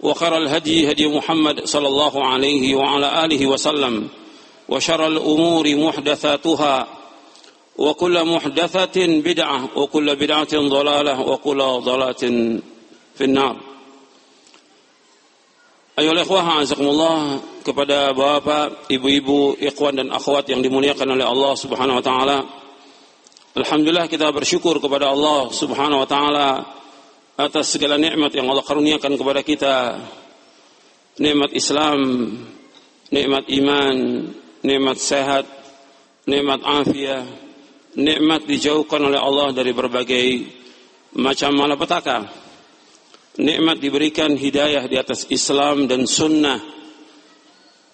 وخير الهدي هدي محمد صلى الله عليه وعلى اله وسلم وشر الامور محدثاتها وكل محدثة بدعة وكل بدعة ضلالة وكل ضلالة في النار Ayo ikhwah azakumullah kepada bapak, ibu-ibu, ikhwan dan akhwat yang dimuliakan oleh Allah Subhanahu wa taala. Alhamdulillah kita bersyukur kepada Allah Subhanahu wa taala atas segala nikmat yang Allah karuniakan kepada kita. Nikmat Islam, nikmat iman, nikmat sehat, nikmat afiah, nikmat dijauhkan oleh Allah dari berbagai macam malapetaka. Nikmat diberikan hidayah di atas Islam dan sunnah.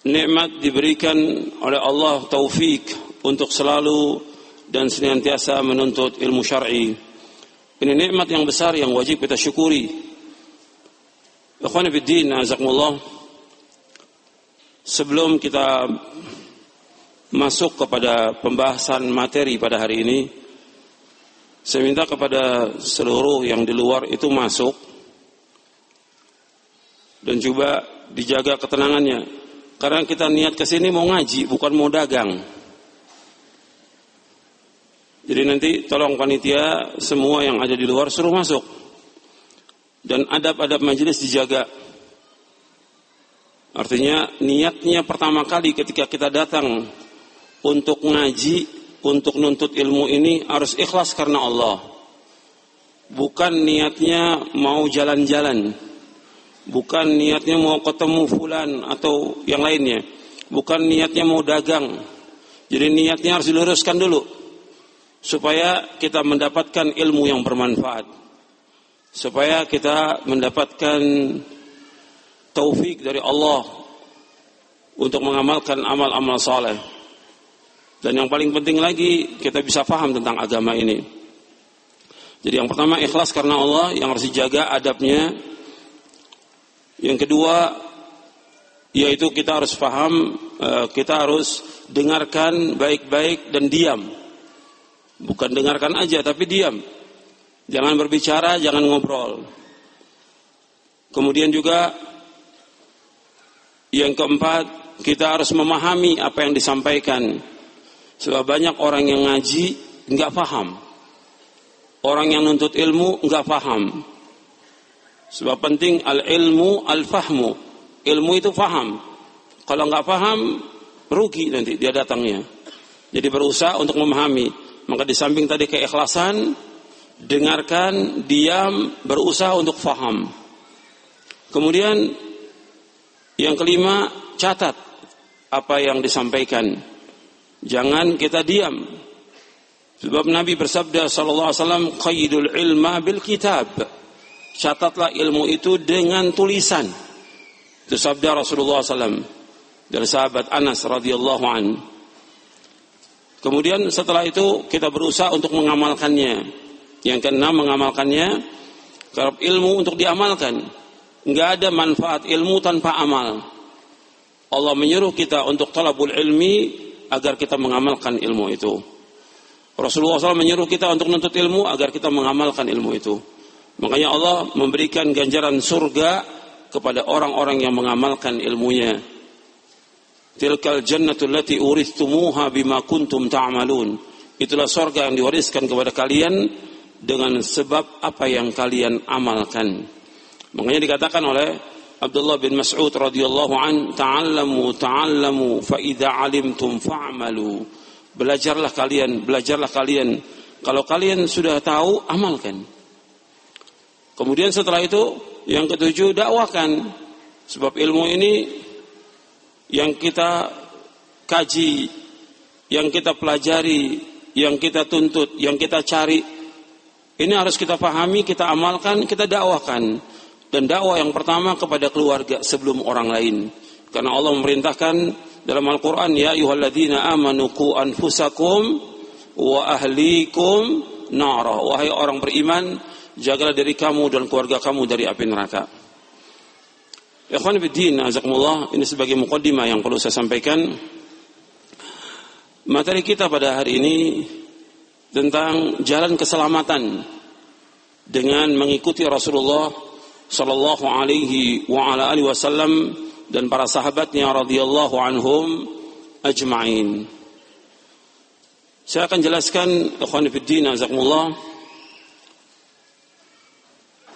Nikmat diberikan oleh Allah taufik untuk selalu dan senantiasa menuntut ilmu syar'i. Ini nikmat yang besar yang wajib kita syukuri. Ikhwani fiddin, azakumullah. Sebelum kita masuk kepada pembahasan materi pada hari ini, saya minta kepada seluruh yang di luar itu masuk dan juga dijaga ketenangannya. Karena kita niat ke sini mau ngaji, bukan mau dagang. Jadi nanti tolong panitia semua yang ada di luar suruh masuk. Dan adab-adab majelis dijaga. Artinya niatnya pertama kali ketika kita datang untuk ngaji, untuk nuntut ilmu ini harus ikhlas karena Allah. Bukan niatnya mau jalan-jalan. Bukan niatnya mau ketemu fulan atau yang lainnya. Bukan niatnya mau dagang. Jadi niatnya harus diluruskan dulu. Supaya kita mendapatkan ilmu yang bermanfaat. Supaya kita mendapatkan taufik dari Allah untuk mengamalkan amal-amal saleh. Dan yang paling penting lagi kita bisa paham tentang agama ini. Jadi yang pertama ikhlas karena Allah yang harus dijaga adabnya. Yang kedua yaitu kita harus paham, kita harus dengarkan baik-baik dan diam. Bukan dengarkan aja tapi diam. Jangan berbicara, jangan ngobrol. Kemudian juga yang keempat, kita harus memahami apa yang disampaikan. Sebab banyak orang yang ngaji nggak paham. Orang yang nuntut ilmu nggak paham. Sebab penting al ilmu al fahmu. Ilmu itu paham. Kalau nggak paham rugi nanti dia datangnya. Jadi berusaha untuk memahami. Maka di samping tadi keikhlasan, dengarkan, diam, berusaha untuk faham. Kemudian yang kelima, catat apa yang disampaikan. Jangan kita diam. Sebab Nabi bersabda sallallahu alaihi wasallam ilma bil kitab. Catatlah ilmu itu dengan tulisan. Itu sabda Rasulullah SAW dari sahabat Anas radhiyallahu an. Kemudian setelah itu kita berusaha untuk mengamalkannya. Yang keenam mengamalkannya. Karena ilmu untuk diamalkan. Enggak ada manfaat ilmu tanpa amal. Allah menyuruh kita untuk talabul ilmi agar kita mengamalkan ilmu itu. Rasulullah SAW menyuruh kita untuk menuntut ilmu agar kita mengamalkan ilmu itu. Makanya Allah memberikan ganjaran surga kepada orang-orang yang mengamalkan ilmunya. Tilkal jannatul lati uristumuha bima kuntum ta'malun. Itulah surga yang diwariskan kepada kalian dengan sebab apa yang kalian amalkan. Makanya dikatakan oleh Abdullah bin Mas'ud radhiyallahu an, "Ta'allamu ta'allamu fa idza 'alimtum fa'malu." Belajarlah kalian, belajarlah kalian. Kalau kalian sudah tahu, amalkan. Kemudian setelah itu, yang ketujuh, dakwakan. Sebab ilmu ini yang kita kaji, yang kita pelajari, yang kita tuntut, yang kita cari, ini harus kita pahami, kita amalkan, kita dakwakan. Dan dakwah yang pertama kepada keluarga sebelum orang lain. Karena Allah memerintahkan dalam Al-Quran, Ya ayuhalladzina amanu ku anfusakum wa ahlikum nara. Wahai orang beriman, jagalah diri kamu dan keluarga kamu dari api neraka. Ikhwan Fiddin, azakumullah, ini sebagai mukaddimah yang perlu saya sampaikan. Materi kita pada hari ini tentang jalan keselamatan dengan mengikuti Rasulullah sallallahu alaihi wa ala alihi wasallam dan para sahabatnya radhiyallahu anhum ajma'in. Saya akan jelaskan ikhwan fillah azakumullah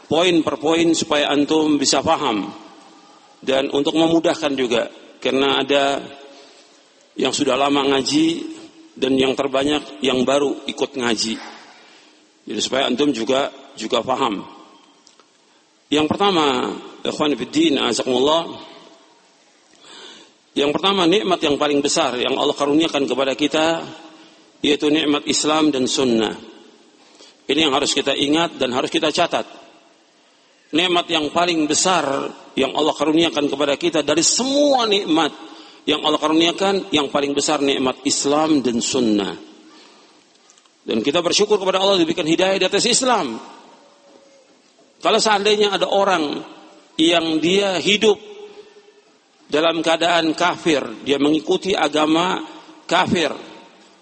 poin per poin supaya antum bisa paham dan untuk memudahkan juga karena ada yang sudah lama ngaji dan yang terbanyak yang baru ikut ngaji. Jadi supaya antum juga juga paham. Yang pertama, ikhwan fillah azakumullah yang pertama nikmat yang paling besar yang Allah karuniakan kepada kita yaitu nikmat Islam dan sunnah. Ini yang harus kita ingat dan harus kita catat. Nikmat yang paling besar yang Allah karuniakan kepada kita dari semua nikmat yang Allah karuniakan yang paling besar nikmat Islam dan sunnah. Dan kita bersyukur kepada Allah diberikan hidayah di atas Islam. Kalau seandainya ada orang yang dia hidup dalam keadaan kafir, dia mengikuti agama kafir,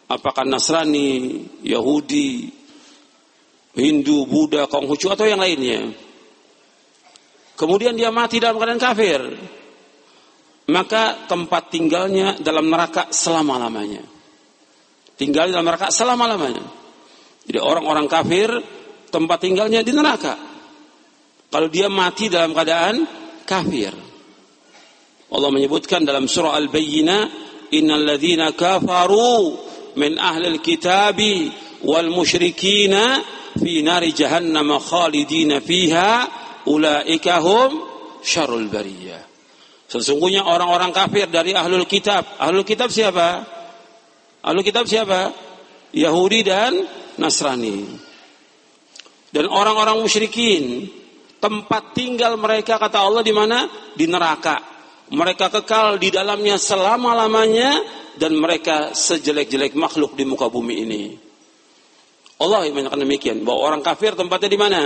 apakah Nasrani, Yahudi, Hindu, Buddha, Konghucu atau yang lainnya. Kemudian dia mati dalam keadaan kafir, maka tempat tinggalnya dalam neraka selama-lamanya. Tinggal dalam neraka selama-lamanya. Jadi orang-orang kafir tempat tinggalnya di neraka. Kalau dia mati dalam keadaan kafir. Allah menyebutkan dalam surah Al-Bayyinah, "Innal ladzina kafaru min ahli al-kitabi wal musyrikina fi nari jahannam khalidina fiha ulaika hum syarrul bariyah." Sesungguhnya orang-orang kafir dari ahlul kitab. Ahlul kitab siapa? Ahlul kitab siapa? Yahudi dan Nasrani. Dan orang-orang musyrikin, tempat tinggal mereka kata Allah di mana? Di neraka mereka kekal di dalamnya selama-lamanya dan mereka sejelek-jelek makhluk di muka bumi ini. Allah yang menyatakan demikian bahwa orang kafir tempatnya di mana?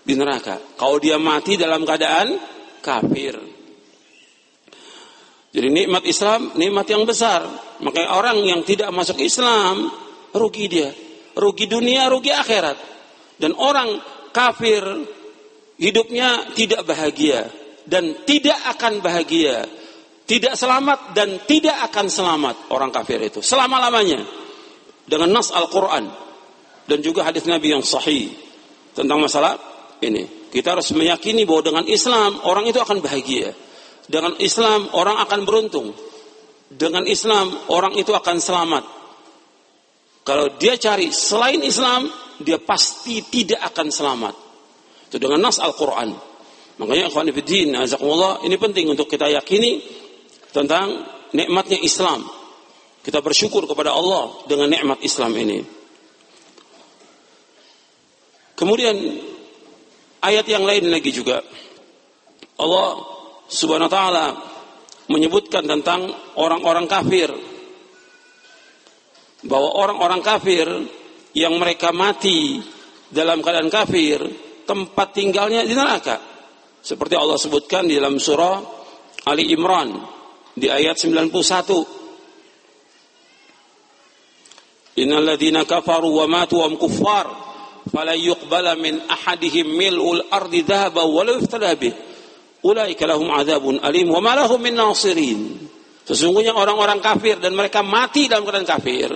Di neraka. Kalau dia mati dalam keadaan kafir. Jadi nikmat Islam nikmat yang besar. Makanya orang yang tidak masuk Islam rugi dia. Rugi dunia, rugi akhirat. Dan orang kafir hidupnya tidak bahagia dan tidak akan bahagia, tidak selamat dan tidak akan selamat orang kafir itu selama-lamanya. Dengan nas Al-Qur'an dan juga hadis Nabi yang sahih tentang masalah ini. Kita harus meyakini bahwa dengan Islam orang itu akan bahagia. Dengan Islam orang akan beruntung. Dengan Islam orang itu akan selamat. Kalau dia cari selain Islam, dia pasti tidak akan selamat. Itu dengan nas Al-Quran. Makanya ikhwan fillah, azakumullah, ini penting untuk kita yakini tentang nikmatnya Islam. Kita bersyukur kepada Allah dengan nikmat Islam ini. Kemudian ayat yang lain lagi juga. Allah Subhanahu wa taala menyebutkan tentang orang-orang kafir. Bahwa orang-orang kafir yang mereka mati dalam keadaan kafir tempat tinggalnya di neraka. Seperti Allah sebutkan di dalam surah Ali Imran di ayat 91. Innal ladzina kafaru wa matu wa kuffar fala min ahadihim mil'ul ardi dhahaba wa la bih. Ulaika lahum adzabun alim wa ma lahum min nasirin. Sesungguhnya orang-orang kafir dan mereka mati dalam keadaan kafir.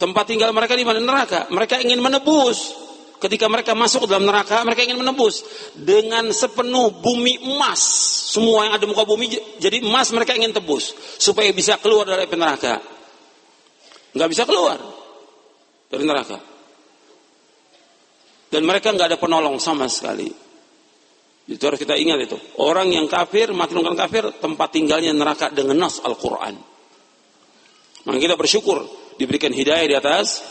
Tempat tinggal mereka di mana neraka. Mereka ingin menebus. Ketika mereka masuk dalam neraka, mereka ingin menebus dengan sepenuh bumi emas. Semua yang ada muka bumi jadi emas mereka ingin tebus supaya bisa keluar dari neraka. Nggak bisa keluar dari neraka. Dan mereka nggak ada penolong sama sekali. Itu harus kita ingat itu. Orang yang kafir, dengan kafir, tempat tinggalnya neraka dengan nas Al-Quran. Maka kita bersyukur diberikan hidayah di atas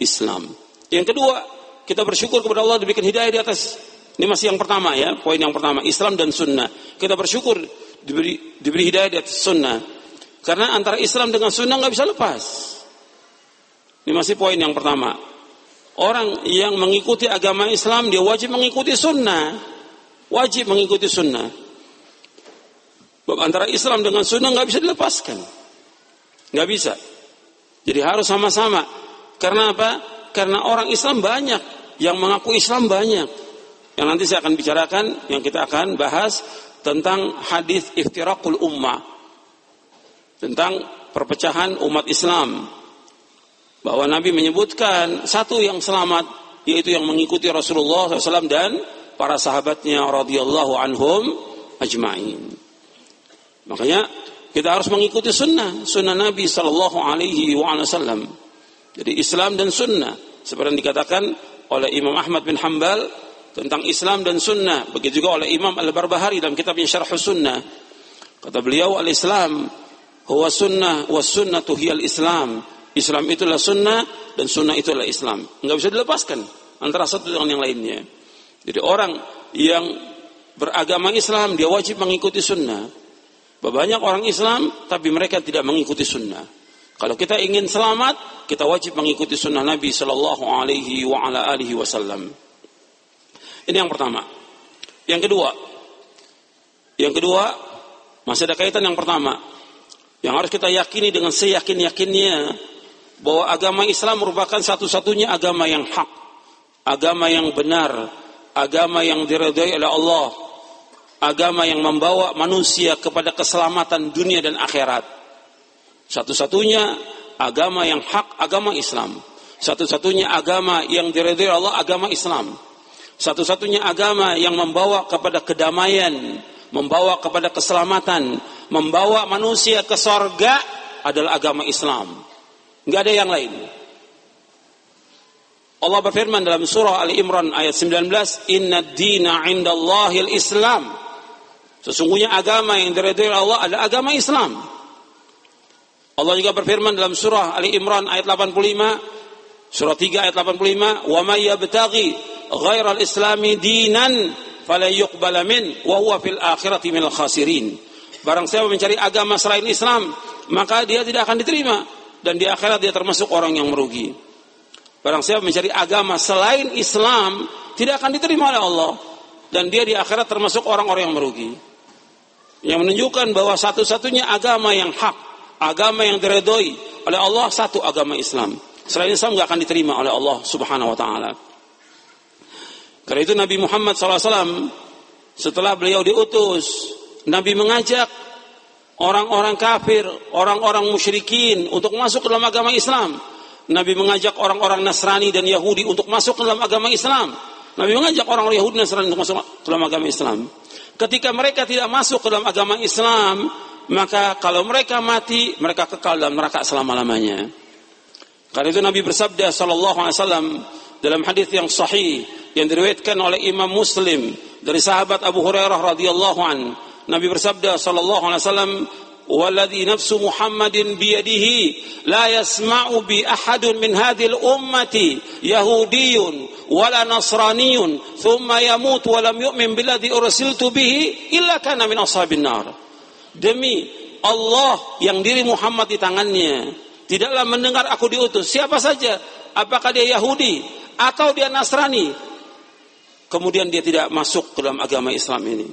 Islam. Yang kedua, kita bersyukur kepada Allah diberikan hidayah di atas ini masih yang pertama ya, poin yang pertama, Islam dan sunnah. Kita bersyukur diberi, diberi hidayah di atas sunnah. Karena antara Islam dengan sunnah nggak bisa lepas. Ini masih poin yang pertama. Orang yang mengikuti agama Islam, dia wajib mengikuti sunnah wajib mengikuti sunnah. Bab antara Islam dengan sunnah nggak bisa dilepaskan, nggak bisa. Jadi harus sama-sama. Karena apa? Karena orang Islam banyak, yang mengaku Islam banyak. Yang nanti saya akan bicarakan, yang kita akan bahas tentang hadis iftirakul ummah, tentang perpecahan umat Islam. Bahwa Nabi menyebutkan satu yang selamat, yaitu yang mengikuti Rasulullah SAW dan para sahabatnya radhiyallahu anhum ajma'in. Makanya kita harus mengikuti sunnah, sunnah Nabi sallallahu alaihi wasallam. Jadi Islam dan sunnah seperti yang dikatakan oleh Imam Ahmad bin Hambal tentang Islam dan sunnah. Begitu juga oleh Imam Al-Barbahari dalam kitabnya Syarh Sunnah. Kata beliau al-Islam huwa sunnah was sunnatu hiyal Islam. Islam itulah sunnah dan sunnah itulah Islam. Enggak bisa dilepaskan antara satu dengan yang lainnya. Jadi orang yang beragama Islam dia wajib mengikuti sunnah. Banyak orang Islam tapi mereka tidak mengikuti sunnah. Kalau kita ingin selamat, kita wajib mengikuti sunnah Nabi Shallallahu Alaihi Wasallam. Ini yang pertama. Yang kedua, yang kedua masih ada kaitan yang pertama. Yang harus kita yakini dengan seyakin-yakinnya bahwa agama Islam merupakan satu-satunya agama yang hak, agama yang benar, agama yang diridhai oleh Allah, agama yang membawa manusia kepada keselamatan dunia dan akhirat. Satu-satunya agama yang hak agama Islam. Satu-satunya agama yang diridhai Allah agama Islam. Satu-satunya agama yang membawa kepada kedamaian, membawa kepada keselamatan, membawa manusia ke sorga adalah agama Islam. Enggak ada yang lain. Allah berfirman dalam surah Ali Imran ayat 19, "Inna dina indallahil Islam." Sesungguhnya agama yang diridhoi Allah adalah agama Islam. Allah juga berfirman dalam surah Ali Imran ayat 85, surah 3 ayat 85, "Wa may yabtaghi ghairal islami dinan fala yuqbala min wa huwa fil akhirati minal khasirin." Barang siapa mencari agama selain Islam, maka dia tidak akan diterima dan di akhirat dia termasuk orang yang merugi. Barang siapa mencari agama selain Islam tidak akan diterima oleh Allah dan dia di akhirat termasuk orang-orang yang merugi. Yang menunjukkan bahwa satu-satunya agama yang hak, agama yang diredoi oleh Allah satu agama Islam. Selain Islam nggak akan diterima oleh Allah Subhanahu wa taala. Karena itu Nabi Muhammad SAW setelah beliau diutus, Nabi mengajak orang-orang kafir, orang-orang musyrikin untuk masuk ke dalam agama Islam Nabi mengajak orang-orang Nasrani dan Yahudi untuk masuk ke dalam agama Islam. Nabi mengajak orang-orang Yahudi dan Nasrani untuk masuk ke dalam agama Islam. Ketika mereka tidak masuk ke dalam agama Islam, maka kalau mereka mati, mereka kekal dalam neraka selama-lamanya. Karena itu Nabi bersabda sallallahu alaihi wasallam dalam hadis yang sahih yang diriwayatkan oleh Imam Muslim dari sahabat Abu Hurairah radhiyallahu an. Nabi bersabda sallallahu alaihi wasallam والذي نفس محمد بيده لا يسمع بأحد من هذه الأمة يهودي ولا نصراني ثم يموت ولم يؤمن بالذي أرسلت به إلا كان من أصحاب النار demi Allah yang diri Muhammad di tangannya tidaklah mendengar aku diutus siapa saja apakah dia Yahudi atau dia Nasrani kemudian dia tidak masuk ke dalam agama Islam ini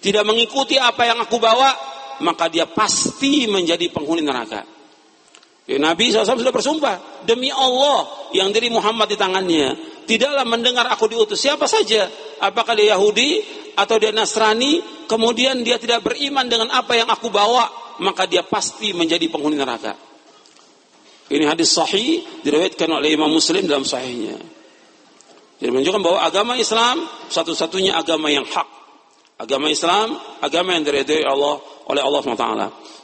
tidak mengikuti apa yang aku bawa maka dia pasti menjadi penghuni neraka. Ya, Nabi SAW sudah bersumpah demi Allah yang diri Muhammad di tangannya tidaklah mendengar aku diutus siapa saja. Apakah dia Yahudi atau dia Nasrani kemudian dia tidak beriman dengan apa yang aku bawa maka dia pasti menjadi penghuni neraka. Ini hadis sahih diriwayatkan oleh Imam Muslim dalam sahihnya. Jadi menunjukkan bahwa agama Islam satu-satunya agama yang hak agama Islam agama yang diridhoi Allah oleh Allah SWT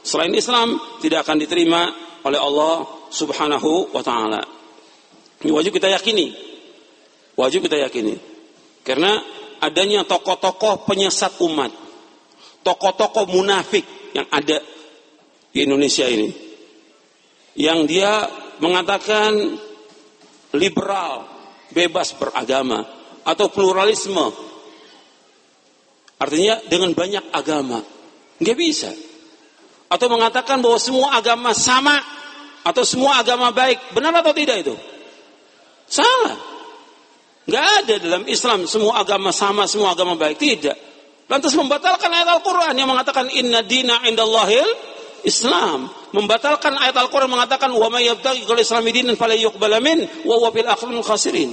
selain Islam tidak akan diterima oleh Allah Subhanahu wa taala. Ini wajib kita yakini. Wajib kita yakini. Karena adanya tokoh-tokoh penyesat umat. Tokoh-tokoh munafik yang ada di Indonesia ini. Yang dia mengatakan liberal, bebas beragama atau pluralisme. Artinya dengan banyak agama. Nggak bisa. Atau mengatakan bahwa semua agama sama atau semua agama baik. Benar atau tidak itu? Salah. Nggak ada dalam Islam semua agama sama, semua agama baik. Tidak. Lantas membatalkan ayat Al-Quran yang mengatakan inna dina indallahil Islam. Membatalkan ayat Al-Quran mengatakan wa may yabtaghi ghayra islami dinan fala min wa huwa fil akhirati khasirin.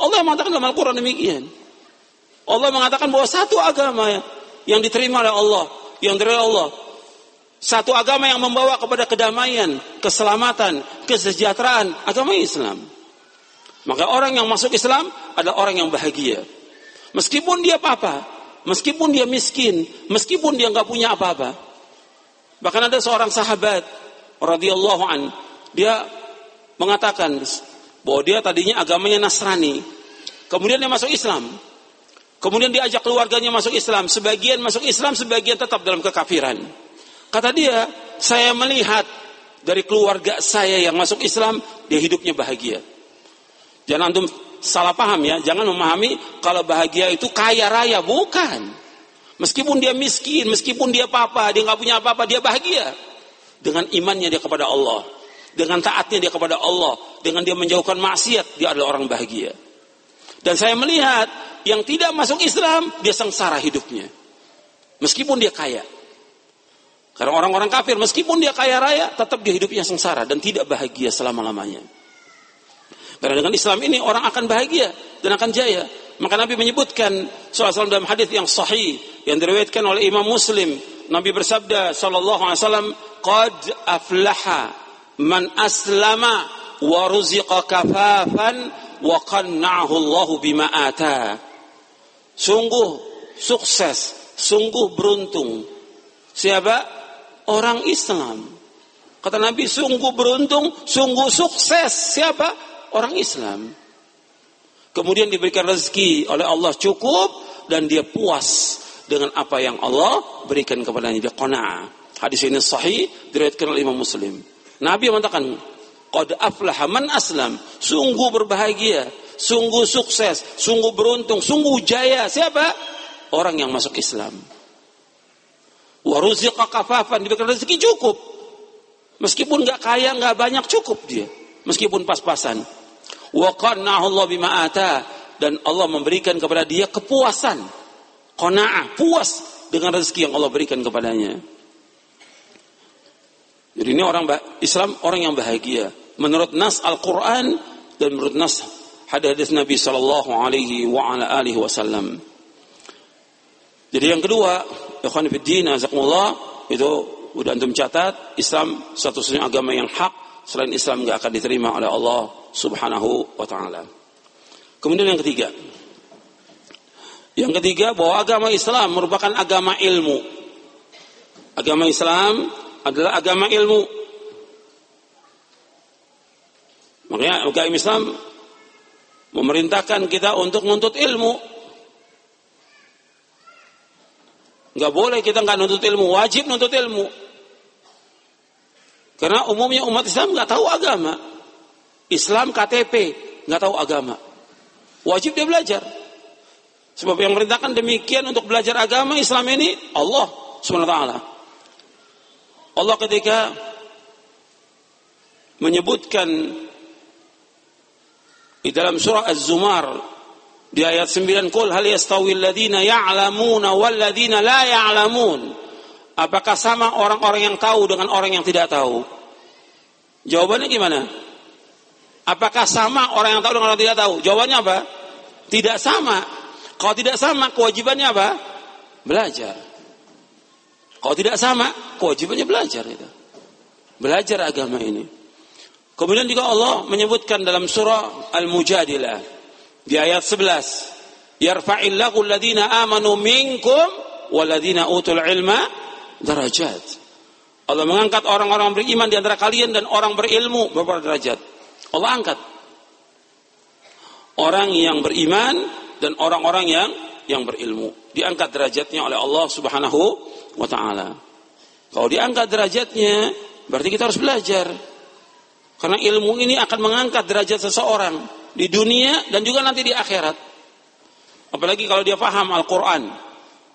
Allah mengatakan dalam Al-Quran demikian. Allah mengatakan bahwa satu agama yang diterima oleh Allah, yang diterima Allah, satu agama yang membawa kepada kedamaian, keselamatan, kesejahteraan, agama Islam. Maka orang yang masuk Islam adalah orang yang bahagia. Meskipun dia apa-apa, meskipun dia miskin, meskipun dia nggak punya apa-apa. Bahkan ada seorang sahabat radhiyallahu an, dia mengatakan bahwa dia tadinya agamanya Nasrani, kemudian dia masuk Islam. Kemudian diajak keluarganya masuk Islam, sebagian masuk Islam, sebagian tetap dalam kekafiran. Kata dia, saya melihat dari keluarga saya yang masuk Islam, dia hidupnya bahagia. Jangan antum salah paham ya, jangan memahami kalau bahagia itu kaya raya, bukan. Meskipun dia miskin, meskipun dia apa-apa, dia nggak punya apa-apa, dia bahagia. Dengan imannya dia kepada Allah, dengan taatnya dia kepada Allah, dengan dia menjauhkan maksiat, dia adalah orang bahagia. Dan saya melihat yang tidak masuk Islam, dia sengsara hidupnya. Meskipun dia kaya. Karena orang-orang kafir meskipun dia kaya raya tetap dia hidupnya sengsara dan tidak bahagia selama-lamanya. Karena dengan Islam ini orang akan bahagia dan akan jaya. Maka Nabi menyebutkan SAW dalam hadis yang sahih yang diriwayatkan oleh Imam Muslim. Nabi bersabda sallallahu alaihi wasallam, "Qad aflaha man aslama wa ruziqa kafafan wa qanna'ahu Allah bima ata." Sungguh sukses, sungguh beruntung. Siapa? orang Islam. Kata Nabi, sungguh beruntung, sungguh sukses. Siapa? Orang Islam. Kemudian diberikan rezeki oleh Allah cukup dan dia puas dengan apa yang Allah berikan kepadanya. Dia qana'ah. Hadis ini sahih diriwayatkan oleh Imam Muslim. Nabi mengatakan, "Qad aflaha man aslam." Sungguh berbahagia, sungguh sukses, sungguh beruntung, sungguh jaya. Siapa? Orang yang masuk Islam. Waruziqa kafafan diberikan rezeki cukup. Meskipun nggak kaya, nggak banyak cukup dia. Meskipun pas-pasan. Wa Allah bima ata dan Allah memberikan kepada dia kepuasan. Qanaah, puas dengan rezeki yang Allah berikan kepadanya. Jadi ini orang Islam orang yang bahagia menurut nas Al-Qur'an dan menurut nas hadis Nabi sallallahu alaihi wa ala alihi wasallam. Jadi yang kedua, ikhwan fillah azakumullah itu udah antum catat Islam satu-satunya agama yang hak selain Islam nggak akan diterima oleh Allah Subhanahu wa taala. Kemudian yang ketiga. Yang ketiga bahwa agama Islam merupakan agama ilmu. Agama Islam adalah agama ilmu. Makanya agama Islam memerintahkan kita untuk menuntut ilmu. Nggak boleh kita nggak nuntut ilmu, wajib nuntut ilmu. Karena umumnya umat Islam nggak tahu agama. Islam KTP nggak tahu agama. Wajib dia belajar. Sebab yang merintahkan demikian untuk belajar agama Islam ini Allah SWT. Allah ketika menyebutkan di dalam surah Az-Zumar di ayat 9 kul hal yastawi alladziina ya'lamuna wal ladziina la ya'lamun. Apakah sama orang-orang yang tahu dengan orang yang tidak tahu? Jawabannya gimana? Apakah sama orang yang tahu dengan orang yang tidak tahu? Jawabannya apa? Tidak sama. Kalau tidak sama, kewajibannya apa? Belajar. Kalau tidak sama, kewajibannya belajar itu. Belajar agama ini. Kemudian juga Allah menyebutkan dalam surah Al-Mujadilah di ayat 11, "Yarfa'illahu alladhina amanu minkum walladhina utul ilma darajat." Allah mengangkat orang-orang beriman di antara kalian dan orang berilmu beberapa derajat. Allah angkat orang yang beriman dan orang-orang yang yang berilmu diangkat derajatnya oleh Allah Subhanahu wa taala. Kalau diangkat derajatnya, berarti kita harus belajar. Karena ilmu ini akan mengangkat derajat seseorang di dunia dan juga nanti di akhirat. Apalagi kalau dia paham Al-Quran.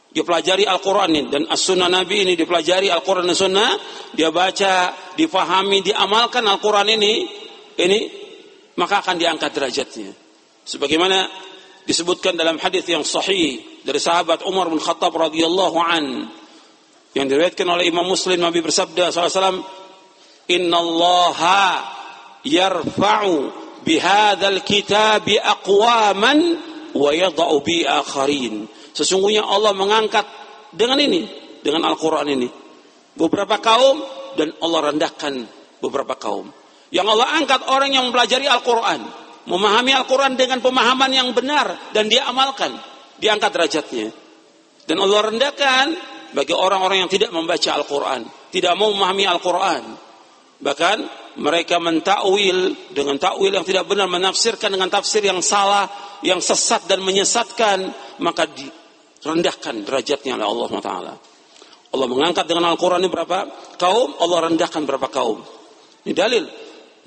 Dia pelajari Al-Quran ini. Dan As-Sunnah Nabi ini dipelajari Al-Quran dan Sunnah. Dia baca, difahami, diamalkan Al-Quran ini. Ini maka akan diangkat derajatnya. Sebagaimana disebutkan dalam hadis yang sahih dari sahabat Umar bin Khattab radhiyallahu an yang diriwayatkan oleh Imam Muslim Nabi bersabda SAW Allah yarfa'u bihadzal kitabi aqwaman wa yada'u bi akharin. Sesungguhnya Allah mengangkat dengan ini dengan Al-Qur'an ini beberapa kaum dan Allah rendahkan beberapa kaum. Yang Allah angkat orang yang mempelajari Al-Qur'an memahami Al-Qur'an dengan pemahaman yang benar dan dia amalkan diangkat derajatnya. Dan Allah rendahkan bagi orang-orang yang tidak membaca Al-Quran, tidak mau memahami Al-Quran. Bahkan mereka mentakwil dengan takwil yang tidak benar, menafsirkan dengan tafsir yang salah, yang sesat dan menyesatkan, maka direndahkan derajatnya oleh Allah Taala. Allah mengangkat dengan Al-Quran ini berapa kaum, Allah rendahkan berapa kaum. Ini dalil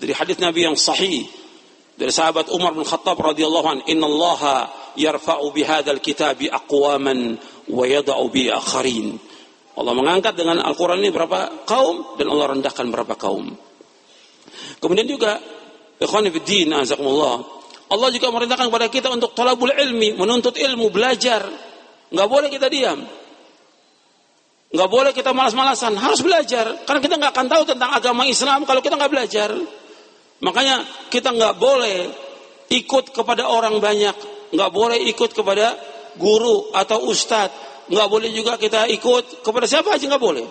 dari hadis Nabi yang sahih dari sahabat Umar bin Khattab radhiyallahu an, "Inna Allah yarfa'u bihadzal kitabi aqwaman wa yada'u bi akharin. Allah mengangkat dengan Al-Quran ini berapa kaum dan Allah rendahkan berapa kaum. Kemudian juga. Allah juga merintahkan kepada kita untuk talabul ilmi, menuntut ilmu, belajar. Enggak boleh kita diam. Enggak boleh kita malas-malasan, harus belajar. Karena kita enggak akan tahu tentang agama Islam kalau kita enggak belajar. Makanya kita enggak boleh ikut kepada orang banyak, enggak boleh ikut kepada guru atau ustadz. Nggak boleh juga kita ikut kepada siapa aja nggak boleh.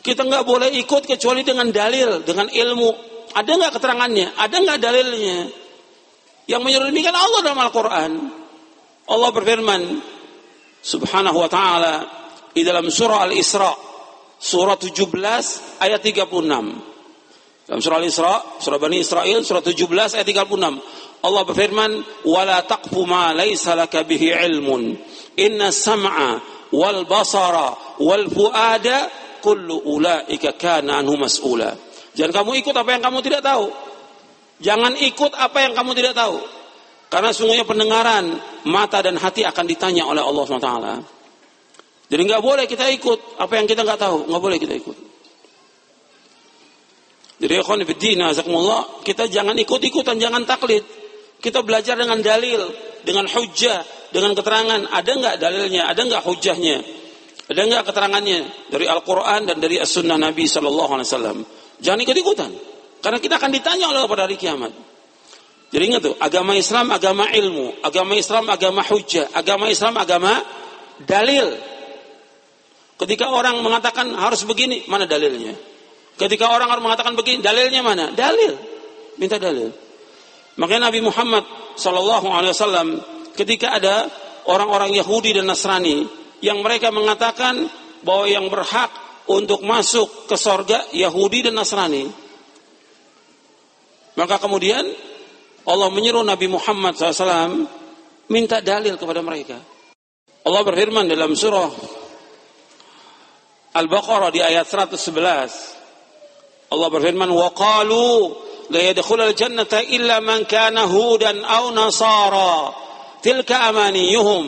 Kita nggak boleh ikut kecuali dengan dalil, dengan ilmu. Ada nggak keterangannya? Ada nggak dalilnya? Yang menyuruh demikian Allah dalam Al-Quran. Allah berfirman, Subhanahu wa taala di dalam surah Al-Isra, surah 17 ayat 36. Dalam surah Al-Isra, surah Bani Israel, surah 17 ayat 36. Allah berfirman, "Wala taqfu ma laysa laka bihi ilmun. Inna sam'a wal basara wal fuada kullu ulaika kana anhu mas'ula." Jangan kamu ikut apa yang kamu tidak tahu. Jangan ikut apa yang kamu tidak tahu. Karena sungguhnya pendengaran, mata dan hati akan ditanya oleh Allah SWT. Jadi nggak boleh kita ikut apa yang kita nggak tahu, nggak boleh kita ikut. Jadi kita jangan ikut-ikutan, jangan taklid. Kita belajar dengan dalil, dengan hujah, dengan keterangan. Ada nggak dalilnya? Ada nggak hujahnya? Ada nggak keterangannya dari Al-Quran dan dari As-Sunnah Nabi Sallallahu Alaihi Wasallam? Jangan ikut-ikutan, karena kita akan ditanya oleh pada hari kiamat. Jadi ingat tuh, agama Islam agama ilmu, agama Islam agama hujah, agama Islam agama dalil. Ketika orang mengatakan harus begini, mana dalilnya? Ketika orang harus mengatakan begini, dalilnya mana? Dalil. Minta dalil. Makanya Nabi Muhammad Sallallahu Alaihi Wasallam ketika ada orang-orang Yahudi dan Nasrani yang mereka mengatakan bahwa yang berhak untuk masuk ke sorga Yahudi dan Nasrani. Maka kemudian Allah menyuruh Nabi Muhammad SAW minta dalil kepada mereka. Allah berfirman dalam surah Al-Baqarah di ayat 111 Allah berfirman qalu la yadkhulul jannata illa man kana hudan aw nasara tilka amaniyuhum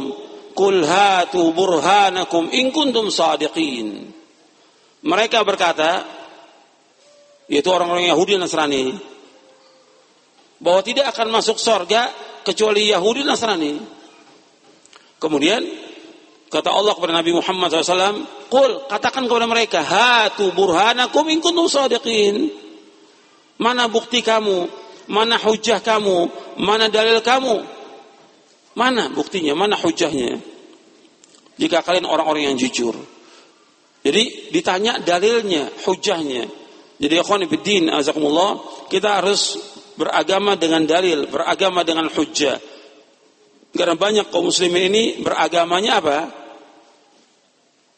qul hatu burhanakum in kuntum sadiqin mereka berkata yaitu orang-orang Yahudi dan Nasrani bahwa tidak akan masuk surga kecuali Yahudi dan Nasrani. Kemudian kata Allah kepada Nabi Muhammad SAW Qul katakan kepada mereka, "Hatu burhanakum in kuntum shadiqin." Mana bukti kamu? Mana hujah kamu? Mana dalil kamu? Mana buktinya? Mana hujahnya? Jika kalian orang-orang yang jujur. Jadi ditanya dalilnya, hujahnya. Jadi ikhwan fillah, azakumullah, kita harus beragama dengan dalil, beragama dengan hujah. Karena banyak kaum muslimin ini beragamanya apa?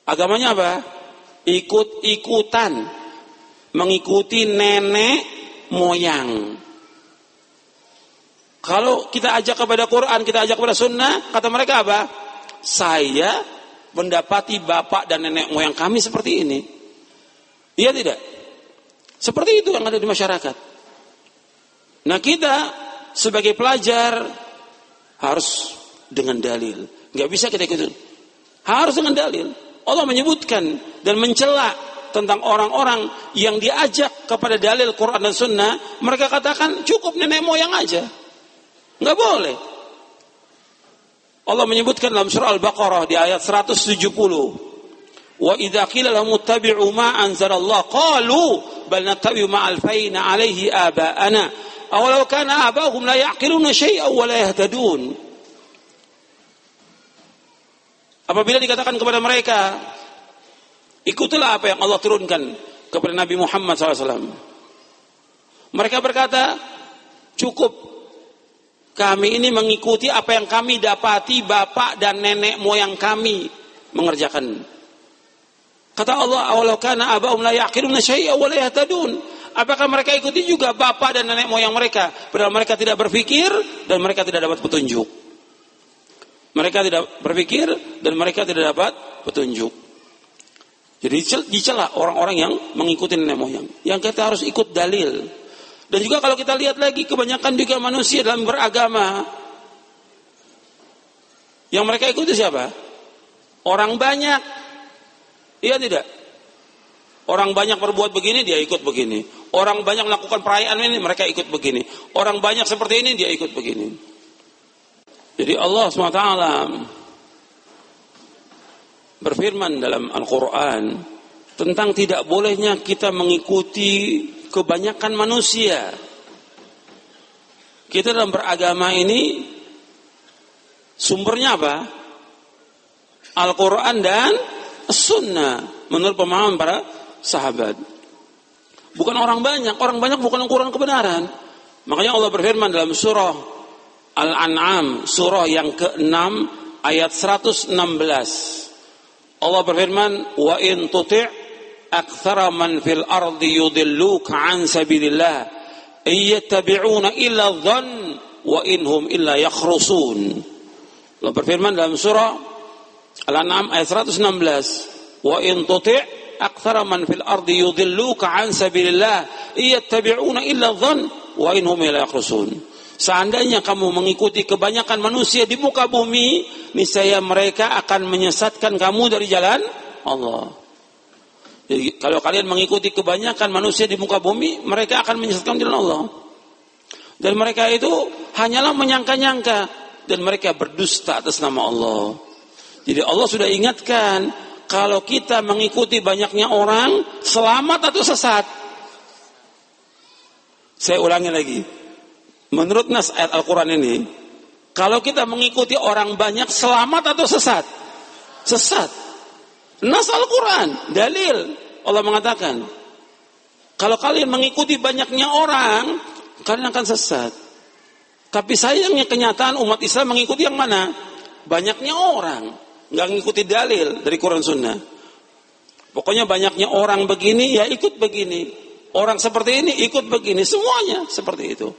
Agamanya apa? Ikut-ikutan. Mengikuti nenek moyang. Kalau kita ajak kepada Quran, kita ajak kepada sunnah, kata mereka apa? Saya mendapati bapak dan nenek moyang kami seperti ini. Iya tidak? Seperti itu yang ada di masyarakat. Nah kita sebagai pelajar harus dengan dalil. Nggak bisa kita ikut. Harus dengan dalil. Allah menyebutkan dan mencela tentang orang-orang yang diajak kepada dalil Quran dan Sunnah, mereka katakan cukup nenek moyang aja, nggak boleh. Allah menyebutkan dalam surah Al-Baqarah di ayat 170, wa idza qila lahum ittabi'u ma anzalallah qalu bal nattabi'u ma alfayna alaihi aba'ana awalau kana aba'uhum la ya'qiluna syai'an wa la yahtadun Apabila dikatakan kepada mereka, ikutilah apa yang Allah turunkan kepada Nabi Muhammad SAW. Mereka berkata, cukup kami ini mengikuti apa yang kami dapati bapak dan nenek moyang kami mengerjakan. Kata Allah, "Awalau kana abahum la yaqiluna syai'a wa la yahtadun." Apakah mereka ikuti juga bapak dan nenek moyang mereka padahal mereka tidak berpikir dan mereka tidak dapat petunjuk? Mereka tidak berpikir dan mereka tidak dapat petunjuk. Jadi dicela orang-orang yang mengikuti nenek moyang. Yang kita harus ikut dalil. Dan juga kalau kita lihat lagi kebanyakan juga manusia dalam beragama. Yang mereka ikuti siapa? Orang banyak. Iya tidak? Orang banyak berbuat begini, dia ikut begini. Orang banyak melakukan perayaan ini, mereka ikut begini. Orang banyak seperti ini, dia ikut begini. Jadi Allah SWT berfirman dalam Al-Quran tentang tidak bolehnya kita mengikuti kebanyakan manusia. Kita dalam beragama ini sumbernya apa? Al-Quran dan Sunnah menurut pemahaman para sahabat. Bukan orang banyak, orang banyak bukan ukuran kebenaran. Makanya Allah berfirman dalam surah Al-An'am surah yang ke-6 ayat 116. Allah berfirman, "Wa in tuti' aktsara man fil ardi yudilluka an sabilillah, iyattabi'una illa dhann wa inhum illa yakhrusun." Allah berfirman dalam surah Al-An'am ayat 116, "Wa in tuti' aktsara man fil ardi yudilluka an sabilillah, iyattabi'una illa dhann wa inhum illa yakhrusun." Seandainya kamu mengikuti kebanyakan manusia di muka bumi, niscaya mereka akan menyesatkan kamu dari jalan Allah. Jadi kalau kalian mengikuti kebanyakan manusia di muka bumi, mereka akan menyesatkan jalan Allah. Dan mereka itu hanyalah menyangka-nyangka dan mereka berdusta atas nama Allah. Jadi Allah sudah ingatkan kalau kita mengikuti banyaknya orang, selamat atau sesat. Saya ulangi lagi. Menurut nas ayat Al-Quran ini, kalau kita mengikuti orang banyak selamat atau sesat? Sesat. Nas Al-Quran, dalil. Allah mengatakan, kalau kalian mengikuti banyaknya orang, kalian akan sesat. Tapi sayangnya kenyataan umat Islam mengikuti yang mana? Banyaknya orang. Nggak mengikuti dalil dari Quran Sunnah. Pokoknya banyaknya orang begini, ya ikut begini. Orang seperti ini ikut begini. Semuanya seperti itu.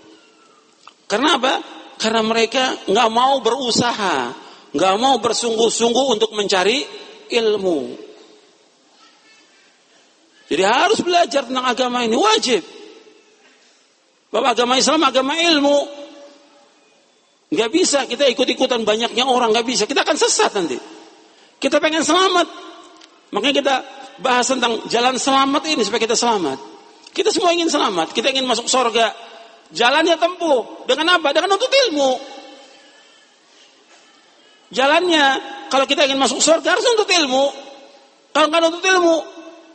Karena apa? Karena mereka nggak mau berusaha, nggak mau bersungguh-sungguh untuk mencari ilmu. Jadi harus belajar tentang agama ini wajib. Bahwa agama Islam agama ilmu. Nggak bisa kita ikut-ikutan banyaknya orang nggak bisa. Kita akan sesat nanti. Kita pengen selamat. Makanya kita bahas tentang jalan selamat ini supaya kita selamat. Kita semua ingin selamat. Kita ingin masuk surga. Jalannya tempuh. Dengan apa? Dengan untuk ilmu. Jalannya, kalau kita ingin masuk surga harus untuk ilmu. Kalau nggak nuntut ilmu,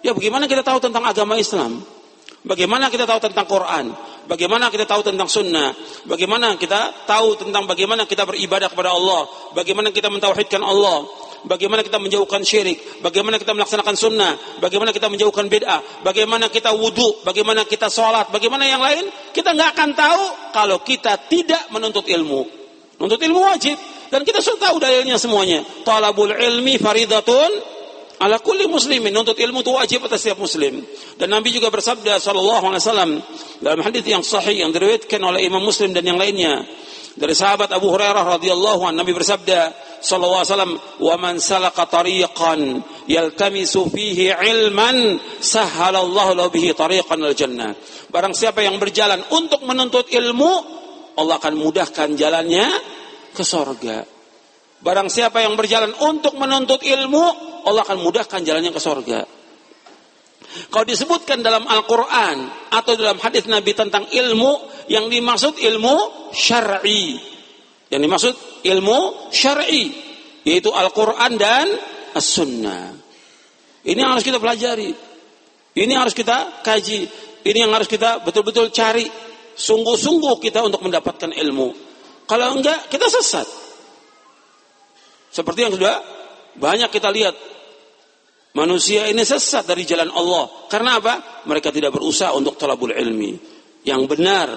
ya bagaimana kita tahu tentang agama Islam? Bagaimana kita tahu tentang Quran? Bagaimana kita tahu tentang sunnah? Bagaimana kita tahu tentang bagaimana kita beribadah kepada Allah? Bagaimana kita mentauhidkan Allah? Bagaimana kita menjauhkan syirik? Bagaimana kita melaksanakan sunnah? Bagaimana kita menjauhkan bid'ah? Bagaimana kita wudhu? Bagaimana kita sholat? Bagaimana yang lain? Kita nggak akan tahu kalau kita tidak menuntut ilmu. Menuntut ilmu wajib. Dan kita sudah tahu dalilnya semuanya. Talabul ilmi faridatun Ala kulli muslimin nuntut ilmu itu wajib atas setiap muslim. Dan Nabi juga bersabda sallallahu alaihi wasallam dalam hadis yang sahih yang diriwayatkan oleh Imam Muslim dan yang lainnya dari sahabat Abu Hurairah radhiyallahu anhu Nabi bersabda sallallahu alaihi wasallam wa man salaka tariqan yaltamisu fihi ilman sahhalallahu lahu bihi tariqan al jannah. Barang siapa yang berjalan untuk menuntut ilmu Allah akan mudahkan jalannya ke sorga. Barang siapa yang berjalan untuk menuntut ilmu, Allah akan mudahkan jalannya ke sorga. Kalau disebutkan dalam Al-Quran atau dalam hadis Nabi tentang ilmu, yang dimaksud ilmu syar'i. Yang dimaksud ilmu syar'i, yaitu Al-Quran dan As-Sunnah. Ini yang harus kita pelajari. Ini harus kita kaji. Ini yang harus kita betul-betul cari. Sungguh-sungguh kita untuk mendapatkan ilmu. Kalau enggak, kita sesat. Seperti yang sudah banyak kita lihat. Manusia ini sesat dari jalan Allah. Karena apa? Mereka tidak berusaha untuk talabul ilmi. Yang benar.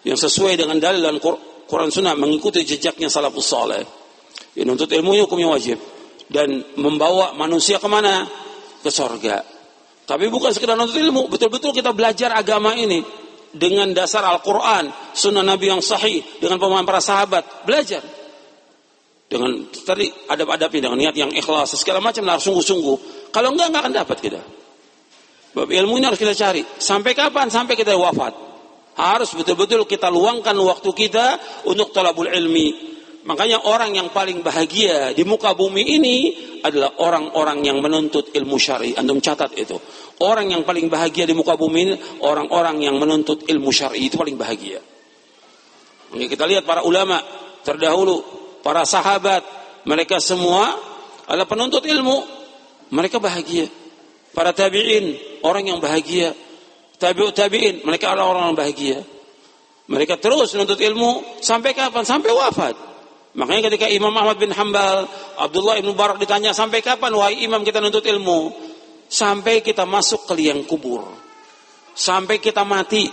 Yang sesuai dengan dalil dan Quran Sunnah. Mengikuti jejaknya salafus saleh. Ini untuk ilmunya hukumnya wajib. Dan membawa manusia ke mana? Ke sorga. Tapi bukan sekedar nuntut ilmu. Betul-betul kita belajar agama ini. Dengan dasar Al-Quran. Sunnah Nabi yang sahih. Dengan pemahaman para sahabat. Belajar dengan tadi adab-adabnya dengan niat yang ikhlas segala macam harus sungguh-sungguh. Kalau enggak enggak akan dapat kita. Bab ilmu ini harus kita cari. Sampai kapan? Sampai kita wafat. Harus betul-betul kita luangkan waktu kita untuk talabul ilmi. Makanya orang yang paling bahagia di muka bumi ini adalah orang-orang yang menuntut ilmu syari. Antum catat itu. Orang yang paling bahagia di muka bumi ini orang-orang yang menuntut ilmu syari itu paling bahagia. Kita lihat para ulama terdahulu para sahabat, mereka semua adalah penuntut ilmu. Mereka bahagia. Para tabi'in, orang yang bahagia. Tabi'ut tabi'in, mereka adalah orang yang bahagia. Mereka terus menuntut ilmu sampai kapan? Sampai wafat. Makanya ketika Imam Ahmad bin Hambal, Abdullah bin Barak ditanya, sampai kapan wahai imam kita nuntut ilmu? Sampai kita masuk ke liang kubur. Sampai kita mati.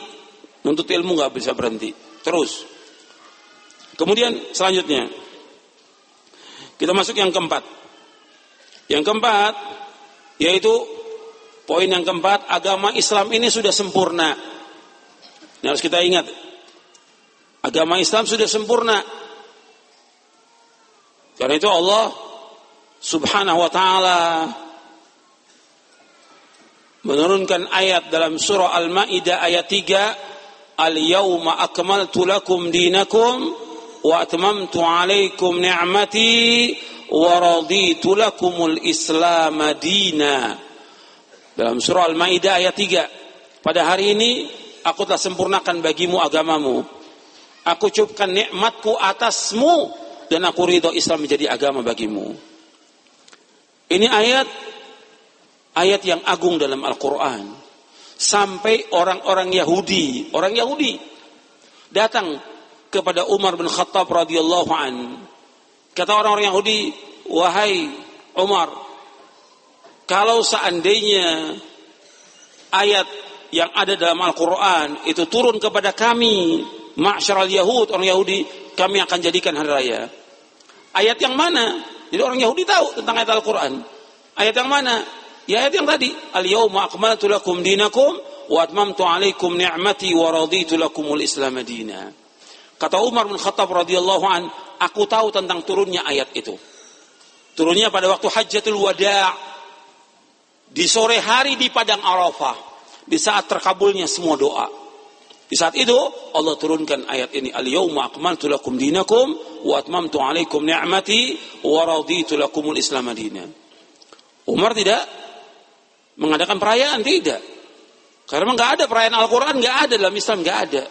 Nuntut ilmu nggak bisa berhenti. Terus. Kemudian selanjutnya, kita masuk yang keempat. Yang keempat yaitu poin yang keempat, agama Islam ini sudah sempurna. Ini harus kita ingat. Agama Islam sudah sempurna. Karena itu Allah Subhanahu wa taala menurunkan ayat dalam surah Al-Maidah ayat 3, "Al-yauma akmaltu lakum dinakum alaikum ni'mati wa raditu lakumul islam madina. Dalam surah Al-Maidah ayat 3. Pada hari ini aku telah sempurnakan bagimu agamamu. Aku cukupkan nikmatku atasmu dan aku ridho Islam menjadi agama bagimu. Ini ayat ayat yang agung dalam Al-Qur'an. Sampai orang-orang Yahudi, orang Yahudi datang kepada Umar bin Khattab radhiyallahu an. Kata orang-orang Yahudi, "Wahai Umar, kalau seandainya ayat yang ada dalam Al-Qur'an itu turun kepada kami, ma'syaral Yahud, orang Yahudi, kami akan jadikan hari raya." Ayat yang mana? Jadi orang Yahudi tahu tentang ayat Al-Qur'an. Ayat yang mana? Ya ayat yang tadi, "Al-yauma akmaltu lakum dinakum wa atmamtu 'alaikum ni'mati wa raditu lakumul Islam madina." Kata Umar bin Khattab radhiyallahu an, aku tahu tentang turunnya ayat itu. Turunnya pada waktu Hajjatul Wada' di sore hari di padang Arafah, di saat terkabulnya semua doa. Di saat itu Allah turunkan ayat ini, "Al-yauma akmaltu lakum dinakum wa atmamtu 'alaikum ni'mati wa raditu lakumul Islam dinan." Umar tidak mengadakan perayaan tidak. Karena nggak ada perayaan Al-Quran, nggak ada dalam Islam, nggak ada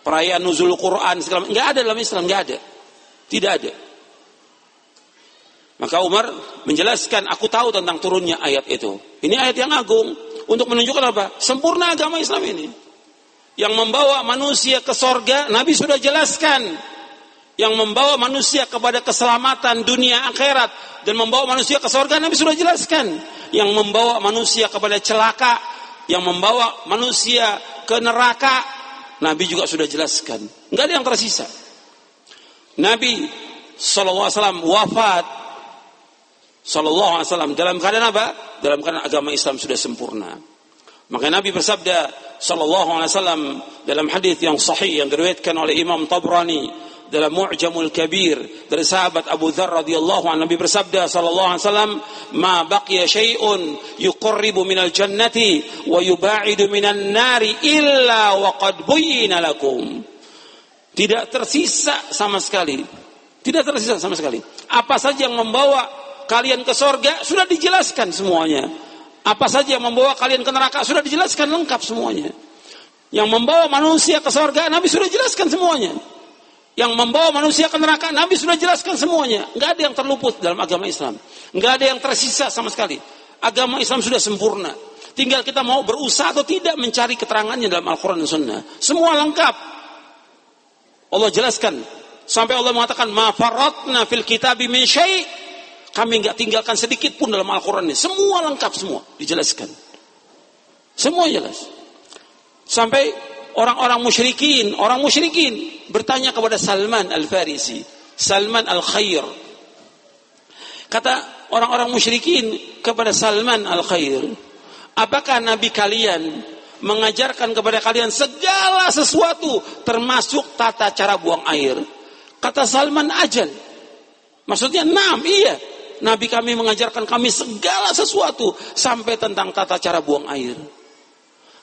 perayaan nuzul Quran segala nggak ada dalam Islam nggak ada tidak ada Maka Umar menjelaskan, aku tahu tentang turunnya ayat itu. Ini ayat yang agung untuk menunjukkan apa? Sempurna agama Islam ini. Yang membawa manusia ke sorga, Nabi sudah jelaskan. Yang membawa manusia kepada keselamatan dunia akhirat dan membawa manusia ke sorga, Nabi sudah jelaskan. Yang membawa manusia kepada celaka, yang membawa manusia ke neraka, Nabi juga sudah jelaskan. Enggak ada yang tersisa. Nabi SAW wafat Wasallam dalam keadaan apa? Dalam keadaan agama Islam sudah sempurna. Maka Nabi bersabda Wasallam dalam hadis yang sahih yang diriwayatkan oleh Imam Tabrani dalam Mu'jamul Kabir dari sahabat Abu Dzar radhiyallahu anhu Nabi bersabda sallallahu alaihi wasallam ma baqiya syai'un yuqarribu minal jannati wa yuba'idu minan nari illa wa qad buyyina lakum tidak tersisa sama sekali tidak tersisa sama sekali apa saja yang membawa kalian ke sorga sudah dijelaskan semuanya. Apa saja yang membawa kalian ke neraka sudah dijelaskan lengkap semuanya. Yang membawa manusia ke sorga Nabi sudah jelaskan semuanya. Yang membawa manusia ke neraka Nabi sudah jelaskan semuanya. Enggak ada yang terluput dalam agama Islam. Enggak ada yang tersisa sama sekali. Agama Islam sudah sempurna. Tinggal kita mau berusaha atau tidak mencari keterangannya dalam Al-Quran dan Sunnah. Semua lengkap. Allah jelaskan. Sampai Allah mengatakan, Ma faratna fil kitabi min syai' Kami nggak tinggalkan sedikit pun dalam Al-Quran ini. Semua lengkap semua dijelaskan. Semua jelas. Sampai orang-orang musyrikin, orang musyrikin bertanya kepada Salman Al-Farisi, Salman Al-Khair. Kata orang-orang musyrikin kepada Salman Al-Khair, apakah nabi kalian mengajarkan kepada kalian segala sesuatu termasuk tata cara buang air? Kata Salman ajal. Maksudnya enam, iya. Nabi kami mengajarkan kami segala sesuatu sampai tentang tata cara buang air.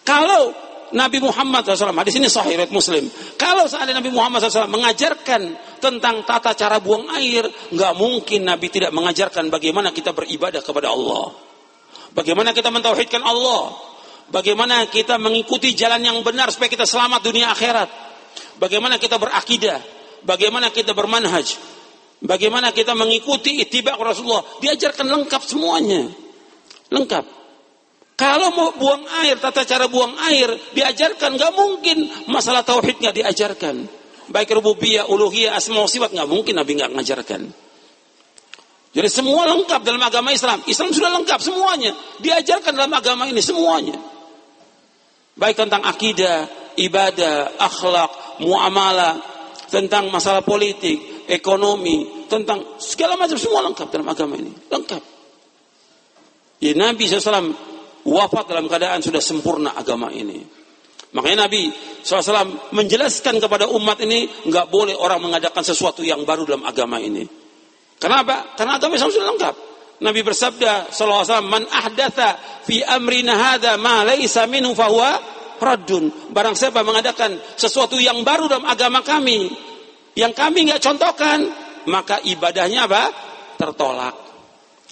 Kalau Nabi Muhammad SAW, di sini sahih Muslim. Kalau seandainya Nabi Muhammad SAW mengajarkan tentang tata cara buang air, nggak mungkin Nabi tidak mengajarkan bagaimana kita beribadah kepada Allah. Bagaimana kita mentauhidkan Allah. Bagaimana kita mengikuti jalan yang benar supaya kita selamat dunia akhirat. Bagaimana kita berakidah. Bagaimana kita bermanhaj. Bagaimana kita mengikuti itibak Rasulullah. Diajarkan lengkap semuanya. Lengkap. Kalau mau buang air, tata cara buang air, diajarkan. Gak mungkin masalah tauhid nggak diajarkan. Baik rububiyah, uluhiyah, asma sifat nggak mungkin Nabi nggak mengajarkan. Jadi semua lengkap dalam agama Islam. Islam sudah lengkap semuanya. Diajarkan dalam agama ini semuanya. Baik tentang akidah, ibadah, akhlak, muamalah, tentang masalah politik, ekonomi, tentang segala macam semua lengkap dalam agama ini. Lengkap. Ya, Nabi SAW wafat dalam keadaan sudah sempurna agama ini. Makanya Nabi SAW menjelaskan kepada umat ini nggak boleh orang mengadakan sesuatu yang baru dalam agama ini. Kenapa? Karena agama Islam sudah lengkap. Nabi bersabda SAW, Man ahdatha fi amrina hadha ma laysa minhu fahuwa raddun. Barang siapa mengadakan sesuatu yang baru dalam agama kami yang kami nggak contohkan, maka ibadahnya apa? Tertolak.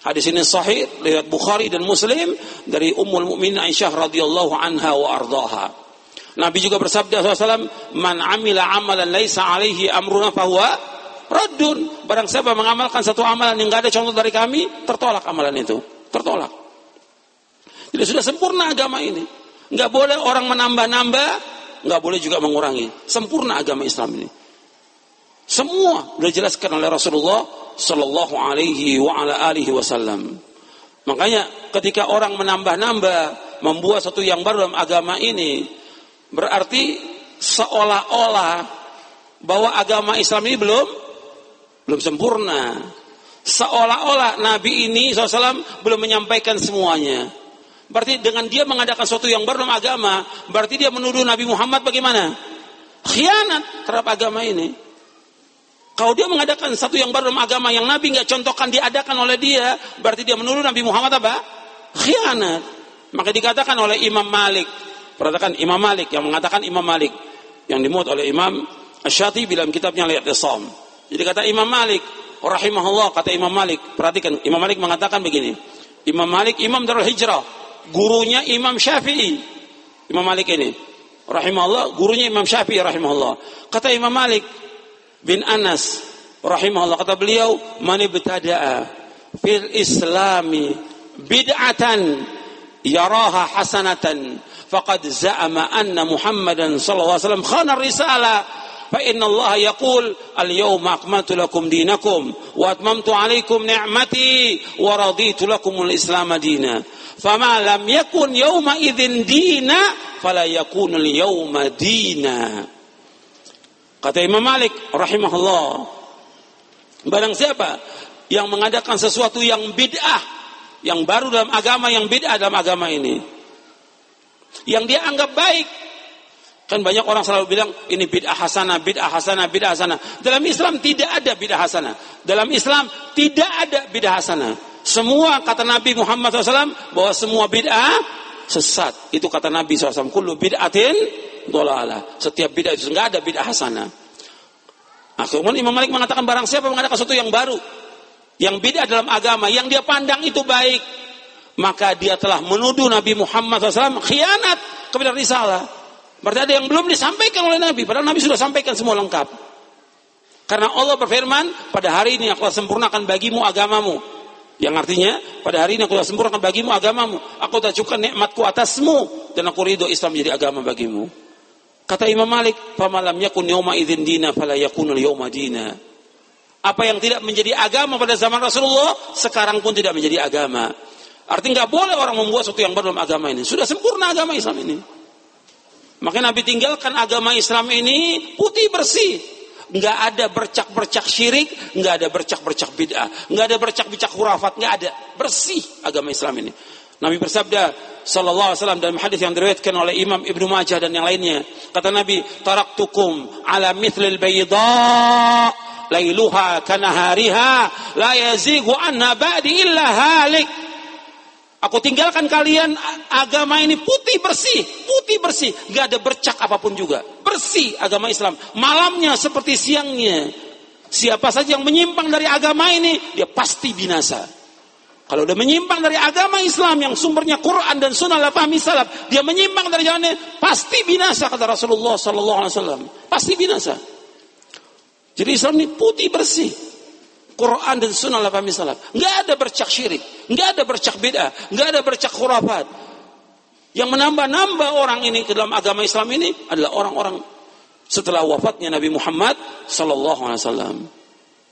Hadis ini sahih lewat Bukhari dan Muslim dari Ummul Mukminin Aisyah radhiyallahu anha wa ardaha. Nabi juga bersabda SAW, Man amila amalan laisa alaihi amruna fahuwa raddun. Barang siapa mengamalkan satu amalan yang nggak ada contoh dari kami, tertolak amalan itu. Tertolak. Jadi sudah sempurna agama ini. Nggak boleh orang menambah-nambah, nggak boleh juga mengurangi. Sempurna agama Islam ini. Semua sudah dijelaskan oleh Rasulullah Sallallahu Alaihi wa ala alihi Wasallam. Makanya ketika orang menambah-nambah, membuat satu yang baru dalam agama ini, berarti seolah-olah bahwa agama Islam ini belum belum sempurna. Seolah-olah Nabi ini SAW belum menyampaikan semuanya. Berarti dengan dia mengadakan sesuatu yang baru dalam agama, berarti dia menuduh Nabi Muhammad bagaimana? Khianat terhadap agama ini. Kalau dia mengadakan satu yang baru dalam agama yang Nabi nggak contohkan diadakan oleh dia, berarti dia menurut Nabi Muhammad apa? Khianat. Maka dikatakan oleh Imam Malik, perhatikan Imam Malik yang mengatakan Imam Malik yang dimuat oleh Imam Asyati dalam kitabnya Lihat Som. Jadi kata Imam Malik, rahimahullah kata Imam Malik, perhatikan Imam Malik mengatakan begini. Imam Malik Imam Darul Hijrah, gurunya Imam Syafi'i. Imam Malik ini rahimahullah, gurunya Imam Syafi'i rahimahullah. Kata Imam Malik, bin Anas rahimahullah. Kata beliau man ibtada'a fil islami bid'atan yaraha hasanatan faqad za'ama anna Muhammadan sallallahu alaihi wasallam khana risalah fa inna Allah yaqul al yawma akmaltu lakum dinakum wa atmamtu alaikum ni'mati wa raditu lakum al islam dina. Fama lam yakun yawma idhin dina fala yakun al yawma dina kata Imam Malik rahimahullah barang siapa yang mengadakan sesuatu yang bid'ah yang baru dalam agama yang bid'ah dalam agama ini yang dia anggap baik Kan banyak orang selalu bilang ini bid'ah hasanah, bid'ah hasanah, bid'ah hasanah. Dalam Islam tidak ada bid'ah hasanah. Dalam Islam tidak ada bid'ah hasanah. Semua kata Nabi Muhammad SAW bahwa semua bid'ah sesat. Itu kata Nabi SAW. Kullu bid'atin dolalah. Setiap bid'ah itu enggak ada bid'ah hasanah. Nah, kemudian Imam Malik mengatakan barang siapa mengadakan sesuatu yang baru, yang bid'ah dalam agama, yang dia pandang itu baik, maka dia telah menuduh Nabi Muhammad SAW khianat kepada risalah. Berarti ada yang belum disampaikan oleh Nabi. Padahal Nabi sudah sampaikan semua lengkap. Karena Allah berfirman, pada hari ini aku akan sempurnakan bagimu agamamu. Yang artinya, pada hari ini aku akan sempurnakan bagimu agamamu. Aku tak cukup nikmatku atasmu. Dan aku ridho Islam menjadi agama bagimu. Kata Imam Malik, "Famalam yakun yawma idzin dina fala yakunul yawma dina." Apa yang tidak menjadi agama pada zaman Rasulullah, sekarang pun tidak menjadi agama. Artinya nggak boleh orang membuat sesuatu yang baru dalam agama ini. Sudah sempurna agama Islam ini. Maka Nabi tinggalkan agama Islam ini putih bersih. Nggak ada bercak-bercak syirik, nggak ada bercak-bercak bid'ah, nggak ada bercak-bercak khurafat, nggak ada. Bersih agama Islam ini. Nabi bersabda sallallahu alaihi wasallam dalam hadis yang diriwayatkan oleh Imam Ibnu Majah dan yang lainnya. Kata Nabi, "Taraktukum ala mithlil bayda lailuha kanahariha la yazigu anna ba'di illa halik." Aku tinggalkan kalian agama ini putih bersih, putih bersih, nggak ada bercak apa pun juga. Bersih agama Islam. Malamnya seperti siangnya. Siapa saja yang menyimpang dari agama ini, dia pasti binasa. Kalau dia menyimpang dari agama Islam yang sumbernya Quran dan Sunnah la fahmi salaf, dia menyimpang dari jalannya, pasti binasa kata Rasulullah Sallallahu Alaihi Wasallam. Pasti binasa. Jadi Islam ini putih bersih. Quran dan Sunnah lah kami salaf. Nggak ada bercak syirik, nggak ada bercak bid'ah, nggak ada bercak khurafat. Yang menambah-nambah orang ini ke dalam agama Islam ini adalah orang-orang setelah wafatnya Nabi Muhammad Sallallahu Alaihi Wasallam.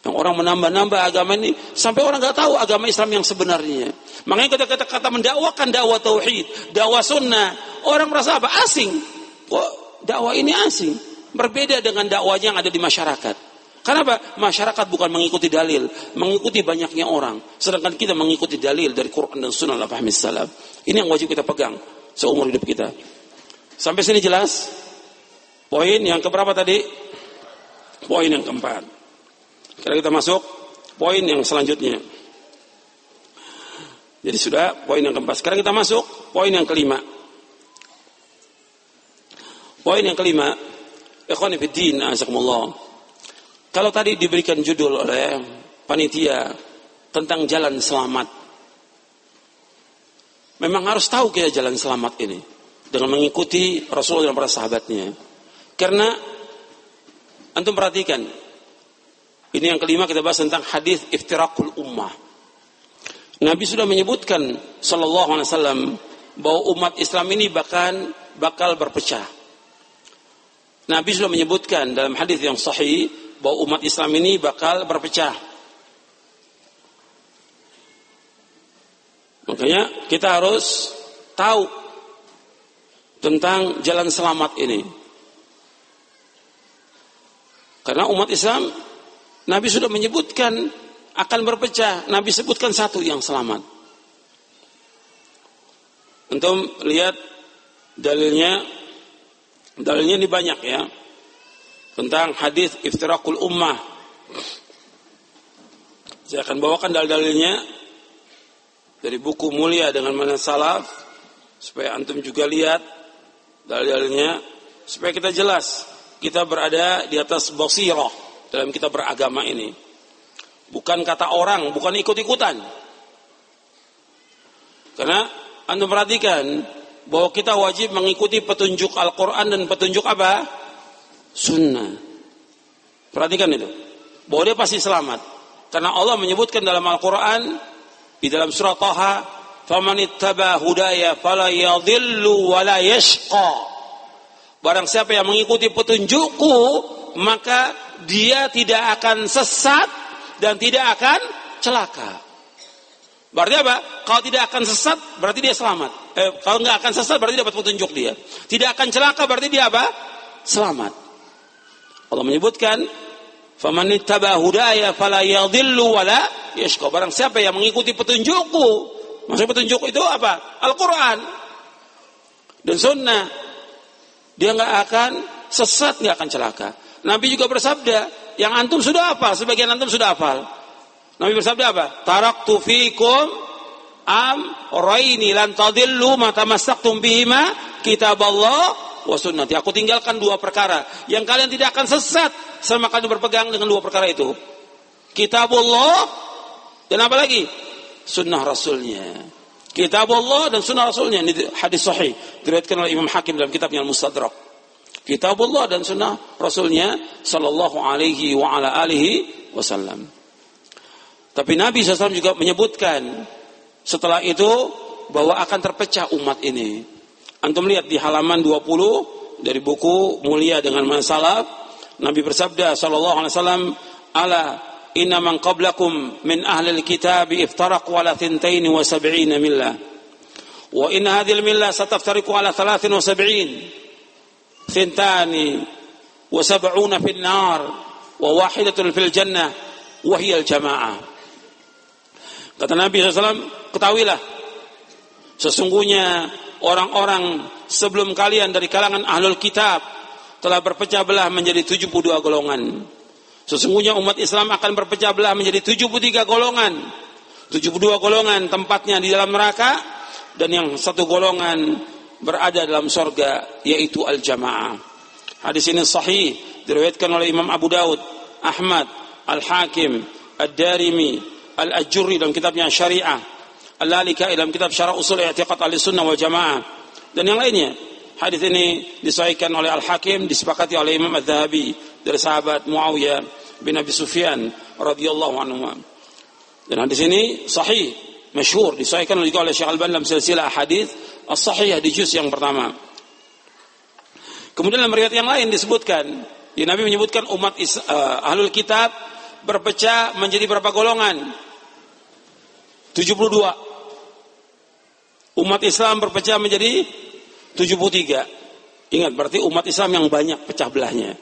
Yang orang menambah-nambah agama ini sampai orang nggak tahu agama Islam yang sebenarnya. Makanya kita kata kata mendakwakan dakwah tauhid, dakwah sunnah, orang merasa apa? Asing. Kok dakwah ini asing? Berbeda dengan dakwahnya yang ada di masyarakat. Karena apa? Masyarakat bukan mengikuti dalil, mengikuti banyaknya orang. Sedangkan kita mengikuti dalil dari Quran dan Sunnah al salam. Ini yang wajib kita pegang seumur hidup kita. Sampai sini jelas? Poin yang keberapa tadi? Poin yang keempat. Sekarang kita masuk poin yang selanjutnya. Jadi sudah poin yang keempat. Sekarang kita masuk poin yang kelima. Poin yang kelima, ikhwan fillah, azakumullah. Kalau tadi diberikan judul oleh panitia tentang jalan selamat. Memang harus tahu kita jalan selamat ini dengan mengikuti Rasulullah dan para sahabatnya. Karena antum perhatikan ini yang kelima kita bahas tentang hadis iftirakul ummah. Nabi sudah menyebutkan sallallahu alaihi wasallam bahwa umat Islam ini bahkan bakal berpecah. Nabi sudah menyebutkan dalam hadis yang sahih bahwa umat Islam ini bakal berpecah. Makanya kita harus tahu tentang jalan selamat ini. Karena umat Islam Nabi sudah menyebutkan akan berpecah. Nabi sebutkan satu yang selamat. Untuk lihat dalilnya dalilnya ini banyak ya tentang hadis iftirakul ummah. Saya akan bawakan dalil-dalilnya dari buku mulia dengan mana salaf supaya antum juga lihat dalil-dalilnya supaya kita jelas kita berada di atas basirah dalam kita beragama ini. Bukan kata orang, bukan ikut-ikutan. Karena antum perhatikan bahwa kita wajib mengikuti petunjuk Al-Quran dan petunjuk apa? Sunnah. Perhatikan itu. Bahwa dia pasti selamat. Karena Allah menyebutkan dalam Al-Quran di dalam surah Taha, "Faman ittaba hudaya fala yadhillu wa la yashqa." Barang siapa yang mengikuti petunjukku, maka dia tidak akan sesat dan tidak akan celaka. Berarti apa? Kalau tidak akan sesat, berarti dia selamat. Eh, kalau nggak akan sesat, berarti dapat petunjuk dia. Tidak akan celaka, berarti dia apa? Selamat. Allah menyebutkan, "Faman ittaba hudaya fala yadhillu wala yashqa." Barang siapa yang mengikuti petunjukku, maksud petunjuk itu apa? Al-Qur'an dan sunnah dia nggak akan sesat, nggak akan celaka. Nabi juga bersabda, yang antum sudah hafal, sebagian antum sudah hafal. Nabi bersabda apa? Taraktu fikum am raini lan tadillu ma tamassaktum bihima kitab Allah wa sunnati. Aku tinggalkan dua perkara yang kalian tidak akan sesat selama kalian berpegang dengan dua perkara itu. Kitabullah dan apa lagi? Sunnah Rasulnya. Kitab Allah dan sunnah Rasulnya ini hadis sahih diriwayatkan oleh Imam Hakim dalam kitabnya Al-Mustadrak. Kitab Allah dan sunnah Rasulnya Sallallahu alaihi wa ala alihi wasallam. Tapi Nabi SAW juga menyebutkan setelah itu bahwa akan terpecah umat ini. Antum lihat di halaman 20 dari buku Mulia dengan Masalah Nabi bersabda sallallahu alaihi wasallam ala inna man qablakum min ahli alkitab thintain wa sab'ina millah wa inna hadhihi almillah sataftariqu ala thalathin wa sab'in. Thintani wa sab'una fil nar wa wahidatun fil jannah wa hiya al-jama'ah kata Nabi SAW ketahuilah sesungguhnya orang-orang sebelum kalian dari kalangan ahlul kitab telah berpecah belah menjadi 72 golongan Sesungguhnya umat Islam akan berpecah belah menjadi 73 golongan. 72 golongan tempatnya di dalam neraka dan yang satu golongan berada dalam sorga yaitu al-jamaah. Hadis ini sahih diriwayatkan oleh Imam Abu Daud, Ahmad, Al-Hakim, Ad-Darimi, Al-Ajurri dalam kitabnya Syariah, Al-Lalika dalam kitab Syarah Usul I'tiqad Ahlussunnah wal Jamaah dan yang lainnya. Hadis ini disahihkan oleh Al-Hakim, disepakati oleh Imam Az-Zahabi dari sahabat Muawiyah bin Abi Sufyan radhiyallahu anhu. Dan hadis ini sahih, masyhur, disahihkan juga oleh Syekh Al-Albani dalam silsilah hadis as-sahihah di juz yang pertama. Kemudian dalam riwayat yang lain disebutkan, ya Nabi menyebutkan umat is, uh, ahlul kitab berpecah menjadi berapa golongan? 72. Umat Islam berpecah menjadi 73. Ingat berarti umat Islam yang banyak pecah belahnya.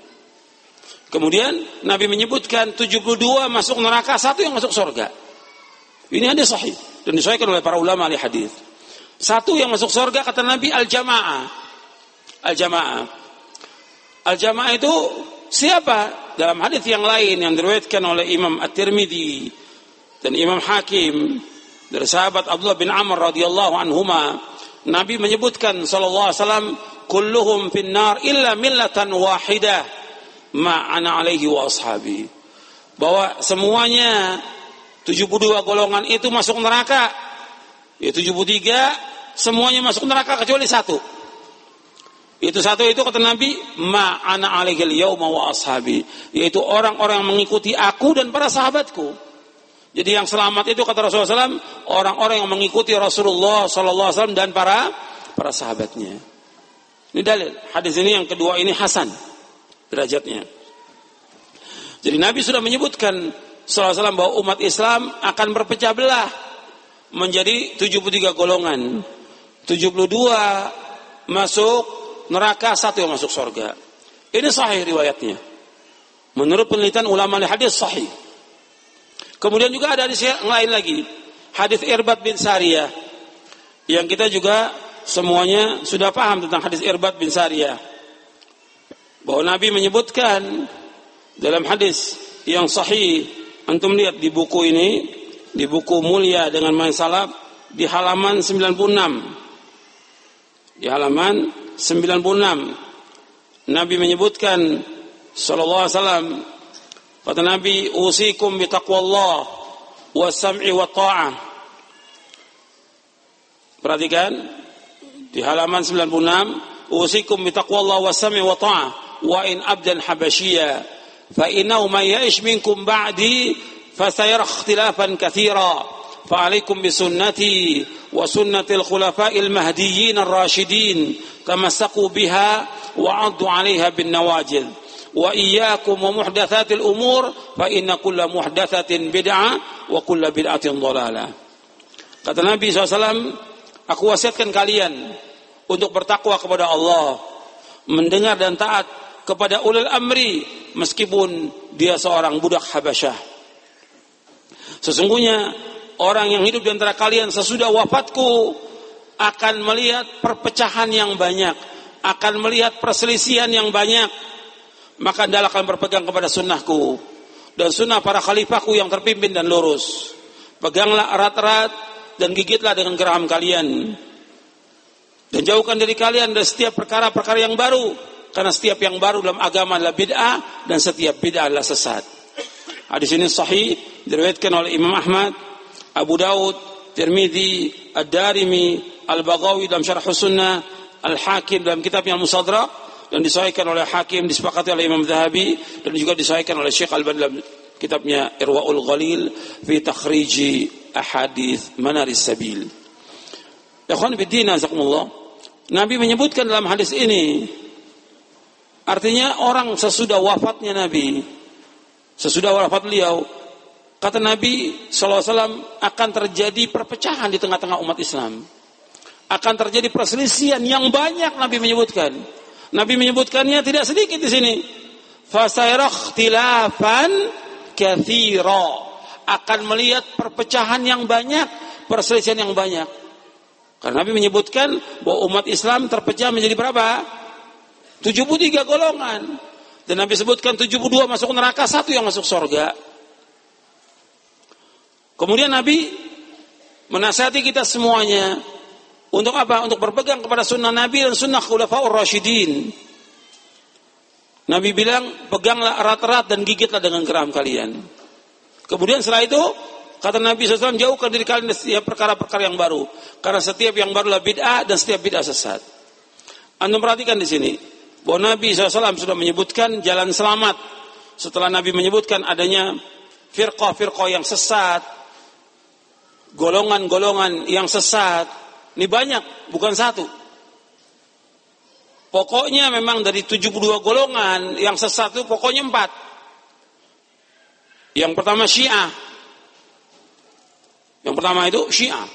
Kemudian Nabi menyebutkan 72 masuk neraka, satu yang masuk surga. Ini ada sahih dan disahihkan oleh para ulama ahli hadis. Satu yang masuk surga kata Nabi al-jamaah. Al-jamaah. Al-jamaah itu siapa? Dalam hadis yang lain yang diriwayatkan oleh Imam At-Tirmidzi dan Imam Hakim dari sahabat Abdullah bin Amr radhiyallahu anhuma, Nabi menyebutkan sallallahu alaihi wasallam kulluhum finnar illa millatan wahidah ma'ana alaihi wa ashabi. Bahwa semuanya 72 golongan itu masuk neraka. Ya 73 semuanya masuk neraka kecuali satu. Itu satu itu kata Nabi, ma'ana alaihi yauma wa ashabi. Yaitu orang-orang yang mengikuti aku dan para sahabatku. Jadi yang selamat itu kata Rasulullah SAW, orang-orang yang mengikuti Rasulullah SAW dan para para sahabatnya. Ini dalil. Hadis ini yang kedua ini Hasan derajatnya. Jadi Nabi sudah menyebutkan SAW bahwa umat Islam akan berpecah belah menjadi 73 golongan. 72 masuk neraka, satu yang masuk surga. Ini sahih riwayatnya. Menurut penelitian ulama hadis sahih. Kemudian juga ada hadis yang lain lagi. Hadis Irbad bin Sariyah. Yang kita juga semuanya sudah paham tentang hadis Irbad bin Sariyah bahwa Nabi menyebutkan dalam hadis yang sahih antum lihat di buku ini di buku mulia dengan masalah di halaman 96 di halaman 96 Nabi menyebutkan sallallahu alaihi wasallam kata Nabi usikum bi taqwallah wa ta'ah perhatikan di halaman 96 usikum bi taqwallah wa ta'ah wa in abdan habasyiya fa innahu man ya'ish minkum ba'di fasayara ikhtilafan katsira فعليكم بسنتي وسنة الخلفاء المهديين الراشدين تمسكوا بها وعضوا عليها بالنواجذ wa iyyakum wa muhdatsatil umur fa inna kulla muhdatsatin bid'ah wa kulla bid'atin dhalalah. Kata Nabi SAW, aku wasiatkan kalian untuk bertakwa kepada Allah, mendengar dan taat kepada ulil amri meskipun dia seorang budak Habasyah. Sesungguhnya orang yang hidup di antara kalian sesudah wafatku akan melihat perpecahan yang banyak, akan melihat perselisihan yang banyak, maka anda akan berpegang kepada sunnahku dan sunnah para khalifahku yang terpimpin dan lurus. Peganglah erat-erat dan gigitlah dengan geram kalian. Dan jauhkan dari kalian dari setiap perkara-perkara yang baru. Karena setiap yang baru dalam agama adalah bid'ah dan setiap bid'ah adalah sesat. Hadis ini sahih diriwayatkan oleh Imam Ahmad, Abu Daud, Tirmidzi, Ad-Darimi, Al-Baghawi dalam Syarh Sunnah, Al-Hakim dalam kitabnya Al-Musadrak dan disahihkan oleh Hakim disepakati oleh Imam Zahabi dan juga disahihkan oleh Syekh Al-Albani dalam kitabnya Irwaul Ghalil fi takhriji ahadith manaris sabil. Ikhwan bidina azakumullah. Nabi menyebutkan dalam hadis ini artinya orang sesudah wafatnya Nabi sesudah wafat beliau kata Nabi SAW akan terjadi perpecahan di tengah-tengah umat Islam akan terjadi perselisihan yang banyak Nabi menyebutkan Nabi menyebutkannya tidak sedikit di sini fasairakhtilafan kathira akan melihat perpecahan yang banyak, perselisihan yang banyak. Karena Nabi menyebutkan bahwa umat Islam terpecah menjadi berapa? 73 golongan. Dan Nabi sebutkan 72 masuk neraka, satu yang masuk surga. Kemudian Nabi menasihati kita semuanya untuk apa? Untuk berpegang kepada sunnah Nabi dan sunnah khulafaur rasyidin. Nabi bilang, peganglah erat-erat dan gigitlah dengan geram kalian. Kemudian setelah itu kata Nabi SAW jauhkan diri kalian dari setiap perkara-perkara yang baru. Karena setiap yang baru adalah bid'ah dan setiap bid'ah sesat. Anda perhatikan di sini bahwa Nabi SAW sudah menyebutkan jalan selamat. Setelah Nabi menyebutkan adanya firqah-firqah yang sesat, golongan-golongan yang sesat, ini banyak, bukan satu. Pokoknya memang dari 72 golongan yang sesat pokoknya empat. Yang pertama Syiah. Yang pertama itu Syiah.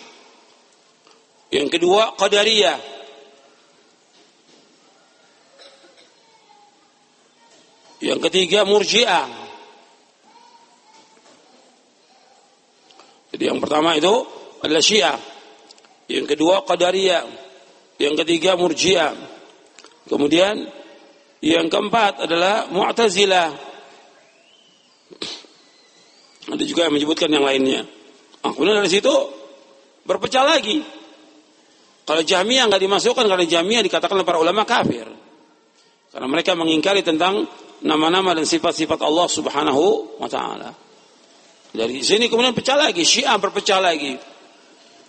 Yang kedua Qadariyah. Yang ketiga Murji'ah. Jadi yang pertama itu adalah Syiah. Yang kedua Qadariyah. Yang ketiga Murji'ah. Kemudian yang keempat adalah Mu'tazilah. Ada juga yang menyebutkan yang lainnya. Nah, kemudian dari situ berpecah lagi. Kalau Jahmiyah nggak dimasukkan karena Jahmiyah dikatakan oleh para ulama kafir. Karena mereka mengingkari tentang nama-nama dan sifat-sifat Allah Subhanahu wa taala. Dari sini kemudian pecah lagi, Syiah berpecah lagi.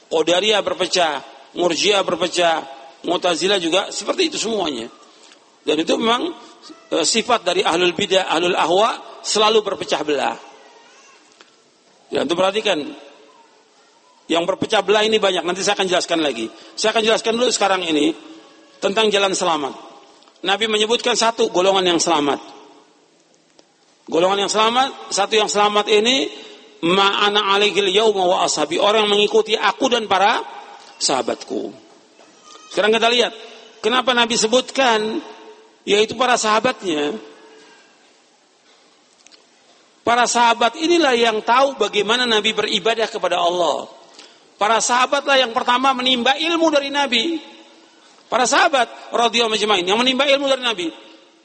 Qadariyah berpecah, Murji'ah berpecah, Mu'tazilah juga seperti itu semuanya. Dan itu memang e, sifat dari ahlul bidah, ahlul ahwa selalu berpecah belah. Ya, untuk perhatikan. Yang berpecah belah ini banyak. Nanti saya akan jelaskan lagi. Saya akan jelaskan dulu sekarang ini tentang jalan selamat. Nabi menyebutkan satu golongan yang selamat. Golongan yang selamat, satu yang selamat ini ma'ana alaihil yauma wa ashabi. Orang yang mengikuti aku dan para sahabatku. Sekarang kita lihat, kenapa Nabi sebutkan yaitu para sahabatnya. Para sahabat inilah yang tahu bagaimana Nabi beribadah kepada Allah. Para sahabatlah yang pertama menimba ilmu dari Nabi. Para sahabat radhiyallahu yang menimba ilmu dari Nabi.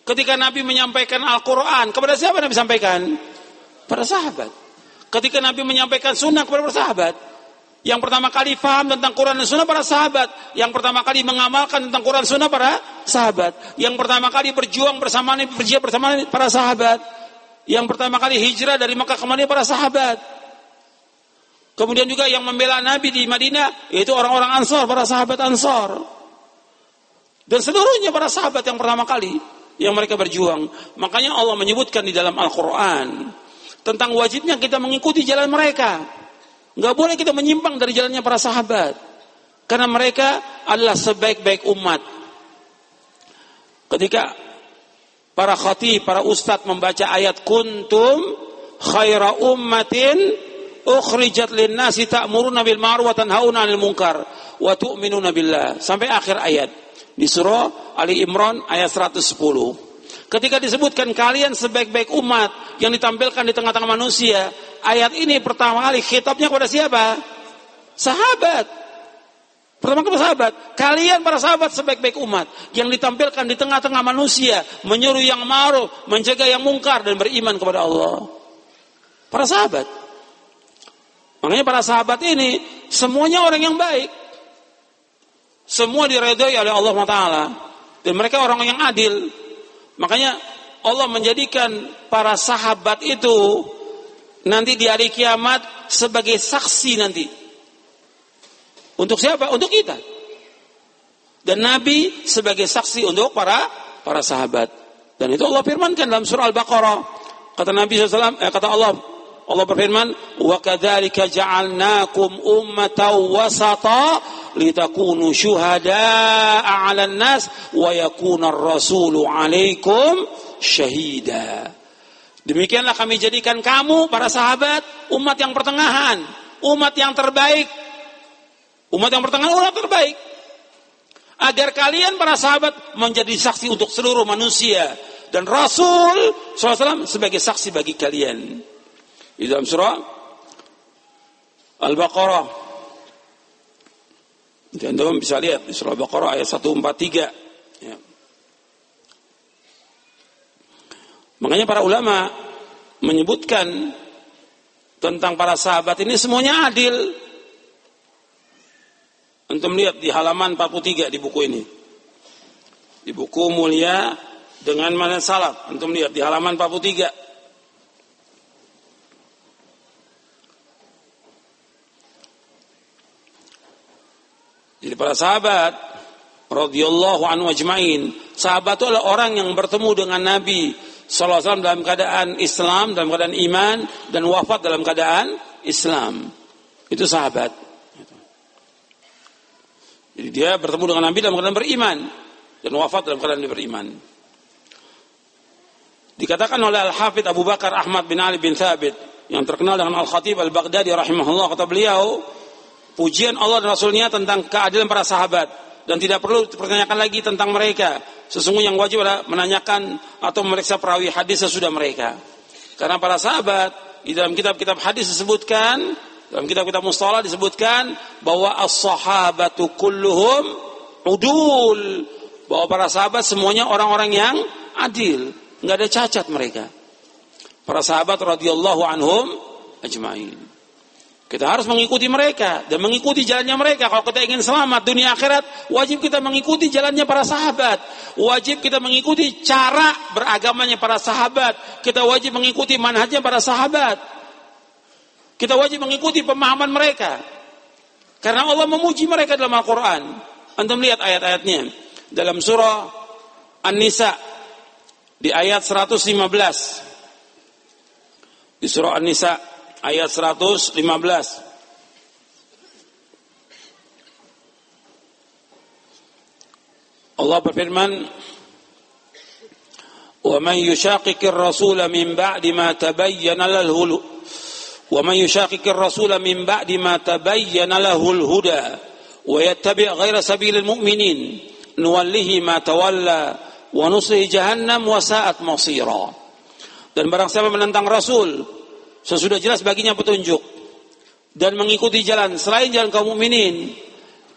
Ketika Nabi menyampaikan Al-Quran, kepada siapa Nabi sampaikan? Para sahabat. Ketika Nabi menyampaikan sunnah kepada para sahabat, yang pertama kali faham tentang Quran dan Sunnah para sahabat. Yang pertama kali mengamalkan tentang Quran dan Sunnah para sahabat. Yang pertama kali berjuang bersama berjihad bersama para sahabat yang pertama kali hijrah dari Makkah ke Madinah para sahabat. Kemudian juga yang membela Nabi di Madinah yaitu orang-orang Ansor, para sahabat Ansor. Dan seluruhnya para sahabat yang pertama kali yang mereka berjuang. Makanya Allah menyebutkan di dalam Al-Qur'an tentang wajibnya kita mengikuti jalan mereka. Nggak boleh kita menyimpang dari jalannya para sahabat. Karena mereka adalah sebaik-baik umat. Ketika para khatib, para ustadz membaca ayat kuntum khaira ummatin ukhrijat linnasi ta'muruna bil ma'ruf wa tanhauna 'anil munkar wa tu'minuna billah sampai akhir ayat di surah Ali Imran ayat 110. Ketika disebutkan kalian sebaik-baik umat yang ditampilkan di tengah-tengah manusia, ayat ini pertama kali khitabnya kepada siapa? Sahabat. Pertama kali sahabat, kalian para sahabat sebaik-baik umat yang ditampilkan di tengah-tengah manusia, menyuruh yang ma'ruf, mencegah yang mungkar dan beriman kepada Allah. Para sahabat. Makanya para sahabat ini semuanya orang yang baik. Semua diredoi oleh Allah Taala dan mereka orang yang adil. Makanya Allah menjadikan para sahabat itu nanti di hari kiamat sebagai saksi nanti. Untuk siapa? Untuk kita. Dan Nabi sebagai saksi untuk para para sahabat. Dan itu Allah firmankan dalam surah Al-Baqarah. Kata Nabi SAW, eh, kata Allah Allah berfirman, "Wa kadzalika ja'alnakum ummatan wasata litakunu syuhada'a 'alan nas wa yakuna ar-rasulu 'alaikum syahida." Demikianlah kami jadikan kamu para sahabat umat yang pertengahan, umat yang terbaik. Umat yang pertengahan umat terbaik. Agar kalian para sahabat menjadi saksi untuk seluruh manusia dan Rasul SAW sebagai saksi bagi kalian. Di dalam surah Al-Baqarah. Dan teman bisa lihat di surah Al-Baqarah ayat 143. Ya. Makanya para ulama menyebutkan tentang para sahabat ini semuanya adil. Untuk melihat di halaman 43 di buku ini. Di buku mulia dengan mana salaf. Untuk melihat di halaman 43. Jadi para sahabat radhiyallahu anhu ajmain, sahabat itu adalah orang yang bertemu dengan Nabi sallallahu alaihi wasallam dalam keadaan Islam, dalam keadaan iman dan wafat dalam keadaan Islam. Itu sahabat. Jadi dia bertemu dengan Nabi dalam keadaan beriman dan wafat dalam keadaan beriman. Dikatakan oleh Al-Hafidh Abu Bakar Ahmad bin Ali bin Thabit yang terkenal dengan Al-Khatib Al-Baghdadi rahimahullah kata beliau, pujian Allah dan Rasulnya tentang keadilan para sahabat dan tidak perlu dipertanyakan lagi tentang mereka. Sesungguhnya yang wajib adalah menanyakan atau memeriksa perawi hadis sesudah mereka. Karena para sahabat di dalam kitab-kitab hadis disebutkan, dalam kitab-kitab mustalah disebutkan bahwa as-sahabatu kulluhum udul. Bahwa para sahabat semuanya orang-orang yang adil, nggak ada cacat mereka. Para sahabat radhiyallahu anhum ajmain. Kita harus mengikuti mereka dan mengikuti jalannya mereka. Kalau kita ingin selamat dunia akhirat, wajib kita mengikuti jalannya para sahabat. Wajib kita mengikuti cara beragamanya para sahabat. Kita wajib mengikuti manhajnya para sahabat. Kita wajib mengikuti pemahaman mereka. Karena Allah memuji mereka dalam Al-Quran. Antum lihat ayat-ayatnya. Dalam surah An-Nisa. Di ayat 115. Di surah An-Nisa ayat 115. Allah berfirman, ومن يشاقق الرسول من بعد ما تبين له ومن يشاقق الرسول من بعد ما تبين له الهدى ويتبع غير سبيل المؤمنين نوله ما تولى ونصله جهنم وساءت مصيرا dan barang siapa menentang Rasul Sesudah jelas baginya petunjuk dan mengikuti jalan selain jalan kaum mukminin,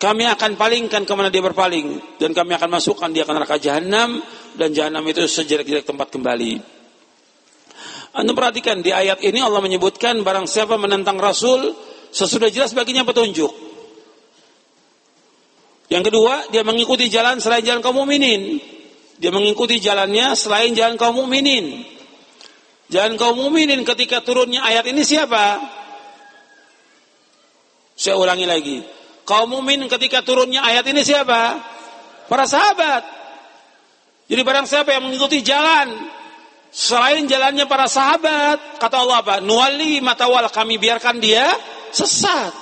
kami akan palingkan ke mana dia berpaling dan kami akan masukkan dia ke neraka jahanam dan jahanam itu sejelek-jelek tempat kembali. Anda perhatikan di ayat ini Allah menyebutkan barang siapa menentang Rasul sesudah jelas baginya petunjuk. Yang kedua, dia mengikuti jalan selain jalan kaum mukminin. Dia mengikuti jalannya selain jalan kaum mukminin. Jangan kaum muminin ketika turunnya ayat ini siapa? Saya ulangi lagi. Kaum mumin ketika turunnya ayat ini siapa? Para sahabat. Jadi barang siapa yang mengikuti jalan selain jalannya para sahabat, kata Allah apa? Nuwali matawal kami biarkan dia sesat.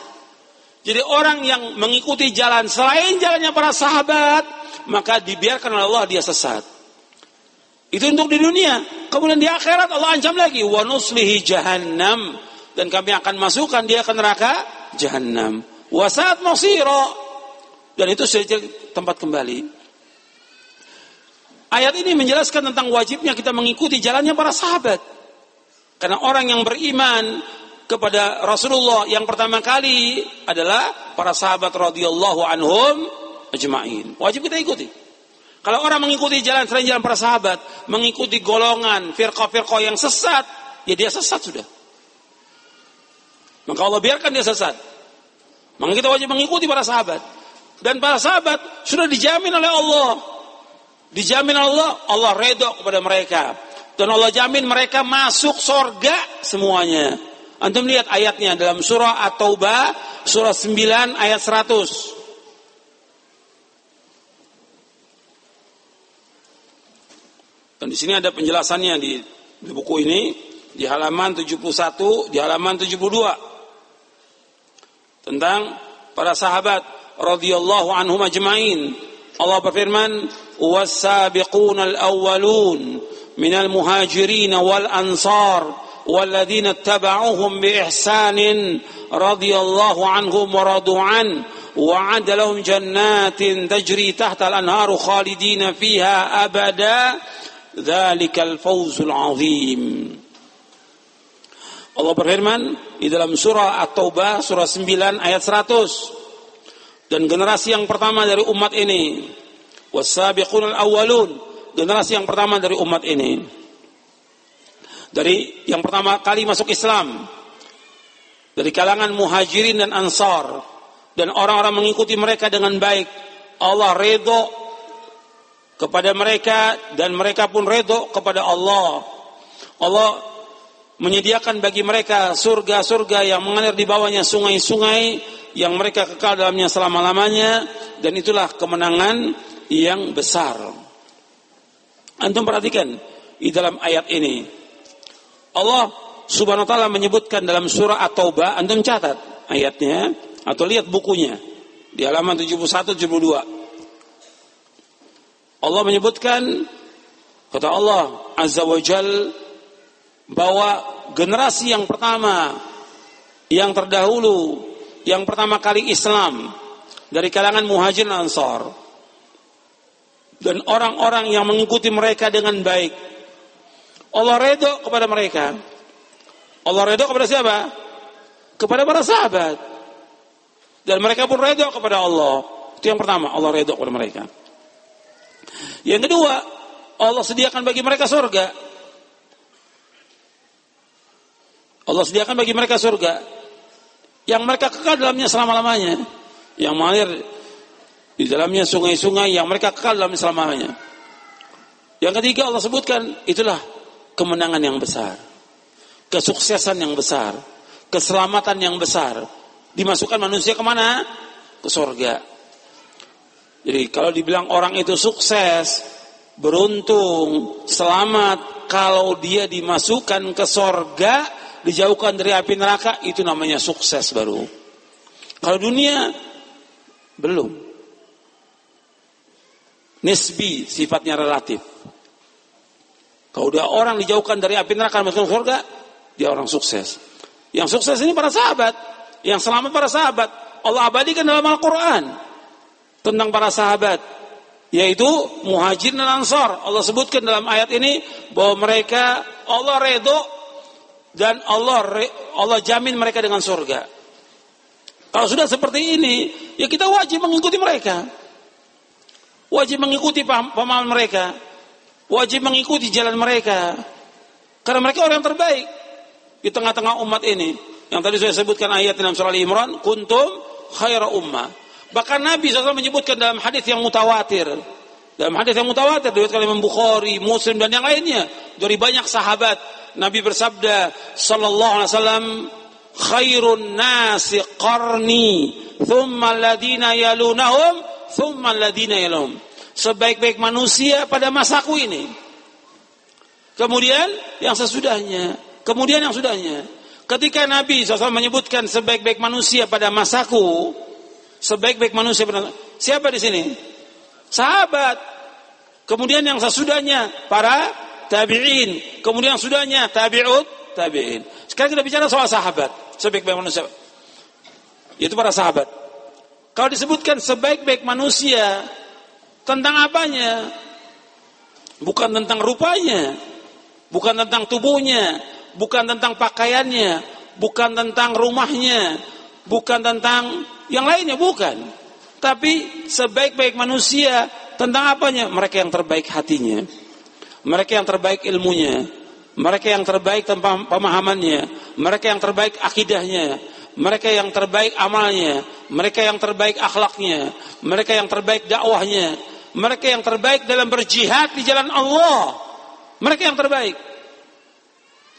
Jadi orang yang mengikuti jalan selain jalannya para sahabat, maka dibiarkan oleh Allah dia sesat. Itu untuk di dunia. Kemudian di akhirat Allah ancam lagi, wa nuslihi jahannam dan kami akan masukkan dia ke neraka jahannam. Wasat masira. Dan itu sudah tempat kembali. Ayat ini menjelaskan tentang wajibnya kita mengikuti jalannya para sahabat. Karena orang yang beriman kepada Rasulullah yang pertama kali adalah para sahabat radhiyallahu anhum ajma'in. Wajib kita ikuti. Kalau orang mengikuti jalan selain jalan para sahabat, mengikuti golongan firqah-firqah yang sesat, ya dia sesat sudah. Maka Allah biarkan dia sesat. Maka kita wajib mengikuti para sahabat. Dan para sahabat sudah dijamin oleh Allah. Dijamin Allah, Allah redho kepada mereka. Dan Allah jamin mereka masuk sorga semuanya. Antum lihat ayatnya dalam surah At-Taubah, surah 9 ayat 100. Dan di sini ada penjelasannya di, di buku ini di halaman 71, di halaman 72 tentang para sahabat radhiyallahu anhum ajmain. Allah berfirman, "Was-sabiqun al-awwalun minal muhajirin wal ansar والذين اتبعوهم بإحسان رضي الله عنهم ورضوا عنه وعد لهم جنات تجري تحت الأنهار خالدين فيها أبدا dzalikal fawzul azim. Allah berfirman di dalam surah At-Taubah surah 9 ayat 100 dan generasi yang pertama dari umat ini wasabiqun al-awwalun, generasi yang pertama dari umat ini. Dari yang pertama kali masuk Islam dari kalangan muhajirin dan ansar dan orang-orang mengikuti mereka dengan baik Allah redho kepada mereka dan mereka pun redho kepada Allah Allah menyediakan bagi mereka surga-surga yang mengalir di bawahnya sungai-sungai yang mereka kekal dalamnya selama-lamanya dan itulah kemenangan yang besar. Antum perhatikan di dalam ayat ini Allah Subhanahu wa taala menyebutkan dalam surah At-Taubah antum catat ayatnya atau lihat bukunya di halaman 71 72. Allah menyebutkan kata Allah Azza wa Jalla bahwa generasi yang pertama yang terdahulu yang pertama kali Islam dari kalangan muhajir dan ansar dan orang-orang yang mengikuti mereka dengan baik Allah redho kepada mereka. Allah redho kepada siapa? kepada para sahabat. Dan mereka pun redho kepada Allah. Itu yang pertama Allah redho kepada mereka yang kedua Allah sediakan bagi mereka surga Allah sediakan bagi mereka surga yang mereka kekal dalamnya selama-lamanya, yang mengalir di dalamnya sungai-sungai yang mereka kekal dalamnya selama-lamanya. Yang ketiga Allah sebutkan itulah kemenangan yang besar, kesuksesan yang besar, keselamatan yang besar. Dimasukkan manusia ke mana? Ke surga. Jadi kalau dibilang orang itu sukses, beruntung, selamat, kalau dia dimasukkan ke surga, dijauhkan dari api neraka itu namanya sukses baru. Kalau dunia belum. Nisbi sifatnya relatif. Kalau udah orang dijauhkan dari api neraka masuk surga, dia orang sukses. Yang sukses ini para sahabat, yang selamat para sahabat. Allah abadikan dalam Al-Qur'an tentang para sahabat yaitu muhajir dan ansar. Allah sebutkan dalam ayat ini bahwa mereka Allah redho dan Allah Allah jamin mereka dengan surga. Kalau sudah seperti ini, ya kita wajib mengikuti mereka. Wajib mengikuti pemahaman mereka. Wajib mengikuti jalan mereka. Karena mereka orang yang terbaik di tengah-tengah umat ini. Yang tadi saya sebutkan ayat dalam surah Al-Imran, kuntum khaira ummah. Bahkan Nabi SAW menyebutkan dalam hadis yang mutawatir. Dalam hadis yang mutawatir diriwayatkan Imam Bukhari, Muslim dan yang lainnya. Dari banyak sahabat Nabi bersabda sallallahu alaihi wasallam khairun nasi qarni thumma alladhina yalunahum thumma alladhina yalunhum sebaik-baik manusia pada masaku ini. Kemudian yang sesudahnya. Kemudian yang sudahnya. Ketika Nabi SAW menyebutkan sebaik-baik manusia pada masaku, sebaik-baik manusia pada siapa di sini? Sahabat. Kemudian yang sesudahnya para tabi'in. Kemudian yang sudahnya tabi'ut tabi'in. Sekarang kita bicara soal sahabat, sebaik-baik manusia. Itu para sahabat. Kalau disebutkan sebaik-baik manusia, tentang apanya? Bukan tentang rupanya, bukan tentang tubuhnya, bukan tentang pakaiannya, bukan tentang rumahnya, bukan tentang yang lainnya, bukan. Tapi sebaik-baik manusia tentang apanya? Mereka yang terbaik hatinya, mereka yang terbaik ilmunya, mereka yang terbaik tentang pemahamannya, mereka yang terbaik akidahnya, mereka yang terbaik amalnya, mereka yang terbaik akhlaknya, mereka yang terbaik dakwahnya, mereka yang terbaik dalam berjihad di jalan Allah. Mereka yang terbaik.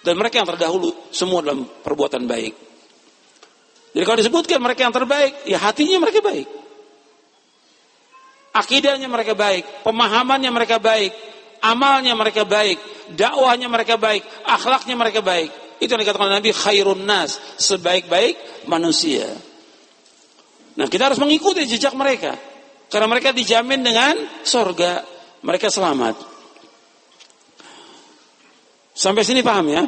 Dan mereka yang terdahulu semua dalam perbuatan baik. Jadi kalau disebutkan mereka yang terbaik, ya hatinya mereka baik. Akidahnya mereka baik, pemahamannya mereka baik, amalnya mereka baik, dakwahnya mereka baik, akhlaknya mereka baik. Itu yang dikatakan Nabi khairun nas, sebaik-baik manusia. Nah, kita harus mengikuti jejak mereka. Karena mereka dijamin dengan surga, mereka selamat. Sampai sini paham ya?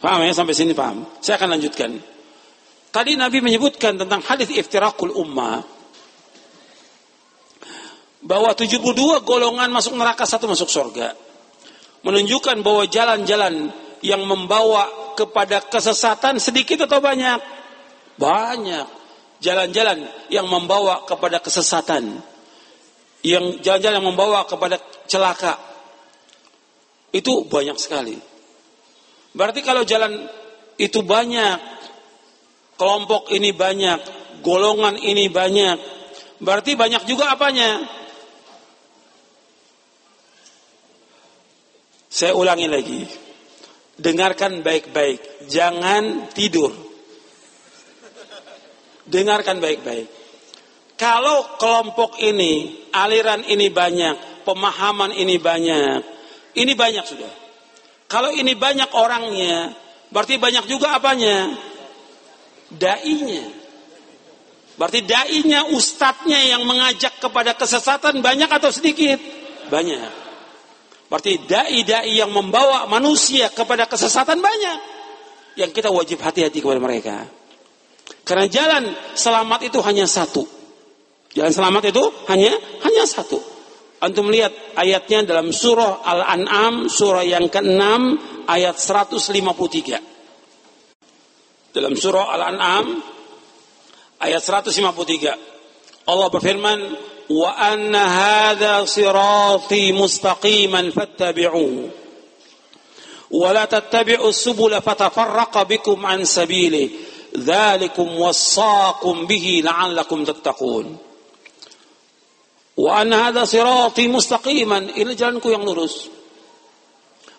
Paham ya sampai sini paham. Saya akan lanjutkan. Tadi Nabi menyebutkan tentang hadis iftirakul ummah bahwa 72 golongan masuk neraka satu masuk surga. Menunjukkan bahwa jalan-jalan yang membawa kepada kesesatan sedikit atau banyak? Banyak. Jalan-jalan yang membawa kepada kesesatan. Yang jalan-jalan yang membawa kepada celaka itu banyak sekali. Berarti kalau jalan itu banyak, kelompok ini banyak, golongan ini banyak, berarti banyak juga apanya? Saya ulangi lagi. Dengarkan baik-baik, jangan tidur. Dengarkan baik-baik. Kalau kelompok ini, aliran ini banyak, pemahaman ini banyak, ini banyak sudah. Kalau ini banyak orangnya, berarti banyak juga apanya? Dainya. Berarti dainya, ustadznya yang mengajak kepada kesesatan banyak atau sedikit? Banyak. Berarti dai-dai yang membawa manusia kepada kesesatan banyak. Yang kita wajib hati-hati kepada mereka. Karena jalan selamat itu hanya satu. Jalan selamat itu hanya hanya satu. Antum lihat ayatnya dalam surah Al-An'am, surah yang ke-6, ayat 153. Dalam surah Al-An'am, ayat 153. Allah berfirman, "Wa anna hadha sirati mustaqiman fattabi'uhu." Tattabi'u subula fatafarraqa bikum an sabili. Dzalikum wassaakum bihi la'allakum tattaqun. Wa anna hadha sirati mustaqiman. Ini jalanku yang lurus.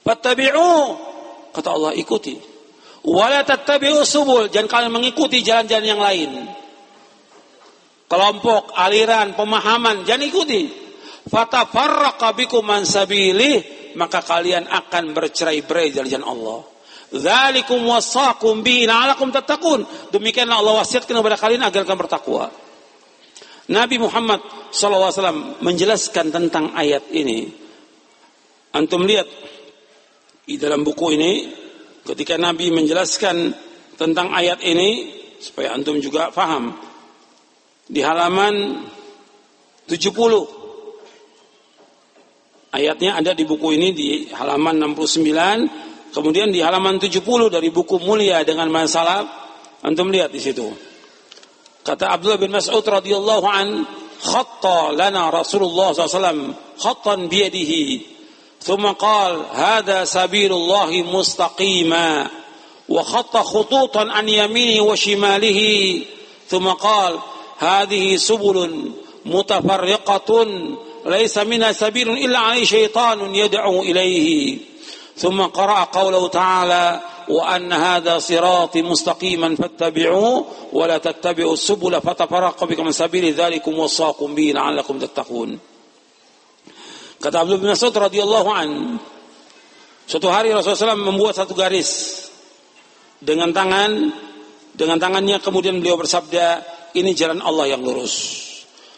Fattabi'u. Kata Allah, ikuti. Wa la tattabi'u subul. Jangan kalian mengikuti jalan-jalan yang lain. Kelompok, aliran, pemahaman. Jangan ikuti. Fatafarraqa bikum man. Maka kalian akan bercerai-berai dari jalan Allah. Dzalikum wasaqum bi la'alakum tattaqun. Demikianlah Allah wasiatkan kepada kalian agar kalian bertakwa. Nabi Muhammad SAW menjelaskan tentang ayat ini. Antum lihat di dalam buku ini ketika Nabi menjelaskan tentang ayat ini supaya antum juga faham di halaman 70 ayatnya ada di buku ini di halaman 69 kemudian di halaman 70 dari buku mulia dengan masalah antum lihat di situ Kata Abdullah bin Mas'ud radhiyallahu an, khatta lana Rasulullah SAW khattan biyadihi. ثم قال هذا سبيل الله مستقيما وخط خطوطا عن يمينه وشماله. ثم قال هذه سبل متفرقة ليس منها سبيل إلا عليه شيطان يدعو إليه. ثم قرأ قوله تعالى وأن هذا صراطي مستقيما فاتبعوه ولا تتبعوا السبل فتفرق بكم من سبيل ذلكم وصاكم به لعلكم تتقون. Kata Abdul bin Mas'ud radhiyallahu an, suatu hari Rasulullah SAW membuat satu garis dengan tangan dengan tangannya kemudian beliau bersabda ini jalan Allah yang lurus.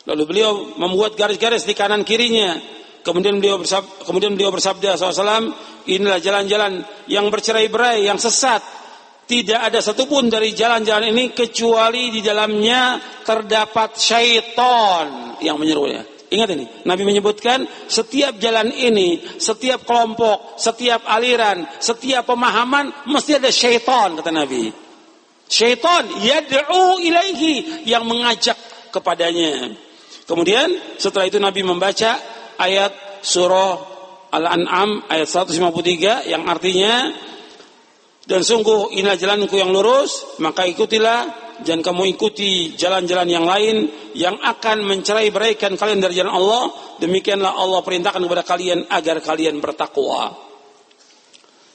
Lalu beliau membuat garis-garis di kanan kirinya. Kemudian beliau bersabda, kemudian beliau bersabda SAW inilah jalan-jalan yang bercerai-berai yang sesat. Tidak ada satupun dari jalan-jalan ini kecuali di dalamnya terdapat syaitan yang menyerunya. Ingat ini, Nabi menyebutkan setiap jalan ini, setiap kelompok, setiap aliran, setiap pemahaman mesti ada syaitan kata Nabi. Syaitan yad'u ilaihi yang mengajak kepadanya. Kemudian setelah itu Nabi membaca ayat surah Al-An'am ayat 153 yang artinya dan sungguh inilah jalanku yang lurus, maka ikutilah jangan kamu ikuti jalan-jalan yang lain yang akan mencerai beraikan kalian dari jalan Allah. Demikianlah Allah perintahkan kepada kalian agar kalian bertakwa.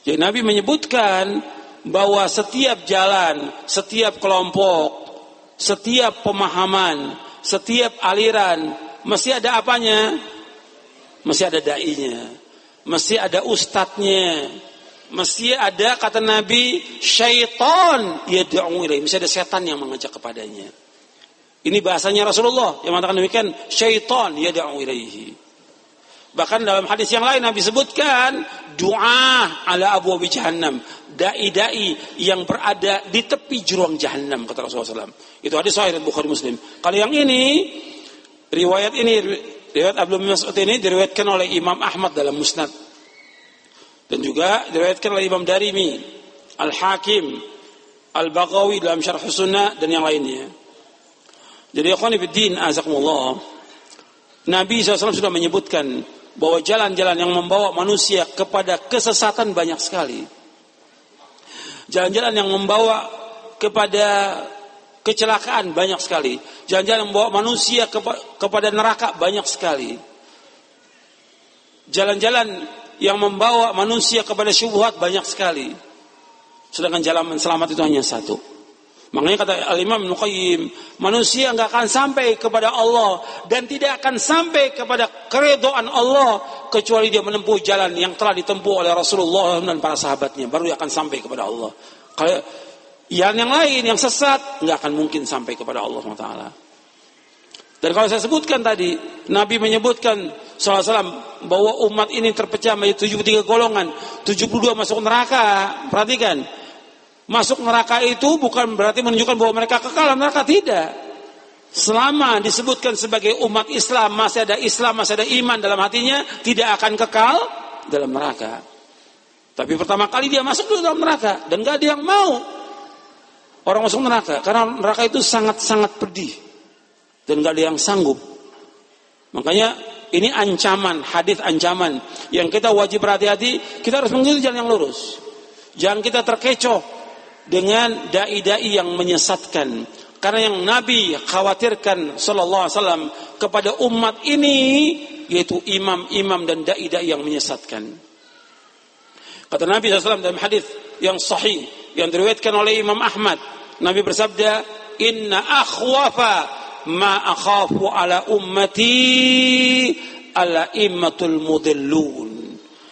Jadi Nabi menyebutkan bahwa setiap jalan, setiap kelompok, setiap pemahaman, setiap aliran mesti ada apanya? Mesti ada dai-nya, mesti ada ustadznya, Mesti ada kata Nabi syaitan yad'u ilaihi. Mesti ada setan yang mengajak kepadanya. Ini bahasanya Rasulullah yang mengatakan demikian syaitan yad'u ilaihi. Bahkan dalam hadis yang lain Nabi sebutkan doa ala abu abi jahannam. Dai-dai yang berada di tepi jurang jahannam kata Rasulullah SAW. Itu hadis sahih Bukhari Muslim. Kalau yang ini riwayat ini riwayat Abdul Mas'ud ini diriwayatkan oleh Imam Ahmad dalam Musnad dan juga diriwayatkan oleh Imam Darimi, Al-Hakim, Al-Baghawi dalam Syarh Sunnah dan yang lainnya. Jadi ikhwan fillah azakumullah. Nabi SAW sudah menyebutkan bahwa jalan-jalan yang membawa manusia kepada kesesatan banyak sekali. Jalan-jalan yang membawa kepada kecelakaan banyak sekali. Jalan-jalan yang membawa manusia kepada neraka banyak sekali. Jalan-jalan yang membawa manusia kepada syubhat banyak sekali. Sedangkan jalan selamat itu hanya satu. Makanya kata Al-Imam Nuqayyim, manusia nggak akan sampai kepada Allah dan tidak akan sampai kepada keredoan Allah kecuali dia menempuh jalan yang telah ditempuh oleh Rasulullah dan para sahabatnya. Baru dia akan sampai kepada Allah. Kalau yang yang lain yang sesat nggak akan mungkin sampai kepada Allah Taala. Dan kalau saya sebutkan tadi, Nabi menyebutkan SAW bahwa umat ini terpecah menjadi 73 golongan, 72 masuk neraka. Perhatikan, masuk neraka itu bukan berarti menunjukkan bahwa mereka kekal neraka, tidak. Selama disebutkan sebagai umat Islam, masih ada Islam, masih ada iman dalam hatinya, tidak akan kekal dalam neraka. Tapi pertama kali dia masuk dulu dalam neraka dan gak ada yang mau orang masuk neraka karena neraka itu sangat-sangat pedih dan gak ada yang sanggup. Makanya ini ancaman, hadis ancaman yang kita wajib berhati-hati. Kita harus mengikuti jalan yang lurus. Jangan kita terkecoh dengan dai-dai yang menyesatkan. Karena yang Nabi khawatirkan Sallallahu Alaihi Wasallam kepada umat ini yaitu imam-imam dan dai-dai yang menyesatkan. Kata Nabi SAW dalam hadis yang sahih yang diriwayatkan oleh Imam Ahmad, Nabi bersabda, "Inna akhwafa ma akhafu ala ummati ala immatul mudillun.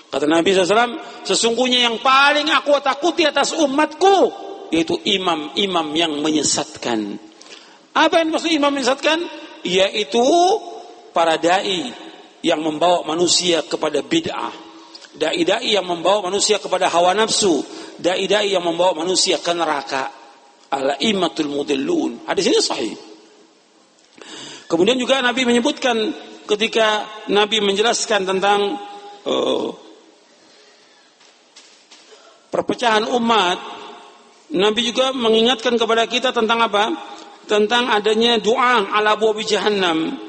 Kata Nabi SAW, sesungguhnya yang paling aku takuti atas umatku, yaitu imam-imam yang menyesatkan. Apa yang maksud imam menyesatkan? Yaitu para da'i yang membawa manusia kepada bid'ah. Da'i-da'i yang membawa manusia kepada hawa nafsu. Da'i-da'i yang membawa manusia ke neraka. Ala imatul mudillun. Hadis ini sahih. Kemudian juga Nabi menyebutkan ketika Nabi menjelaskan tentang uh, perpecahan umat, Nabi juga mengingatkan kepada kita tentang apa? Tentang adanya doa ala Abu jahannam.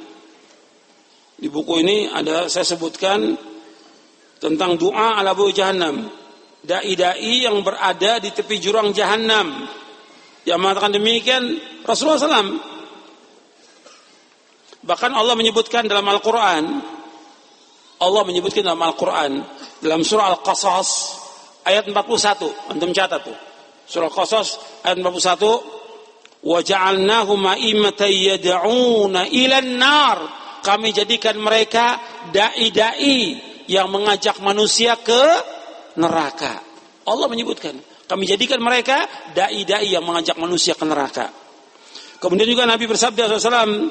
Di buku ini ada saya sebutkan tentang doa ala Abu jahannam. Dai-dai yang berada di tepi jurang jahannam. Yang mengatakan demikian Rasulullah SAW Bahkan Allah menyebutkan dalam Al-Quran, Allah menyebutkan dalam Al-Quran, dalam surah Al-Qasas, ayat 41, antum catat tuh. Surah Al-Qasas, ayat 41, وَجَعَلْنَاهُمْ مَئِمَّةً يَدْعُونَ إِلَى النَّارِ Kami jadikan mereka da'i-da'i yang mengajak manusia ke neraka. Allah menyebutkan, Kami jadikan mereka dai-dai yang mengajak manusia ke neraka. Kemudian juga Nabi bersabda SAW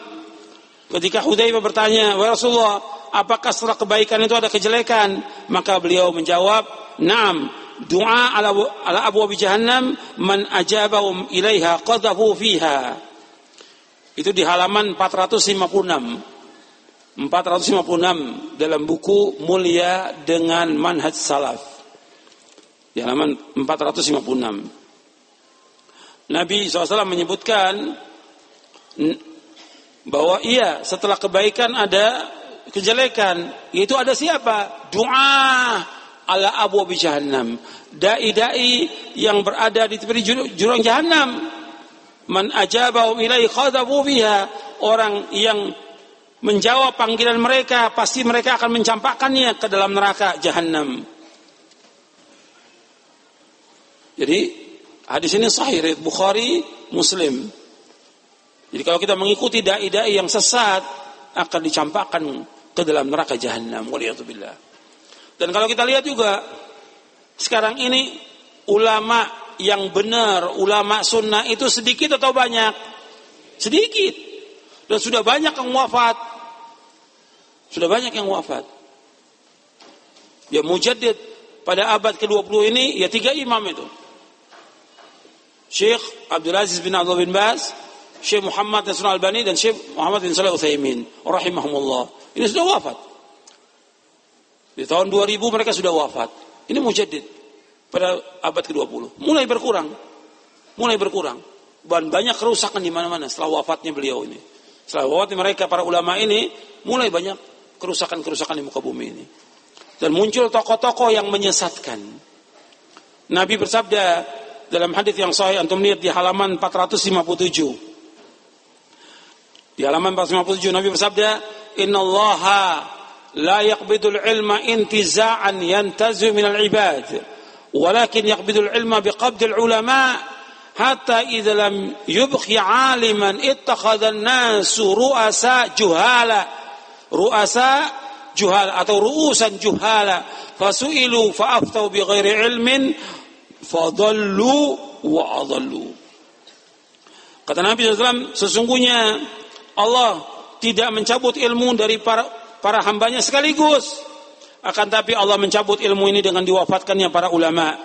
ketika Hudzaifah bertanya, "Wa Rasulullah, apakah setelah kebaikan itu ada kejelekan?" Maka beliau menjawab, "Naam, doa ala ala abwabi jahannam man ajabahum ilaiha qadhafu fiha." Itu di halaman 456. 456 dalam buku Mulia dengan Manhaj Salaf di halaman 456. Nabi SAW menyebutkan bahwa iya setelah kebaikan ada kejelekan. Yaitu ada siapa? Doa ala abu jahannam. Dai-dai yang berada di tepi jurang jahannam. Man ajabahum ilai khadabu biha. Orang yang menjawab panggilan mereka pasti mereka akan mencampakkannya ke dalam neraka jahanam Jadi hadis ini sahih Bukhari, Muslim. Jadi kalau kita mengikuti dai-dai yang sesat akan dicampakkan ke dalam neraka jahanam. Waliyatubillah. Dan kalau kita lihat juga sekarang ini ulama yang benar, ulama sunnah itu sedikit atau banyak? Sedikit. Dan sudah banyak yang wafat. Sudah banyak yang wafat. Ya mujaddid pada abad ke-20 ini ya tiga imam itu. Syekh Abdul Aziz bin Abdul bin Baz, Syekh Muhammad Nasrul Albani dan Syekh Muhammad bin Salih Uthaymin rahimahumullah. Ini sudah wafat. Di tahun 2000 mereka sudah wafat. Ini mujaddid pada abad ke-20. Mulai berkurang. Mulai berkurang. Dan banyak kerusakan di mana-mana setelah wafatnya beliau ini. Setelah wafatnya mereka para ulama ini mulai banyak kerusakan-kerusakan di muka bumi ini. Dan muncul tokoh-tokoh yang menyesatkan. Nabi bersabda, dalam hadis yang sahih antum lihat di halaman 457. Di halaman 457 Nabi bersabda, "Innallaha la yaqbidul ilma intiza'an yantazu minal ibad, walakin yaqbidul ilma biqabdil ulama." hatta idza lam yubqi aliman ittakhadha an-nasu ru'asa juhala ru'asa juhala atau ru'usan juhala fasu'ilu fa'aftau bighairi ilmin fadallu wa adallu. Kata Nabi SAW, sesungguhnya Allah tidak mencabut ilmu dari para, para hambanya sekaligus. Akan tapi Allah mencabut ilmu ini dengan diwafatkannya para ulama.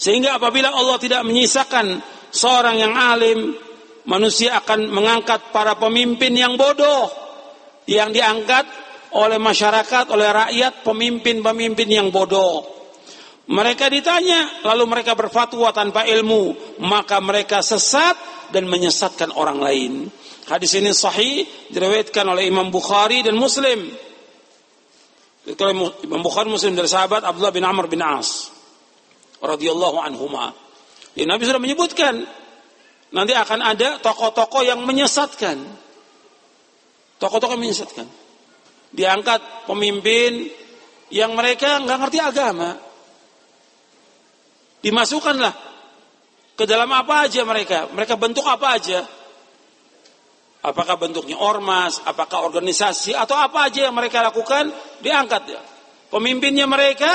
Sehingga apabila Allah tidak menyisakan seorang yang alim, manusia akan mengangkat para pemimpin yang bodoh. Yang diangkat oleh masyarakat, oleh rakyat, pemimpin-pemimpin yang bodoh. Mereka ditanya, lalu mereka berfatwa tanpa ilmu, maka mereka sesat dan menyesatkan orang lain. Hadis ini sahih diriwayatkan oleh Imam Bukhari dan Muslim. Imam Bukhari Muslim dari sahabat Abdullah bin Amr bin As radhiyallahu anhuma. Ya, Nabi sudah menyebutkan nanti akan ada tokoh-tokoh yang menyesatkan. Tokoh-tokoh menyesatkan. Diangkat pemimpin yang mereka nggak ngerti agama, Dimasukkanlah ke dalam apa aja mereka. Mereka bentuk apa aja. Apakah bentuknya ormas, apakah organisasi, atau apa aja yang mereka lakukan, diangkat ya. Pemimpinnya mereka,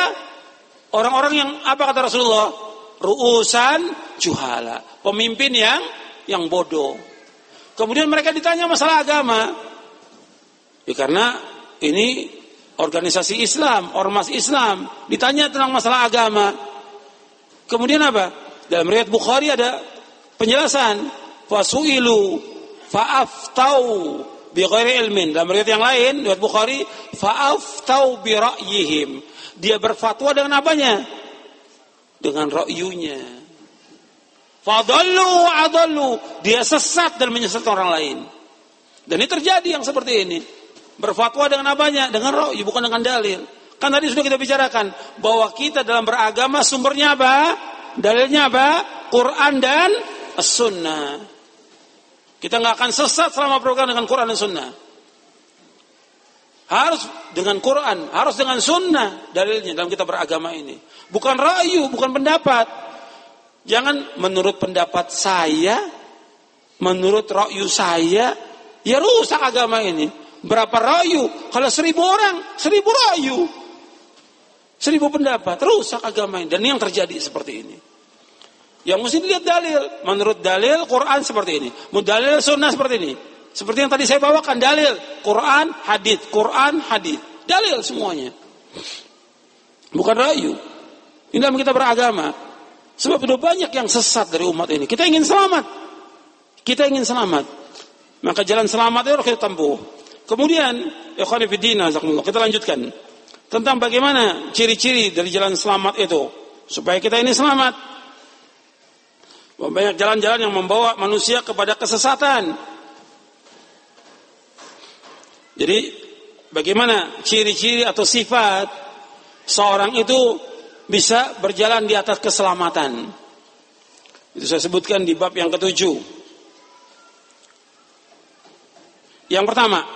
orang-orang yang, apa kata Rasulullah? Ruusan juhala. Pemimpin yang yang bodoh. Kemudian mereka ditanya masalah agama. Ya, karena ini organisasi Islam, ormas Islam. Ditanya tentang masalah agama. Kemudian apa? Dalam riwayat Bukhari ada penjelasan fasuilu fa'aftau bi ghairi ilmin. Dalam riwayat yang lain riwayat Bukhari fa'aftau bi ra'yihim. Dia berfatwa dengan apanya? Dengan ra'yunya. Fadallu adallu. Dia sesat dan menyesatkan orang lain. Dan ini terjadi yang seperti ini. Berfatwa dengan apanya? Dengan ra'yu bukan dengan dalil. Kan tadi sudah kita bicarakan bahwa kita dalam beragama sumbernya apa? Dalilnya apa? Quran dan Sunnah. Kita nggak akan sesat selama program dengan Quran dan Sunnah. Harus dengan Quran, harus dengan Sunnah dalilnya dalam kita beragama ini. Bukan rayu, bukan pendapat. Jangan menurut pendapat saya, menurut rayu saya, ya rusak agama ini. Berapa rayu? Kalau seribu orang, seribu rayu. Seribu pendapat, rusak agama ini. Dan ini yang terjadi seperti ini. Yang mesti dilihat dalil. Menurut dalil, Quran seperti ini. Menurut dalil, sunnah seperti ini. Seperti yang tadi saya bawakan, dalil. Quran, hadith. Quran, hadith. Dalil semuanya. Bukan rayu. Ini dalam kita beragama. Sebab sudah banyak yang sesat dari umat ini. Kita ingin selamat. Kita ingin selamat. Maka jalan selamat itu harus kita tempuh. Kemudian, kita lanjutkan. Tentang bagaimana ciri-ciri dari jalan selamat itu. Supaya kita ini selamat. Banyak jalan-jalan yang membawa manusia kepada kesesatan. Jadi, bagaimana ciri-ciri atau sifat seorang itu bisa berjalan di atas keselamatan. Itu saya sebutkan di bab yang ketujuh. Yang pertama,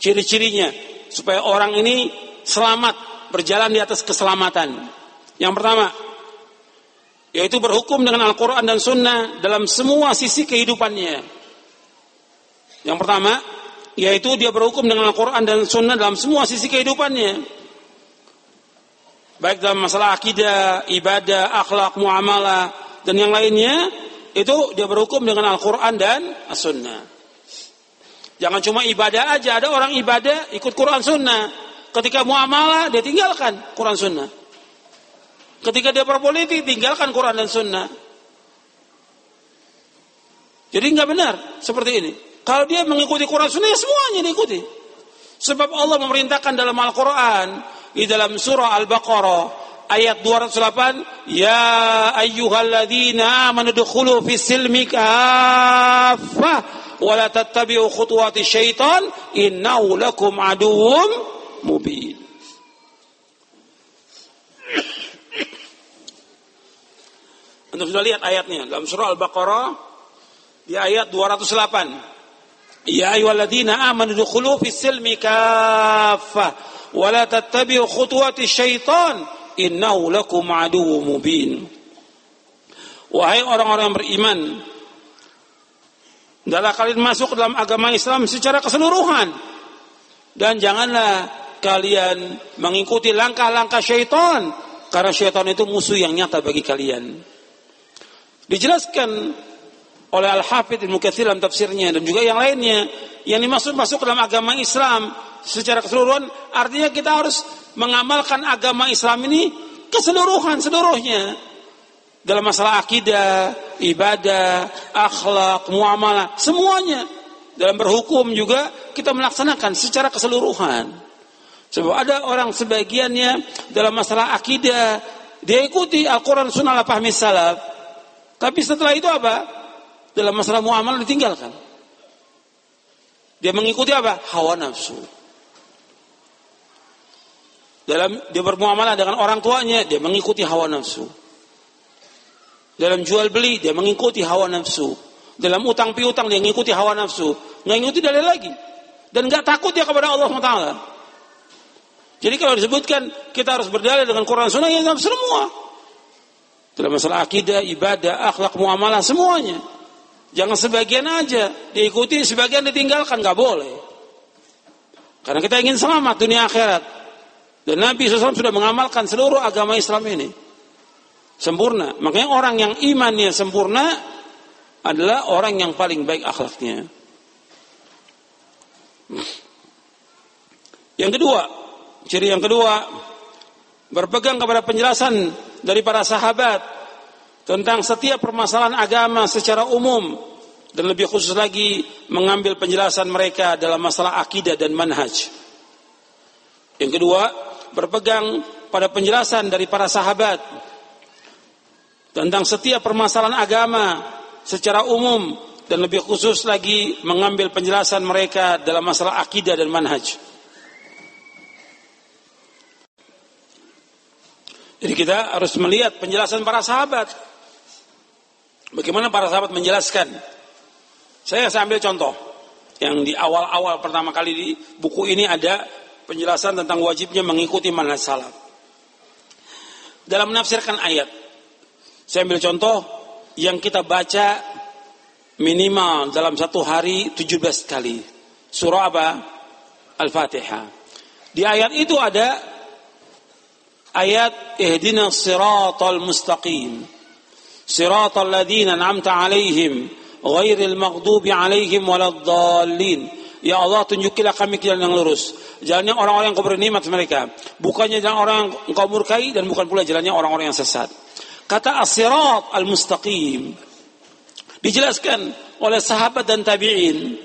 ciri-cirinya supaya orang ini selamat berjalan di atas keselamatan. Yang pertama, yaitu berhukum dengan Al-Quran dan Sunnah dalam semua sisi kehidupannya. Yang pertama, yaitu dia berhukum dengan Al-Quran dan Sunnah dalam semua sisi kehidupannya baik dalam masalah akidah, ibadah, akhlak, muamalah dan yang lainnya itu dia berhukum dengan Al-Qur'an dan As-Sunnah. Jangan cuma ibadah aja, ada orang ibadah ikut Quran Sunnah. Ketika muamalah dia tinggalkan Quran Sunnah. Ketika dia berpolitik tinggalkan Quran dan Sunnah. Jadi nggak benar seperti ini. Kalau dia mengikuti Quran Sunnah ya semuanya diikuti. Sebab Allah memerintahkan dalam Al-Quran di dalam surah Al-Baqarah ayat 208 ya ayyuhalladzina amanu dukhulu fis silmi kaffah wa la tattabi'u khutuwati syaitan innahu lakum aduwwum mubin Anda sudah lihat ayatnya. Dalam surah Al-Baqarah di ayat 208 Ya ayyuhalladzina amanu dukhulu fis silmi kaffah wala tattabi'u khutuwati syaitan innahu lakum aduwwum mubin. Wahai orang-orang beriman adalah kalian masuk dalam agama Islam secara keseluruhan. Dan janganlah kalian mengikuti langkah-langkah syaitan karena syaitan itu musuh yang nyata bagi kalian dijelaskan oleh Al-Hafidh Ibnu Katsir dalam tafsirnya dan juga yang lainnya yang dimaksud masuk dalam agama Islam secara keseluruhan artinya kita harus mengamalkan agama Islam ini keseluruhan seluruhnya dalam masalah akidah, ibadah, akhlak, muamalah, semuanya. Dalam berhukum juga kita melaksanakan secara keseluruhan. Sebab ada orang sebagiannya dalam masalah akidah dia ikuti Al-Quran Sunnah Fahmi Salaf. Tapi setelah itu apa? Dalam masalah muamalah ditinggalkan. Dia mengikuti apa? Hawa nafsu. Dalam dia bermuamalah dengan orang tuanya, dia mengikuti hawa nafsu. Dalam jual beli, dia mengikuti hawa nafsu. Dalam utang piutang, dia mengikuti hawa nafsu. Nggak mengikuti dalil lagi. Dan nggak takut dia kepada Allah SWT. Jadi kalau disebutkan kita harus berdalil dengan Quran Sunnah, ya semua. Dalam masalah akidah, ibadah, akhlak, muamalah, semuanya. Jangan sebagian aja diikuti, sebagian ditinggalkan, nggak boleh. Karena kita ingin selamat dunia akhirat. Dan Nabi SAW sudah mengamalkan seluruh agama Islam ini. Sempurna. Makanya orang yang imannya sempurna adalah orang yang paling baik akhlaknya. Yang kedua, ciri yang kedua, berpegang kepada penjelasan dari para sahabat tentang setiap permasalahan agama secara umum dan lebih khusus lagi mengambil penjelasan mereka dalam masalah akidah dan manhaj. Yang kedua, berpegang pada penjelasan dari para sahabat tentang setiap permasalahan agama secara umum dan lebih khusus lagi mengambil penjelasan mereka dalam masalah akidah dan manhaj. Jadi kita harus melihat penjelasan para sahabat. Bagaimana para sahabat menjelaskan. Saya, saya ambil contoh. Yang di awal-awal pertama kali di buku ini ada penjelasan tentang wajibnya mengikuti manhaj salaf. Dalam menafsirkan ayat, saya ambil contoh yang kita baca minimal dalam satu hari 17 kali. Surah apa? Al-Fatihah. Di ayat itu ada ayat ihdina siratal mustaqim. Siratal ladzina an'amta alaihim ghairil maghdubi alaihim waladdallin. Ya Allah tunjukilah kami jalan yang lurus. Jalannya orang-orang yang kau beri nikmat mereka. Bukannya jalan orang yang engkau murkai dan bukan pula jalannya orang-orang yang sesat. Kata as-sirat al-mustaqim. Dijelaskan oleh sahabat dan tabi'in.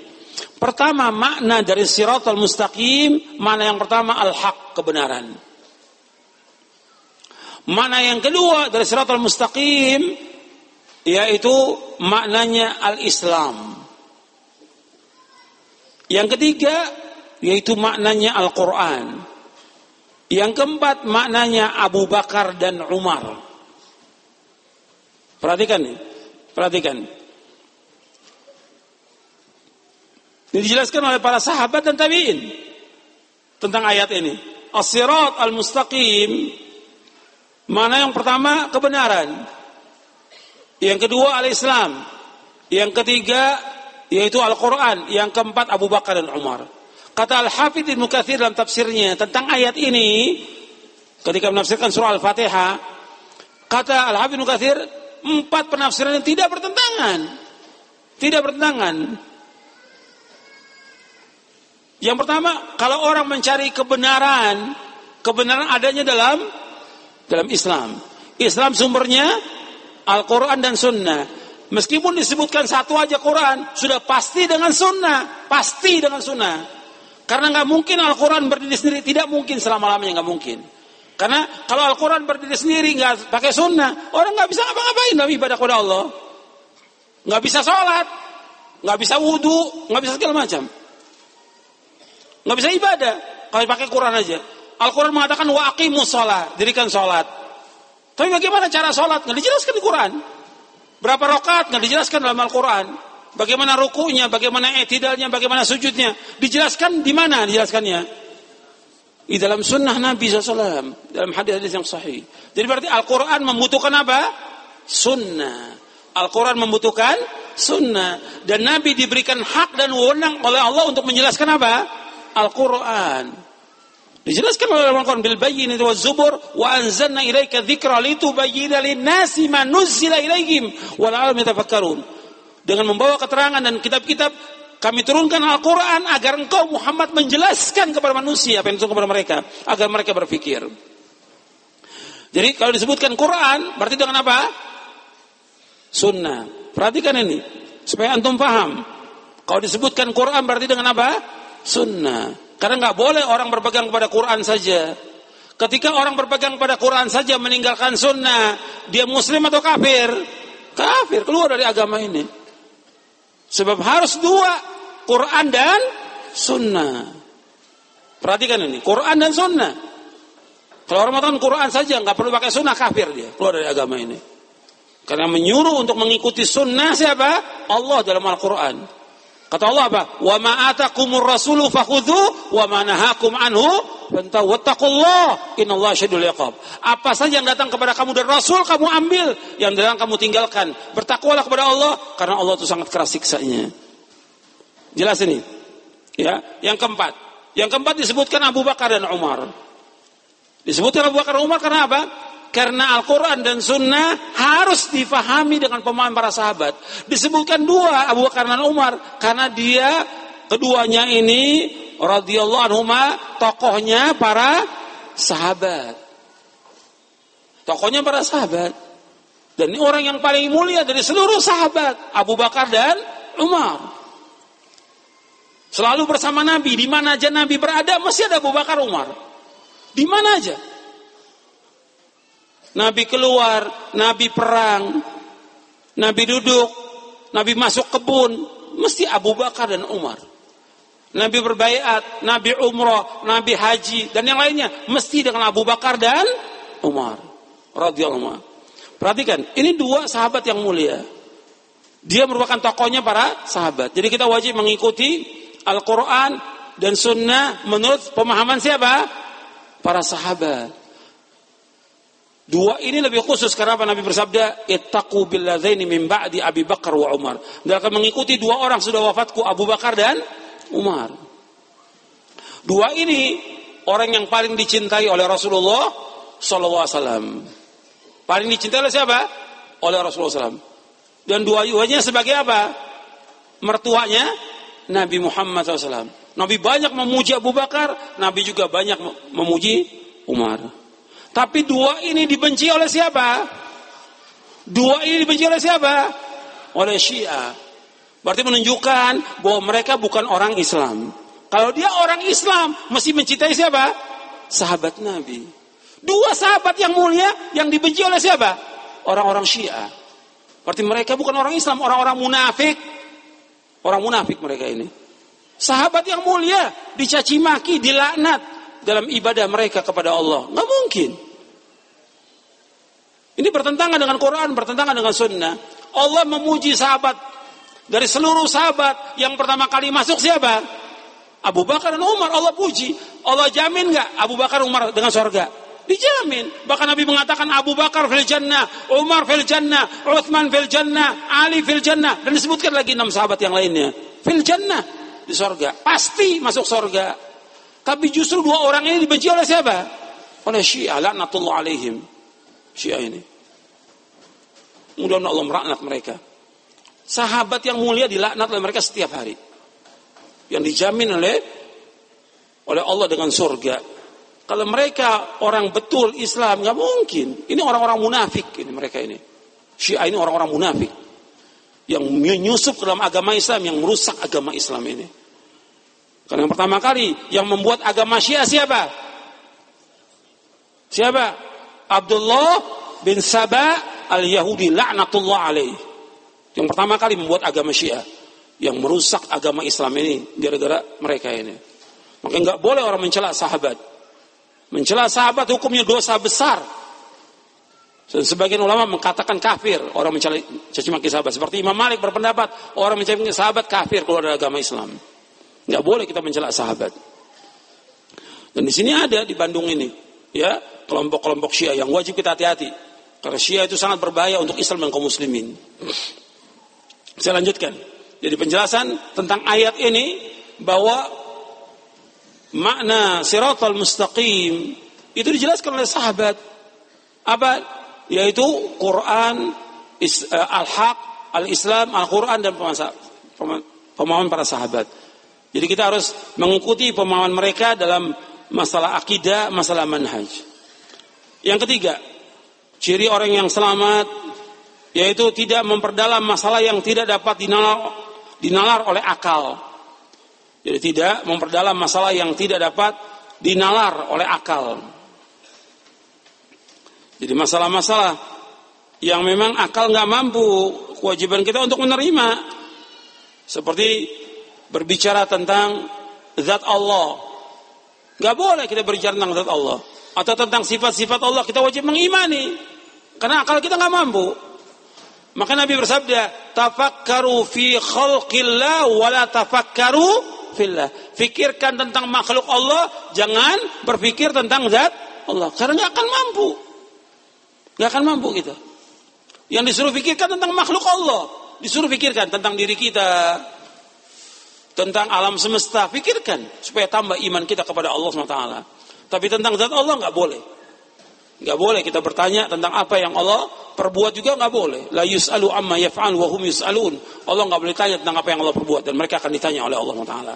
Pertama makna dari sirat al-mustaqim, mana yang pertama al-haq, kebenaran. Mana yang kedua dari sirat al-mustaqim, yaitu maknanya al-Islam. Yang ketiga, yaitu maknanya Al-Quran. Yang keempat, maknanya Abu Bakar dan Umar. Perhatikan nih, perhatikan. Ini dijelaskan oleh para sahabat dan tabi'in tentang ayat ini. As-sirat al-mustaqim mana yang pertama kebenaran. Yang kedua al-Islam. Yang ketiga yaitu Al-Qur'an, yang keempat Abu Bakar dan Umar. Kata Al-Hafidz Ibnu Katsir dalam tafsirnya tentang ayat ini ketika menafsirkan surah Al-Fatihah, kata Al-Hafidz Ibnu Katsir empat penafsiran yang tidak bertentangan. Tidak bertentangan. Yang pertama, kalau orang mencari kebenaran, kebenaran adanya dalam dalam Islam. Islam sumbernya Al-Quran dan Sunnah. Meskipun disebutkan satu aja Quran, sudah pasti dengan Sunnah, pasti dengan Sunnah. Karena nggak mungkin Al-Quran berdiri sendiri, tidak mungkin selama-lamanya nggak mungkin. Karena kalau Al-Quran berdiri sendiri nggak pakai Sunnah, orang nggak bisa ngapa-ngapain dalam ibadah kepada Allah, nggak bisa sholat, nggak bisa wudhu, nggak bisa segala macam. Nggak bisa ibadah kalau pakai Quran aja. Al-Quran mengatakan wa aqimus sholat, dirikan sholat. Tapi bagaimana cara sholat? Nggak dijelaskan di Quran. Berapa rokat? Nggak dijelaskan dalam Al-Quran. Bagaimana rukunya, bagaimana etidalnya, bagaimana sujudnya. Dijelaskan di mana dijelaskannya? Di dalam sunnah Nabi SAW. Dalam hadis-hadis yang sahih. Jadi berarti Al-Quran membutuhkan apa? Sunnah. Al-Quran membutuhkan sunnah. Dan Nabi diberikan hak dan wewenang oleh Allah untuk menjelaskan apa? Al-Quran. Dijelaskan oleh Al-Quran bil bayyinati waz zubur wa anzalna ilaika dzikra litubayyana lin-nasi ma nuzzila ilaihim wa la'allahum yatafakkarun. Dengan membawa keterangan dan kitab-kitab kami turunkan Al-Quran agar engkau Muhammad menjelaskan kepada manusia apa yang diturunkan kepada mereka agar mereka berpikir. Jadi kalau disebutkan Quran berarti dengan apa? Sunnah. Perhatikan ini supaya antum paham. Kalau disebutkan Quran berarti dengan apa? sunnah. Karena nggak boleh orang berpegang pada Quran saja. Ketika orang berpegang pada Quran saja meninggalkan sunnah, dia muslim atau kafir? Kafir, keluar dari agama ini. Sebab harus dua, Quran dan sunnah. Perhatikan ini, Quran dan sunnah. Kalau orang mengatakan Quran saja, nggak perlu pakai sunnah, kafir dia, keluar dari agama ini. Karena menyuruh untuk mengikuti sunnah siapa? Allah dalam Al-Quran. Kata Allah apa? Wa ma atakumur rasulu fakhudhu wa ma nahakum anhu fantahu wattaqullah innallaha syadidul iqab. Apa saja yang datang kepada kamu dari Rasul kamu ambil, yang datang kamu tinggalkan. Bertakwalah kepada Allah karena Allah itu sangat keras siksanya. Jelas ini? Ya, yang keempat. Yang keempat disebutkan Abu Bakar dan Umar. Disebutkan Abu Bakar dan Umar karena apa? Karena Al-Quran dan Sunnah harus difahami dengan pemahaman para sahabat. Disebutkan dua Abu Bakar dan Umar karena dia keduanya ini radhiyallahu anhuma tokohnya para sahabat. Tokohnya para sahabat. Dan ini orang yang paling mulia dari seluruh sahabat Abu Bakar dan Umar. Selalu bersama Nabi, di mana aja Nabi berada mesti ada Abu Bakar Umar. Di mana aja. Nabi keluar, Nabi perang, Nabi duduk, Nabi masuk kebun, mesti Abu Bakar dan Umar. Nabi berbaiat, Nabi umrah, Nabi haji, dan yang lainnya mesti dengan Abu Bakar dan Umar. Radhiyallahu Perhatikan, ini dua sahabat yang mulia. Dia merupakan tokohnya para sahabat. Jadi kita wajib mengikuti Al-Quran dan Sunnah menurut pemahaman siapa? Para sahabat. Dua ini lebih khusus karena Nabi bersabda, "Ittaqu billadzaini min ba'di Abi Bakar wa Umar." Dia akan mengikuti dua orang sudah wafatku Abu Bakar dan Umar. Dua ini orang yang paling dicintai oleh Rasulullah Sallallahu Alaihi Wasallam. Paling dicintai oleh siapa? Oleh Rasulullah SAW. Dan dua-duanya sebagai apa? Mertuanya Nabi Muhammad SAW. Nabi banyak memuji Abu Bakar, Nabi juga banyak memuji Umar. Tapi dua ini dibenci oleh siapa? Dua ini dibenci oleh siapa? Oleh Syiah. Berarti menunjukkan bahwa mereka bukan orang Islam. Kalau dia orang Islam, mesti mencintai siapa? Sahabat Nabi. Dua sahabat yang mulia yang dibenci oleh siapa? Orang-orang Syiah. Berarti mereka bukan orang Islam, orang-orang munafik. Orang munafik mereka ini. Sahabat yang mulia dicaci maki, dilaknat dalam ibadah mereka kepada Allah. Nggak mungkin. Ini bertentangan dengan Quran, bertentangan dengan Sunnah. Allah memuji sahabat dari seluruh sahabat yang pertama kali masuk siapa? Abu Bakar dan Umar. Allah puji. Allah jamin nggak Abu Bakar Umar dengan surga? Dijamin. Bahkan Nabi mengatakan Abu Bakar fil jannah, Umar fil jannah, Uthman fil jannah, Ali fil jannah. Dan disebutkan lagi enam sahabat yang lainnya. Fil jannah. Di sorga. Pasti masuk sorga. Tapi justru dua orang ini dibenci oleh siapa? Oleh Syiah. La'natullah alaihim. Syiah ini. Mudah-mudahan Allah meraknat mereka. Sahabat yang mulia dilaknat oleh mereka setiap hari. Yang dijamin oleh oleh Allah dengan surga. Kalau mereka orang betul Islam, nggak mungkin. Ini orang-orang munafik ini mereka ini. Syiah ini orang-orang munafik yang menyusup ke dalam agama Islam, yang merusak agama Islam ini. Karena yang pertama kali yang membuat agama Syiah siapa? Siapa? Abdullah bin Saba al-Yahudi laknatullah alaih. Yang pertama kali membuat agama Syiah yang merusak agama Islam ini gara-gara mereka ini. Maka nggak boleh orang mencela sahabat. Mencela sahabat hukumnya dosa besar. Sebagian ulama mengatakan kafir orang mencela caci maki sahabat. Seperti Imam Malik berpendapat orang mencela sahabat kafir keluar dari agama Islam. Nggak boleh kita mencela sahabat. Dan di sini ada di Bandung ini, ya kelompok-kelompok Syiah yang wajib kita hati-hati. Karena Syiah itu sangat berbahaya untuk Islam dan kaum muslimin. Saya lanjutkan. Jadi penjelasan tentang ayat ini bahwa makna siratal mustaqim itu dijelaskan oleh sahabat apa yaitu Quran eh, al-haq al-Islam Al-Quran dan pemahaman para sahabat jadi kita harus mengikuti pemahaman mereka dalam masalah akidah masalah manhaj yang ketiga ciri orang yang selamat yaitu tidak memperdalam masalah yang tidak dapat dinalar, dinalar oleh akal jadi tidak memperdalam masalah yang tidak dapat dinalar oleh akal. Jadi masalah-masalah yang memang akal nggak mampu, kewajiban kita untuk menerima. Seperti berbicara tentang zat Allah. Nggak boleh kita berbicara tentang zat Allah. Atau tentang sifat-sifat Allah, kita wajib mengimani. Karena akal kita nggak mampu. Maka Nabi bersabda, tafakkaru fi khalqillah wala tafakkaru fillah. Fikirkan tentang makhluk Allah, jangan berpikir tentang zat Allah. Karena nggak akan mampu. Nggak akan mampu kita. Yang disuruh pikirkan tentang makhluk Allah. Disuruh pikirkan tentang diri kita. Tentang alam semesta. Pikirkan. Supaya tambah iman kita kepada Allah SWT. Tapi tentang zat Allah nggak boleh. Nggak boleh kita bertanya tentang apa yang Allah perbuat juga nggak boleh. La yus'alu amma yaf'al wa hum yus'alun. Allah nggak boleh tanya tentang apa yang Allah perbuat dan mereka akan ditanya oleh Allah Taala.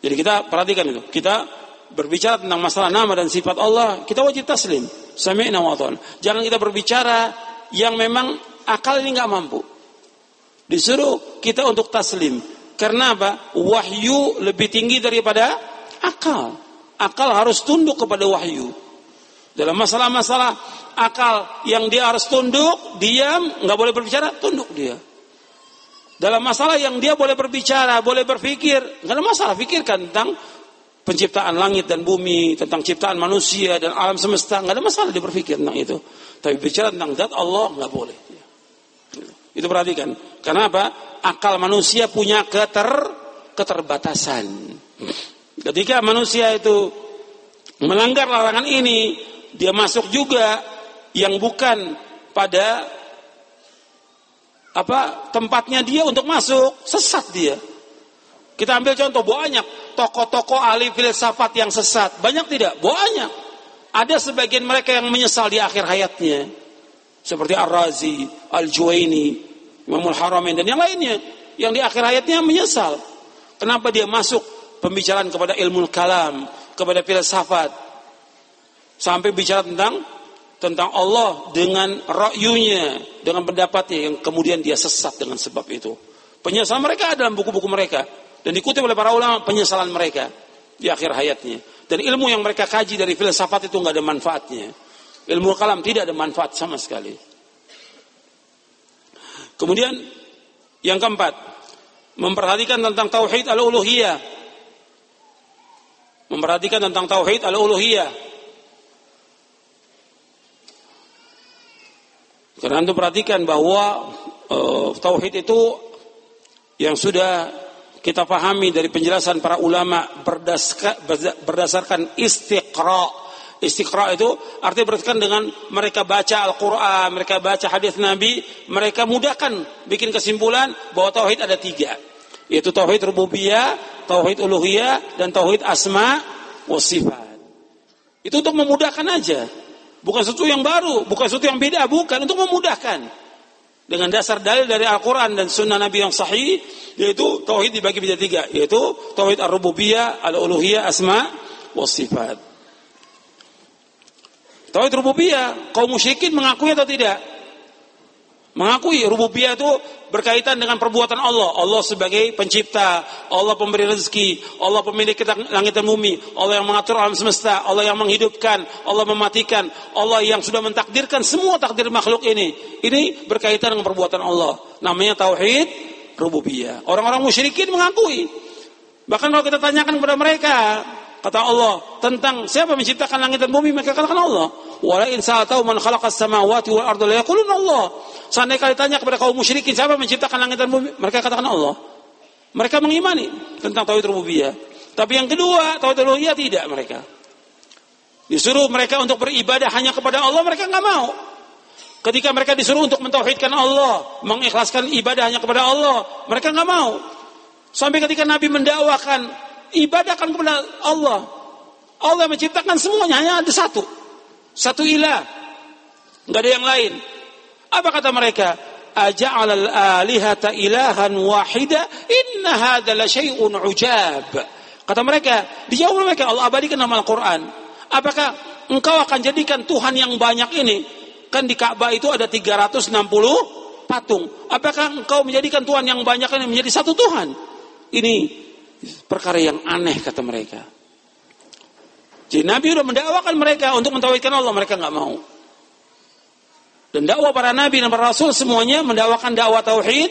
Jadi kita perhatikan itu. Kita berbicara tentang masalah nama dan sifat Allah, kita wajib taslim. Sami'na wa Jangan kita berbicara yang memang akal ini nggak mampu. Disuruh kita untuk taslim. Karena apa? Wahyu lebih tinggi daripada akal. Akal harus tunduk kepada wahyu. Dalam masalah-masalah akal yang dia harus tunduk, diam, nggak boleh berbicara, tunduk dia. Dalam masalah yang dia boleh berbicara, boleh berpikir, nggak ada masalah, pikirkan tentang penciptaan langit dan bumi, tentang ciptaan manusia dan alam semesta, nggak ada masalah dia berpikir tentang itu. Tapi bicara tentang zat Allah nggak boleh. Itu perhatikan. Karena apa? Akal manusia punya keter keterbatasan. Ketika manusia itu melanggar larangan ini, dia masuk juga yang bukan pada apa tempatnya dia untuk masuk sesat dia kita ambil contoh banyak tokoh-tokoh ahli filsafat yang sesat banyak tidak banyak Ada sebagian mereka yang menyesal di akhir hayatnya. Seperti Ar-Razi, Al-Juwaini, Imamul Haramain dan yang lainnya. Yang di akhir hayatnya menyesal. Kenapa dia masuk pembicaraan kepada ilmu kalam, kepada filsafat. Sampai bicara tentang tentang Allah dengan rakyunya, dengan pendapatnya yang kemudian dia sesat dengan sebab itu. Penyesalan mereka ada dalam buku-buku mereka dan dikutip oleh para ulama penyesalan mereka di akhir hayatnya. Dan ilmu yang mereka kaji dari filsafat itu nggak ada manfaatnya. Ilmu kalam tidak ada manfaat sama sekali. Kemudian yang keempat, memperhatikan tentang tauhid al-uluhiyah. Memperhatikan tentang tauhid al-uluhiyah. Karena anda perhatikan bahwa uh, tauhid itu yang sudah kita pahami dari penjelasan para ulama berdasarkan istiqra. Istiqra itu artinya berdasarkan dengan mereka baca Al-Quran, mereka baca hadis Nabi, mereka mudahkan bikin kesimpulan bahwa tauhid ada tiga, yaitu tauhid rububiyah, tauhid uluhiyah, dan tauhid asma wa sifat. Itu untuk memudahkan aja, bukan sesuatu yang baru, bukan sesuatu yang beda, bukan untuk memudahkan dengan dasar dalil dari Al-Quran dan Sunnah Nabi yang sahih, yaitu tauhid dibagi menjadi tiga, yaitu tauhid ar-rububiyah, al-uluhiyah, asma, wa sifat. Tauhid rububiyah, kaum musyrikin mengakui atau tidak? Mengakui rububiyah itu berkaitan dengan perbuatan Allah. Allah sebagai pencipta, Allah pemberi rezeki, Allah pemilik langit dan bumi, Allah yang mengatur alam semesta, Allah yang menghidupkan, Allah mematikan, Allah yang sudah mentakdirkan semua takdir makhluk ini. Ini berkaitan dengan perbuatan Allah. Namanya tauhid rububiyah. Orang-orang musyrikin mengakui. Bahkan kalau kita tanyakan kepada mereka, kata Allah tentang siapa menciptakan langit dan bumi, mereka katakan Allah. Wala in sa'atau man khalaqas samawati wal arda Allah. Seandainya kali tanya kepada kaum musyrikin siapa menciptakan langit dan bumi, mereka katakan Allah. Mereka mengimani tentang tauhid rububiyah. Tapi yang kedua, tauhid uluhiyah tidak mereka. Disuruh mereka untuk beribadah hanya kepada Allah, mereka nggak mau. Ketika mereka disuruh untuk mentauhidkan Allah, mengikhlaskan ibadah hanya kepada Allah, mereka nggak mau. Sampai ketika Nabi mendakwakan ibadahkan kepada Allah. Allah menciptakan semuanya hanya ada satu. Satu ilah. Enggak ada yang lain. Apa kata mereka? Aja'al al-alihata ilahan wahida inna hadha la syai'un ujab. Kata mereka, dijawab mereka Allah abadikan nama Al-Qur'an. Apakah engkau akan jadikan Tuhan yang banyak ini? Kan di Ka'bah itu ada 360 patung. Apakah engkau menjadikan Tuhan yang banyak ini menjadi satu Tuhan? Ini perkara yang aneh kata mereka. Jadi Nabi sudah mendakwakan mereka untuk mentauhidkan Allah, mereka nggak mau. Dan dakwah para nabi dan para rasul semuanya mendakwakan dakwah tauhid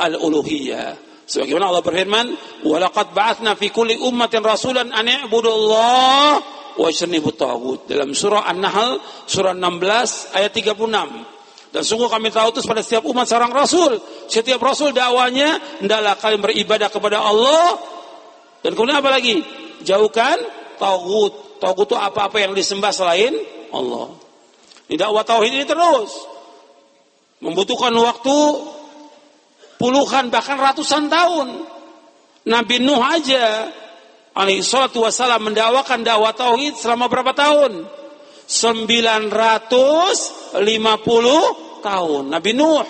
al-uluhiyah. Sebagaimana Allah berfirman, "Wa laqad ba'atsna fi kulli ummatin rasulan an i'budullaha wa yajtanibut taghut." Dalam surah An-Nahl surah 16 ayat 36. Dan sungguh kami tahu itu pada setiap umat seorang rasul. Setiap rasul dakwanya hendaklah kalian beribadah kepada Allah. Dan kemudian apa lagi? Jauhkan tauhid. Tauhid itu apa-apa yang disembah selain Allah. Ini dakwah tauhid ini terus membutuhkan waktu puluhan bahkan ratusan tahun. Nabi Nuh aja alaihi salatu wasalam mendakwakan dakwah tauhid selama berapa tahun? 950 tahun. Nabi Nuh.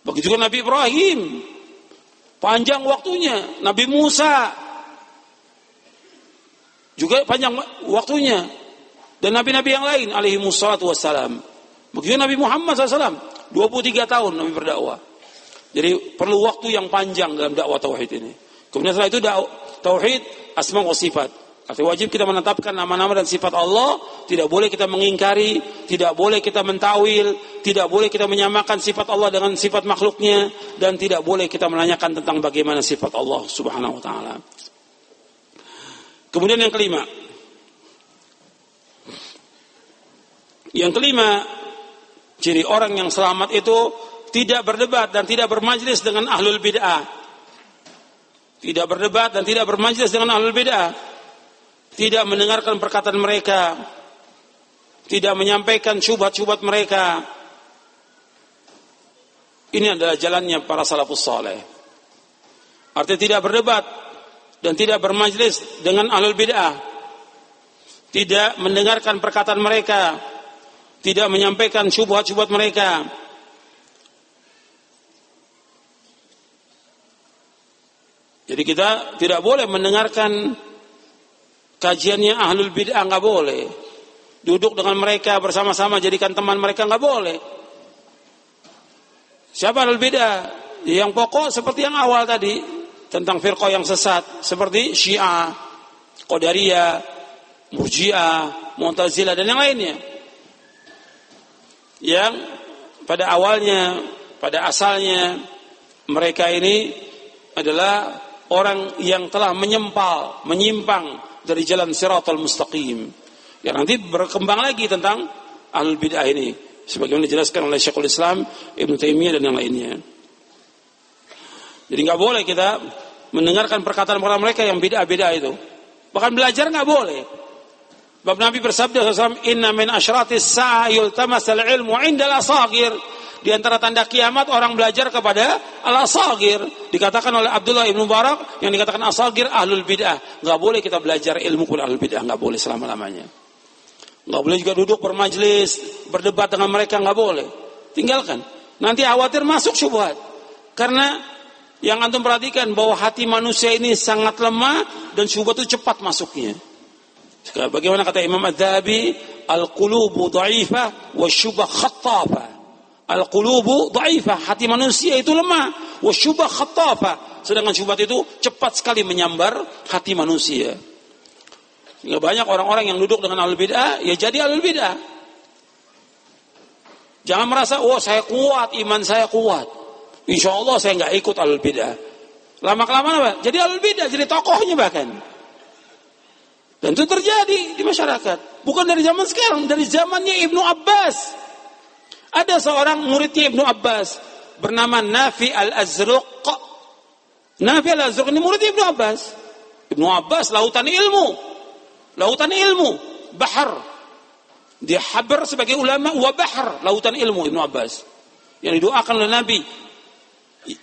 Begitu juga Nabi Ibrahim. Panjang waktunya. Nabi Musa juga panjang waktunya. Dan nabi-nabi yang lain alaihi musallatu wassalam. Begitu Nabi Muhammad SAW, 23 tahun Nabi berdakwah. Jadi perlu waktu yang panjang dalam dakwah tauhid ini. Kemudian setelah itu tauhid asma wa sifat. Artinya wajib kita menetapkan nama-nama dan sifat Allah, tidak boleh kita mengingkari, tidak boleh kita mentawil, tidak boleh kita menyamakan sifat Allah dengan sifat makhluknya, dan tidak boleh kita menanyakan tentang bagaimana sifat Allah subhanahu wa ta'ala. Kemudian yang kelima. Yang kelima, ciri orang yang selamat itu tidak berdebat dan tidak bermajlis dengan ahlul bid'ah. Tidak berdebat dan tidak bermajlis dengan ahlul bid'ah. Tidak mendengarkan perkataan mereka. Tidak menyampaikan syubhat-syubhat mereka. Ini adalah jalannya para salafus saleh. Artinya tidak berdebat dan tidak bermajlis dengan ahlul bid'ah. tidak mendengarkan perkataan mereka, tidak menyampaikan syubhat-syubhat mereka. Jadi kita tidak boleh mendengarkan kajiannya ahlul bid'ah nggak boleh. Duduk dengan mereka bersama-sama jadikan teman mereka nggak boleh. Siapa ahlul bid'ah? Yang pokok seperti yang awal tadi tentang firqah yang sesat seperti Syiah, Qadariyah, Murji'ah, Mu'tazilah dan yang lainnya. Yang pada awalnya, pada asalnya mereka ini adalah orang yang telah menyempal, menyimpang dari jalan siratal mustaqim. Yang nanti berkembang lagi tentang ahlul bid'ah ini. Sebagaimana dijelaskan oleh Syekhul Islam, Ibn Taimiyah dan yang lainnya. Jadi nggak boleh kita mendengarkan perkataan-perkataan mereka yang beda-beda itu. Bahkan belajar nggak boleh. Bab Nabi bersabda SAW, Inna min asyratis sa'a yultamas al-ilmu inda al-asagir. Di antara tanda kiamat orang belajar kepada al-asagir. Dikatakan oleh Abdullah ibn Barak, yang dikatakan asagir ahlul bid'ah. Gak boleh kita belajar ilmu kepada ahlul bid'ah, gak boleh selama-lamanya. Gak boleh juga duduk bermajlis, berdebat dengan mereka, gak boleh. Tinggalkan. Nanti khawatir masuk syubhat. Karena yang antum perhatikan bahwa hati manusia ini sangat lemah dan syubhat itu cepat masuknya. Bagaimana kata Imam Adzabi, al-qulubu dha'ifah wa syubah khattafa. Al-qulubu dha'ifah, hati manusia itu lemah, wa syubah khattafa. Sedangkan syubhat itu cepat sekali menyambar hati manusia. Sehingga banyak orang-orang yang duduk dengan al bid'ah, ya jadi al bid'ah. Jangan merasa, oh saya kuat, iman saya kuat. Insya Allah saya nggak ikut al bid'ah. Lama kelamaan apa? Jadi al bid'ah, jadi tokohnya bahkan. Dan itu terjadi di masyarakat. Bukan dari zaman sekarang, dari zamannya Ibnu Abbas. Ada seorang muridnya Ibnu Abbas bernama Nafi Al-Azruq. Nafi Al-Azruq ini murid Ibnu Abbas. Ibnu Abbas lautan ilmu. Lautan ilmu, bahar. Dia habar sebagai ulama wa bahar, lautan ilmu Ibnu Abbas. Yang didoakan oleh Nabi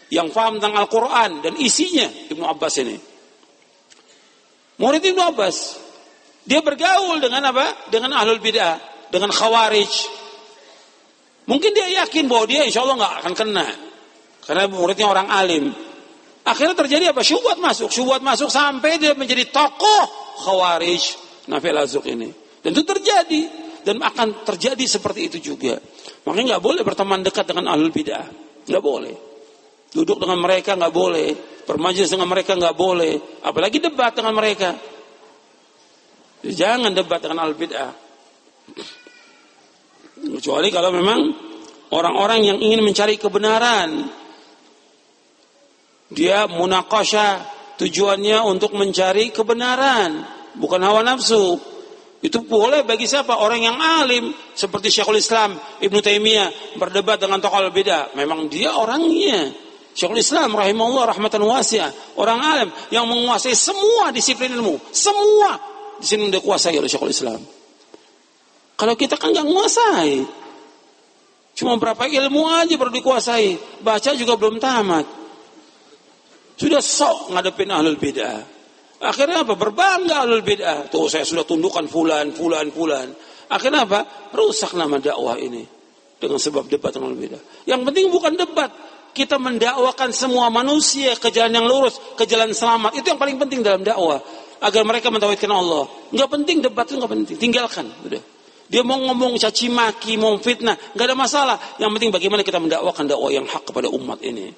yang faham tentang Al-Quran dan isinya Ibnu Abbas ini. Murid Ibnu Abbas dia bergaul dengan apa? Dengan ahlul bid'ah, dengan khawarij. Mungkin dia yakin bahwa dia insya Allah nggak akan kena. Karena muridnya orang alim. Akhirnya terjadi apa? Syubhat masuk. Syubhat masuk sampai dia menjadi tokoh khawarij. Nafil Azuk ini. Dan itu terjadi. Dan akan terjadi seperti itu juga. Makanya nggak boleh berteman dekat dengan ahlul bid'ah. Nggak boleh. Duduk dengan mereka nggak boleh. Bermajlis dengan mereka nggak boleh. Apalagi debat dengan mereka. Jangan debat dengan al-bid'ah. Kecuali kalau memang orang-orang yang ingin mencari kebenaran. Dia munakasha tujuannya untuk mencari kebenaran, bukan hawa nafsu. Itu boleh bagi siapa? Orang yang alim seperti Syekhul Islam Ibnu Taimiyah berdebat dengan tokoh al-bid'ah. Memang dia orangnya. Syekhul Islam rahimahullah rahmatan wasi'ah, orang alim yang menguasai semua disiplin ilmu, semua di sini udah kuasai oleh Syekhul Islam. Kalau kita kan nggak menguasai. Cuma berapa ilmu aja baru dikuasai. Baca juga belum tamat. Sudah sok ngadepin ahlul bid'ah. Akhirnya apa? Berbangga ahlul bid'ah. Tuh saya sudah tundukkan fulan, fulan, fulan. Akhirnya apa? Rusak nama dakwah ini. Dengan sebab debat ahlul bid'ah. Yang penting bukan debat. Kita mendakwakan semua manusia ke jalan yang lurus, ke jalan selamat. Itu yang paling penting dalam dakwah agar mereka mentauhidkan Allah. Enggak penting debat itu enggak penting, tinggalkan, udah. Dia mau ngomong caci maki, mau fitnah, enggak ada masalah. Yang penting bagaimana kita mendakwakan dakwah yang hak kepada umat ini.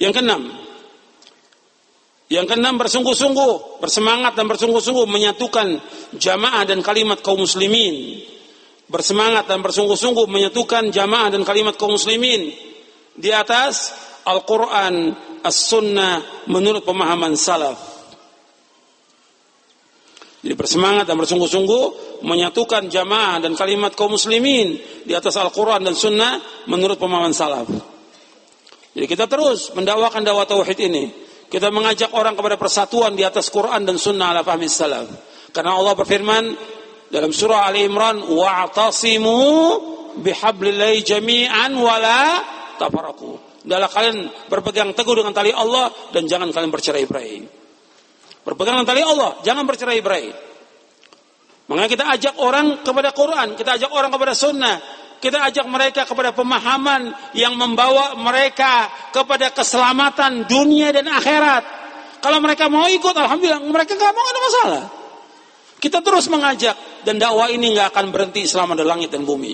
Yang keenam, yang keenam bersungguh-sungguh, bersemangat dan bersungguh-sungguh menyatukan jamaah dan kalimat kaum muslimin. Bersemangat dan bersungguh-sungguh menyatukan jamaah dan kalimat kaum muslimin di atas Al-Quran, As-Sunnah menurut pemahaman salaf. Jadi bersemangat dan bersungguh-sungguh menyatukan jamaah dan kalimat kaum muslimin di atas Al-Quran dan Sunnah menurut pemahaman salaf. Jadi kita terus mendakwakan dakwah tauhid ini. Kita mengajak orang kepada persatuan di atas Quran dan Sunnah ala fahmi salaf. Karena Allah berfirman dalam surah Ali Imran, "Wa'tasimu bihablillahi jami'an wala tafarraqu." adalah kalian berpegang teguh dengan tali Allah dan jangan kalian bercerai-berai. Berpegang tali Allah, jangan bercerai-berai. Makanya kita ajak orang kepada Quran, kita ajak orang kepada sunnah, kita ajak mereka kepada pemahaman yang membawa mereka kepada keselamatan dunia dan akhirat. Kalau mereka mau ikut, alhamdulillah. Mereka nggak mau ada masalah. Kita terus mengajak dan dakwah ini nggak akan berhenti selama ada langit dan bumi.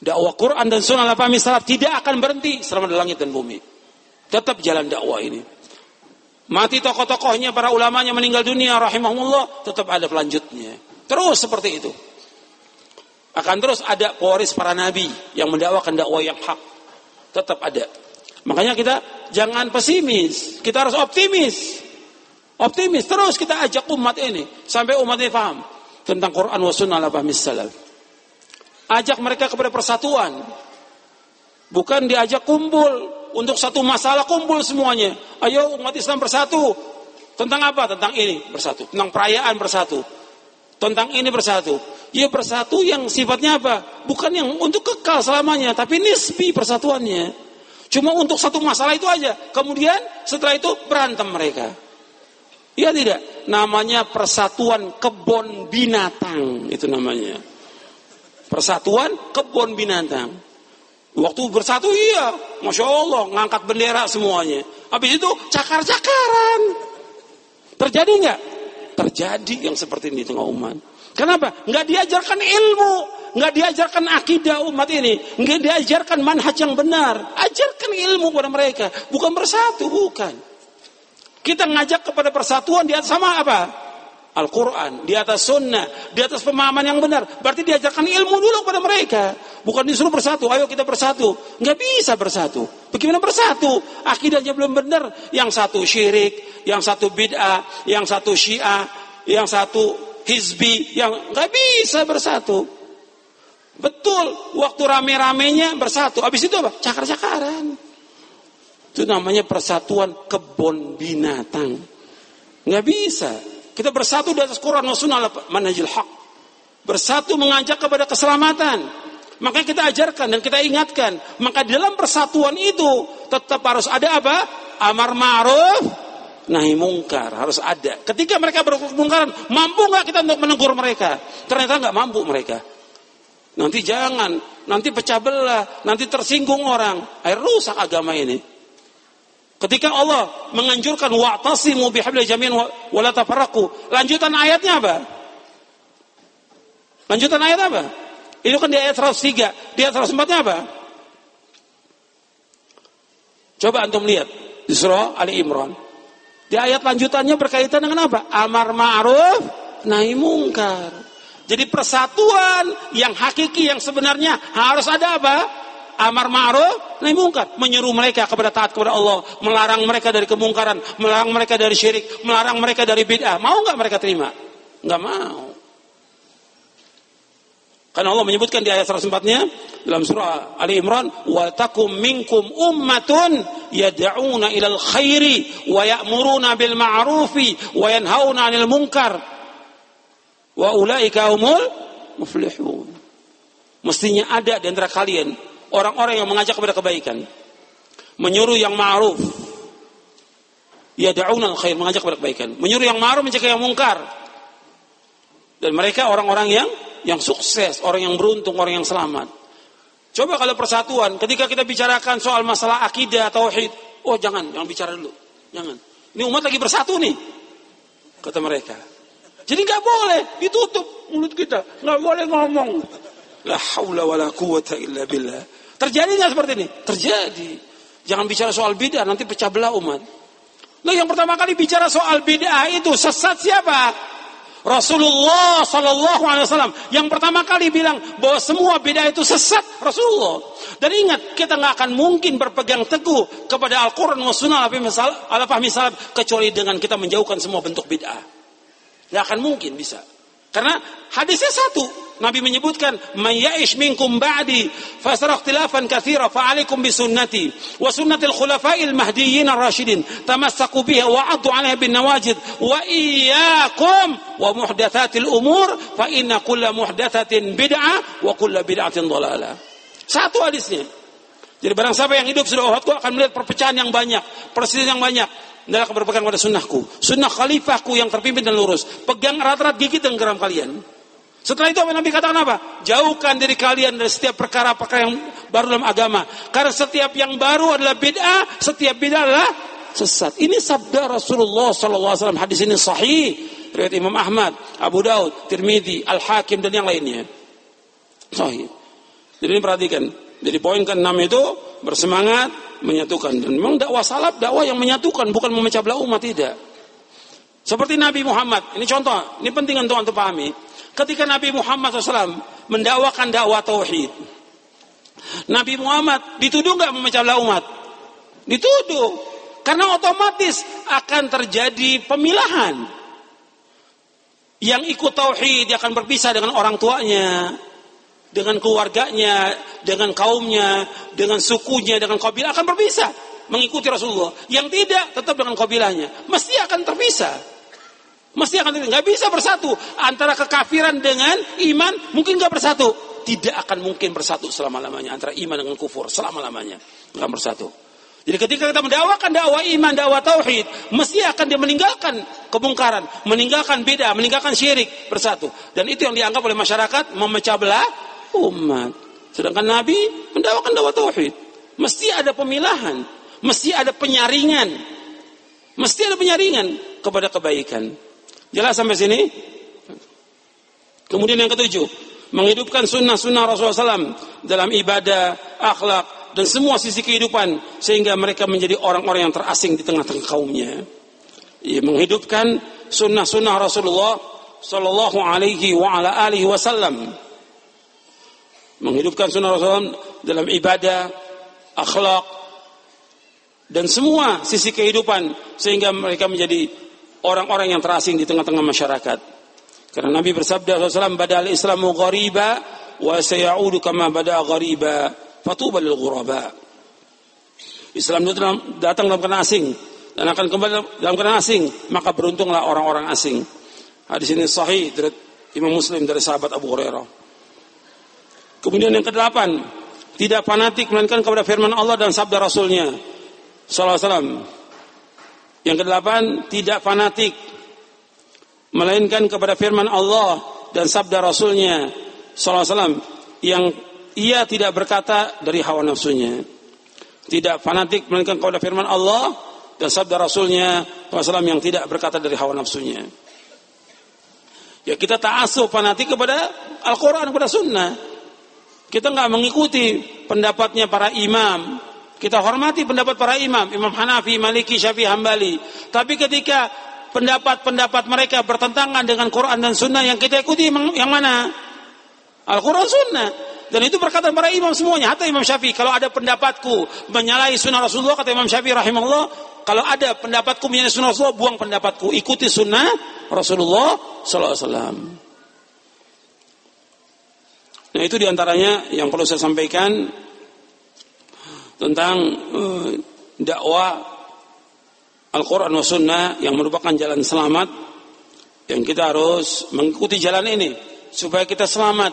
Dakwah Quran dan Sunnah Salaf tidak akan berhenti selama ada langit dan bumi. Tetap jalan dakwah ini. Mati tokoh-tokohnya, para ulamanya meninggal dunia, rahimahullah, tetap ada pelanjutnya. Terus seperti itu. Akan terus ada pewaris para nabi yang mendakwakan dakwah yang hak. Tetap ada. Makanya kita jangan pesimis, kita harus optimis. Optimis terus kita ajak umat ini sampai umat ini paham tentang Quran wa sunnah ala. Ajak mereka kepada persatuan. Bukan diajak kumpul untuk satu masalah kumpul semuanya. Ayo umat Islam bersatu. Tentang apa? Tentang ini bersatu. Tentang perayaan bersatu. Tentang ini bersatu. Ya bersatu yang sifatnya apa? Bukan yang untuk kekal selamanya, tapi nisbi persatuannya. Cuma untuk satu masalah itu aja. Kemudian setelah itu berantem mereka. Ya tidak. Namanya persatuan kebun binatang. Itu namanya. Persatuan kebun binatang. Waktu bersatu iya, masya Allah, ngangkat bendera semuanya. Habis itu cakar-cakaran. Terjadi nggak? Terjadi yang seperti ini tengah umat. Kenapa? Nggak diajarkan ilmu, nggak diajarkan akidah umat ini, nggak diajarkan manhaj yang benar. Ajarkan ilmu kepada mereka, bukan bersatu, bukan. Kita ngajak kepada persatuan di atas sama apa? Al-Quran, di atas sunnah, di atas pemahaman yang benar. Berarti diajarkan ilmu dulu kepada mereka. Bukan disuruh bersatu, ayo kita bersatu. Nggak bisa bersatu. Bagaimana bersatu? Akidahnya belum benar. Yang satu syirik, yang satu bid'ah, yang satu syiah, yang satu hizbi, yang nggak bisa bersatu. Betul, waktu rame-ramenya bersatu. Habis itu apa? Cakar-cakaran. Itu namanya persatuan kebun binatang. Nggak bisa. Kita bersatu di atas Quran dan Sunnah manhajul haq. Bersatu mengajak kepada keselamatan. Maka kita ajarkan dan kita ingatkan. Maka di dalam persatuan itu tetap harus ada apa? Amar ma'ruf, nahi mungkar harus ada. Ketika mereka bermungkaran, mampu nggak kita untuk menegur mereka? Ternyata nggak mampu mereka. Nanti jangan, nanti pecah belah, nanti tersinggung orang, air rusak agama ini. Ketika Allah menganjurkan wa'tasimu bihablil jami'in wa. Lanjutan ayatnya apa? Lanjutan ayat apa? Ini kan di ayat 103. Di ayat 104-nya apa? Coba antum lihat di surah Ali Imran. Di ayat lanjutannya berkaitan dengan apa? Amar ma'ruf, nahi mungkar. Jadi persatuan yang hakiki yang sebenarnya harus ada apa? amar ma'ruf nahi mungkar, menyeru mereka kepada taat kepada Allah, melarang mereka dari kemungkaran, melarang mereka dari syirik, melarang mereka dari bid'ah. Mau nggak mereka terima? Nggak mau. Karena Allah menyebutkan di ayat 104-nya dalam surah Ali Imran, "Wa takum minkum ummatun yad'una ilal khairi wa ya'muruna bil ma'rufi wa yanhauna 'anil munkar." Wa ulaika humul muflihun. Mestinya ada di antara kalian orang-orang yang mengajak kepada kebaikan, menyuruh yang ma'ruf, ya da'una khair mengajak kepada kebaikan, menyuruh yang ma'ruf mencegah yang mungkar. Dan mereka orang-orang yang yang sukses, orang yang beruntung, orang yang selamat. Coba kalau persatuan, ketika kita bicarakan soal masalah akidah, tauhid, oh jangan, jangan bicara dulu. Jangan. Ini umat lagi bersatu nih. Kata mereka. Jadi nggak boleh ditutup mulut kita, nggak boleh ngomong. La haula wala quwata illa billah. Terjadi nggak seperti ini? Terjadi. Jangan bicara soal bid'ah, nanti pecah belah umat. Loh yang pertama kali bicara soal bid'ah itu sesat siapa? Rasulullah Sallallahu Alaihi Wasallam yang pertama kali bilang bahwa semua bid'ah itu sesat Rasulullah. Dan ingat kita nggak akan mungkin berpegang teguh kepada Al-Quran wa Sunnah ala fahmi salaf kecuali dengan kita menjauhkan semua bentuk bid'ah. Nggak akan mungkin bisa. Karena hadisnya satu, Nabi menyebutkan, "Man ya'ish minkum ba'di fasara ikhtilafan katsira fa 'alaikum bi sunnati wa sunnatil khulafa'il mahdiyyin ar-rasyidin tamassaku biha wa 'addu 'alaiha bin nawajid wa iyyakum wa muhdatsatil umur fa inna kulla muhdatsatin bid'ah wa kulla bid'atin dhalalah." Satu hadisnya. Jadi barang siapa yang hidup sudah waktu akan melihat perpecahan yang banyak, perselisihan yang banyak. adalah berpegang pada sunnahku. Sunnah khalifahku yang terpimpin dan lurus. Pegang erat-erat gigit dan geram kalian. Setelah itu Nabi katakan apa? Jauhkan diri kalian dari setiap perkara-perkara yang baru dalam agama. Karena setiap yang baru adalah bid'ah, setiap bid'ah adalah sesat. Ini sabda Rasulullah SAW. Hadis ini sahih. Riwayat Imam Ahmad, Abu Daud, Tirmidzi, Al Hakim dan yang lainnya. Sahih. Jadi ini perhatikan. Jadi poin ke-6 itu bersemangat menyatukan. Dan memang dakwah salaf dakwah yang menyatukan bukan memecah belah umat tidak. Seperti Nabi Muhammad. Ini contoh, ini penting untuk untuk pahami. Ketika Nabi Muhammad SAW mendakwakan dakwah tauhid. Nabi Muhammad dituduh nggak memecah belah umat? Dituduh. Karena otomatis akan terjadi pemilahan. Yang ikut tauhid akan berpisah dengan orang tuanya, dengan keluarganya, dengan kaumnya, dengan sukunya, dengan kabilah akan berpisah mengikuti Rasulullah. Yang tidak tetap dengan kabilahnya, mesti akan terpisah. Mesti akan nggak bisa bersatu antara kekafiran dengan iman mungkin nggak bersatu. Tidak akan mungkin bersatu selama lamanya antara iman dengan kufur selama lamanya nggak bersatu. Jadi ketika kita mendakwakan dakwah iman, dakwah tauhid, mesti akan dia meninggalkan kemungkaran, meninggalkan beda, meninggalkan syirik bersatu. Dan itu yang dianggap oleh masyarakat memecah belah umat. Sedangkan Nabi mendakwakan dakwah tauhid. Mesti ada pemilahan, mesti ada penyaringan. Mesti ada penyaringan kepada kebaikan. Jelas sampai sini? Kemudian yang ketujuh, menghidupkan sunnah-sunnah Rasulullah SAW dalam ibadah, akhlak, dan semua sisi kehidupan sehingga mereka menjadi orang-orang yang terasing di tengah-tengah kaumnya. Ya, menghidupkan sunnah-sunnah Rasulullah Sallallahu Alaihi wa ala alihi Wasallam menghidupkan sunnah Rasulullah dalam ibadah, akhlak, dan semua sisi kehidupan sehingga mereka menjadi orang-orang yang terasing di tengah-tengah masyarakat. Karena Nabi bersabda SAW, "Badal Islamu ghariba wa sayaudu kama bada ghariba, fatuba lil ghuraba." Islam itu datang dalam keadaan asing dan akan kembali dalam keadaan asing, maka beruntunglah orang-orang asing. Hadis ini sahih dari Imam Muslim dari sahabat Abu Hurairah. Kemudian yang kedelapan, tidak fanatik melainkan kepada firman Allah dan sabda Rasulnya. Sallallahu Yang kedelapan, tidak fanatik melainkan kepada firman Allah dan sabda Rasulnya. Sallallahu Yang ia tidak berkata dari hawa nafsunya. Tidak fanatik melainkan kepada firman Allah dan sabda Rasulnya SAW yang tidak berkata dari hawa nafsunya. Ya kita ta'asub fanatik kepada Al-Quran, kepada Sunnah. Kita nggak mengikuti pendapatnya para imam. Kita hormati pendapat para imam, Imam Hanafi, Maliki, Syafi'i, Hambali. Tapi ketika pendapat-pendapat mereka bertentangan dengan Quran dan Sunnah yang kita ikuti yang mana? Al-Quran Sunnah. Dan itu perkataan para imam semuanya. Hatta Imam Syafi'i. Kalau ada pendapatku menyalahi sunnah Rasulullah, kata Imam Syafi'i rahimahullah, kalau ada pendapatku menyalahi sunnah Rasulullah, buang pendapatku. Ikuti sunnah Rasulullah Wasallam. Nah itu di antaranya yang perlu saya sampaikan tentang uh, dakwah Al-Quran wa Sunnah yang merupakan jalan selamat yang kita harus mengikuti jalan ini supaya kita selamat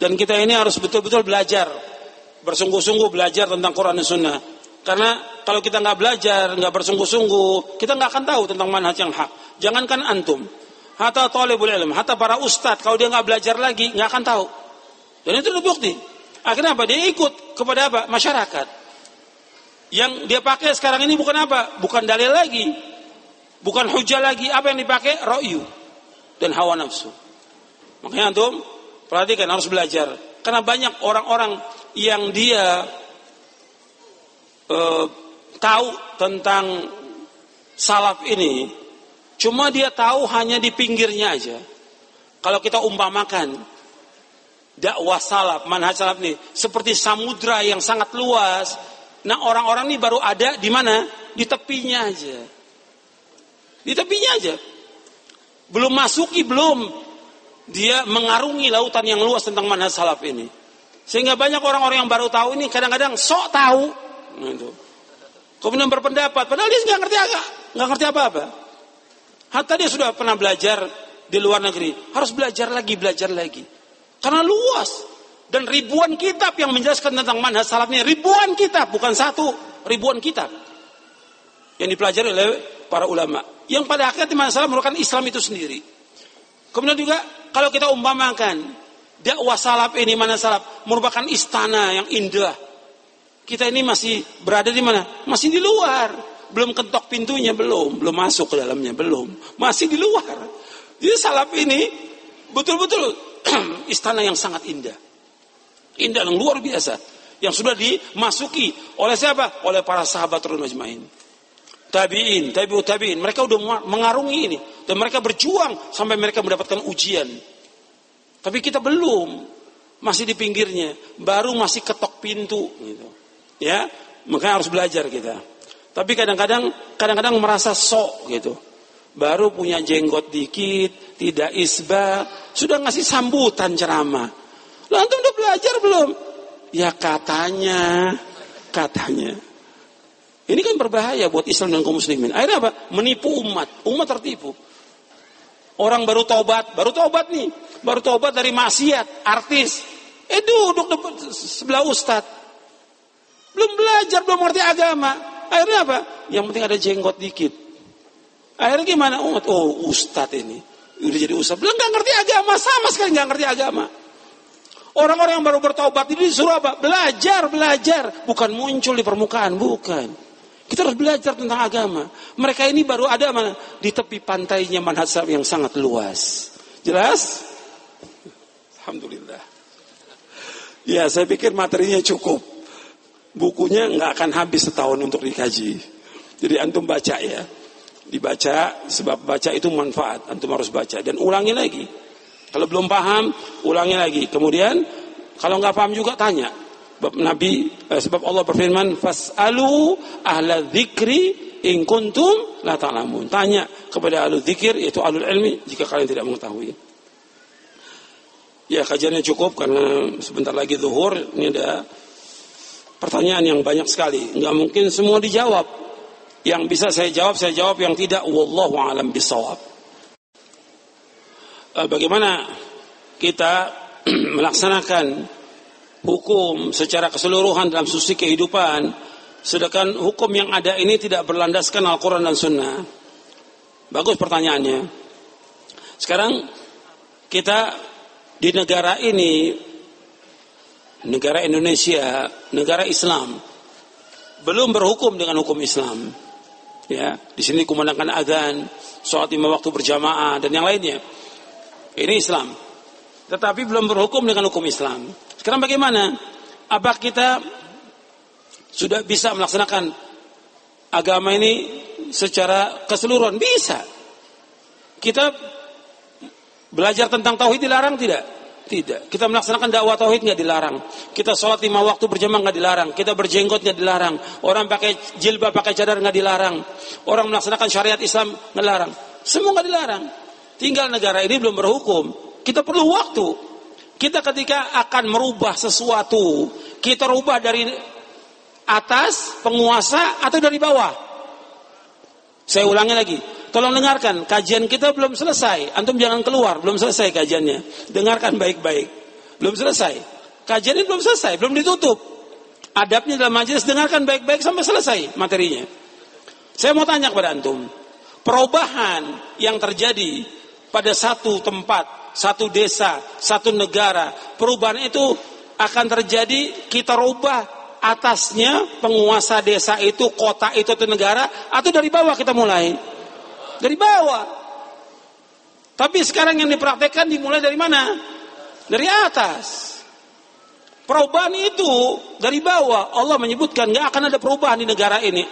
dan kita ini harus betul-betul belajar bersungguh-sungguh belajar tentang Quran dan Sunnah karena kalau kita nggak belajar nggak bersungguh-sungguh kita nggak akan tahu tentang manhaj yang hak jangankan antum hatta talibul ilm hatta para ustadz kalau dia nggak belajar lagi nggak akan tahu dan itu bukti. Akhirnya apa? Dia ikut kepada apa? Masyarakat. Yang dia pakai sekarang ini bukan apa? Bukan dalil lagi. Bukan hujah lagi. Apa yang dipakai? Ro'yu. Dan hawa nafsu. Makanya antum perhatikan harus belajar. Karena banyak orang-orang yang dia uh, tahu tentang salaf ini, cuma dia tahu hanya di pinggirnya aja. Kalau kita umpamakan, dakwah salaf, manhaj salaf ini seperti samudra yang sangat luas. Nah, orang-orang ini baru ada di mana? Di tepinya aja. Di tepinya aja. Belum masuki belum dia mengarungi lautan yang luas tentang manhaj salaf ini. Sehingga banyak orang-orang yang baru tahu ini kadang-kadang sok tahu. Gitu. Kemudian berpendapat, padahal dia nggak ngerti agak, nggak ngerti apa-apa. Hatta dia sudah pernah belajar di luar negeri, harus belajar lagi, belajar lagi. Karena luas. Dan ribuan kitab yang menjelaskan tentang manhaj salaf ini. Ribuan kitab, bukan satu. Ribuan kitab. yang dipelajari oleh para ulama. Yang pada akhirnya masalah merupakan Islam itu sendiri. Kemudian juga kalau kita umpamakan dakwah salaf ini mana salaf merupakan istana yang indah. Kita ini masih berada di mana? Masih di luar. Belum ketok pintunya, belum. Belum masuk ke dalamnya, belum. Masih di luar. Jadi salaf ini betul-betul istana yang sangat indah. Indah yang luar biasa. Yang sudah dimasuki oleh siapa? Oleh para sahabat Rasul Majma'in tabi'in, tabi'ut tabi'in. Mereka udah mengarungi ini dan mereka berjuang sampai mereka mendapatkan ujian. Tapi kita belum, masih di pinggirnya, baru masih ketok pintu gitu. Ya, makanya harus belajar kita. Tapi kadang-kadang kadang-kadang merasa sok gitu. Baru punya jenggot dikit, tidak isba, sudah ngasih sambutan ceramah. Lalu udah belajar belum? Ya katanya, katanya. Ini kan berbahaya buat Islam dan kaum muslimin. Akhirnya apa? Menipu umat. Umat tertipu. Orang baru tobat, baru tobat nih. Baru tobat dari maksiat, artis. Eh duduk sebelah ustad. Belum belajar, belum ngerti agama. Akhirnya apa? Yang penting ada jenggot dikit. Akhirnya gimana? Umat, oh ustad ini. Udah jadi ustad. Belum gak ngerti agama, sama sekali gak ngerti agama. Orang-orang yang baru bertobat ini disuruh apa? Belajar, belajar. Bukan muncul di permukaan, bukan. Kita harus belajar tentang agama. Mereka ini baru ada mana? Di tepi pantainya manhasab yang sangat luas. Jelas? Alhamdulillah. Ya, saya pikir materinya cukup. Bukunya nggak akan habis setahun untuk dikaji. Jadi antum baca ya. Dibaca, sebab baca itu manfaat. Antum harus baca. Dan ulangi lagi. Kalau belum paham, ulangi lagi. Kemudian, kalau nggak paham juga tanya. Nabi eh, sebab Allah berfirman fasalu ahla dzikri in kuntum la ta'lamun. Tanya kepada ahli dzikir yaitu ahli ilmi jika kalian tidak mengetahui. Ya kajiannya cukup karena sebentar lagi zuhur ini ada pertanyaan yang banyak sekali. Nggak mungkin semua dijawab. Yang bisa saya jawab saya jawab yang tidak wallahu alam bisawab. Eh, bagaimana kita melaksanakan hukum secara keseluruhan dalam susi kehidupan sedangkan hukum yang ada ini tidak berlandaskan Al-Quran dan Sunnah? Bagus pertanyaannya. Sekarang kita di negara ini negara Indonesia negara Islam belum berhukum dengan hukum Islam. Ya di sini kumandangkan adzan sholat lima waktu berjamaah dan yang lainnya ini Islam tetapi belum berhukum dengan hukum Islam sekarang bagaimana? Apa kita sudah bisa melaksanakan agama ini secara keseluruhan? Bisa. Kita belajar tentang tauhid dilarang tidak? Tidak. Kita melaksanakan dakwah tauhid nggak dilarang. Kita sholat lima waktu berjamaah nggak dilarang. Kita berjenggot nggak dilarang. Orang pakai jilbab, pakai cadar nggak dilarang. Orang melaksanakan syariat Islam nggak dilarang. Semua nggak dilarang. Tinggal negara ini belum berhukum. Kita perlu waktu. Kita ketika akan merubah sesuatu, kita rubah dari atas penguasa atau dari bawah. Saya ulangi lagi. Tolong dengarkan, kajian kita belum selesai. Antum jangan keluar, belum selesai kajiannya. Dengarkan baik-baik. Belum selesai. Kajian ini belum selesai, belum ditutup. Adabnya dalam majelis dengarkan baik-baik sampai selesai materinya. Saya mau tanya kepada antum, perubahan yang terjadi pada satu tempat satu desa, satu negara. Perubahan itu akan terjadi kita rubah atasnya penguasa desa itu, kota itu atau negara atau dari bawah kita mulai? Dari bawah. Tapi sekarang yang dipraktekkan dimulai dari mana? Dari atas. Perubahan itu dari bawah. Allah menyebutkan nggak akan ada perubahan di negara ini.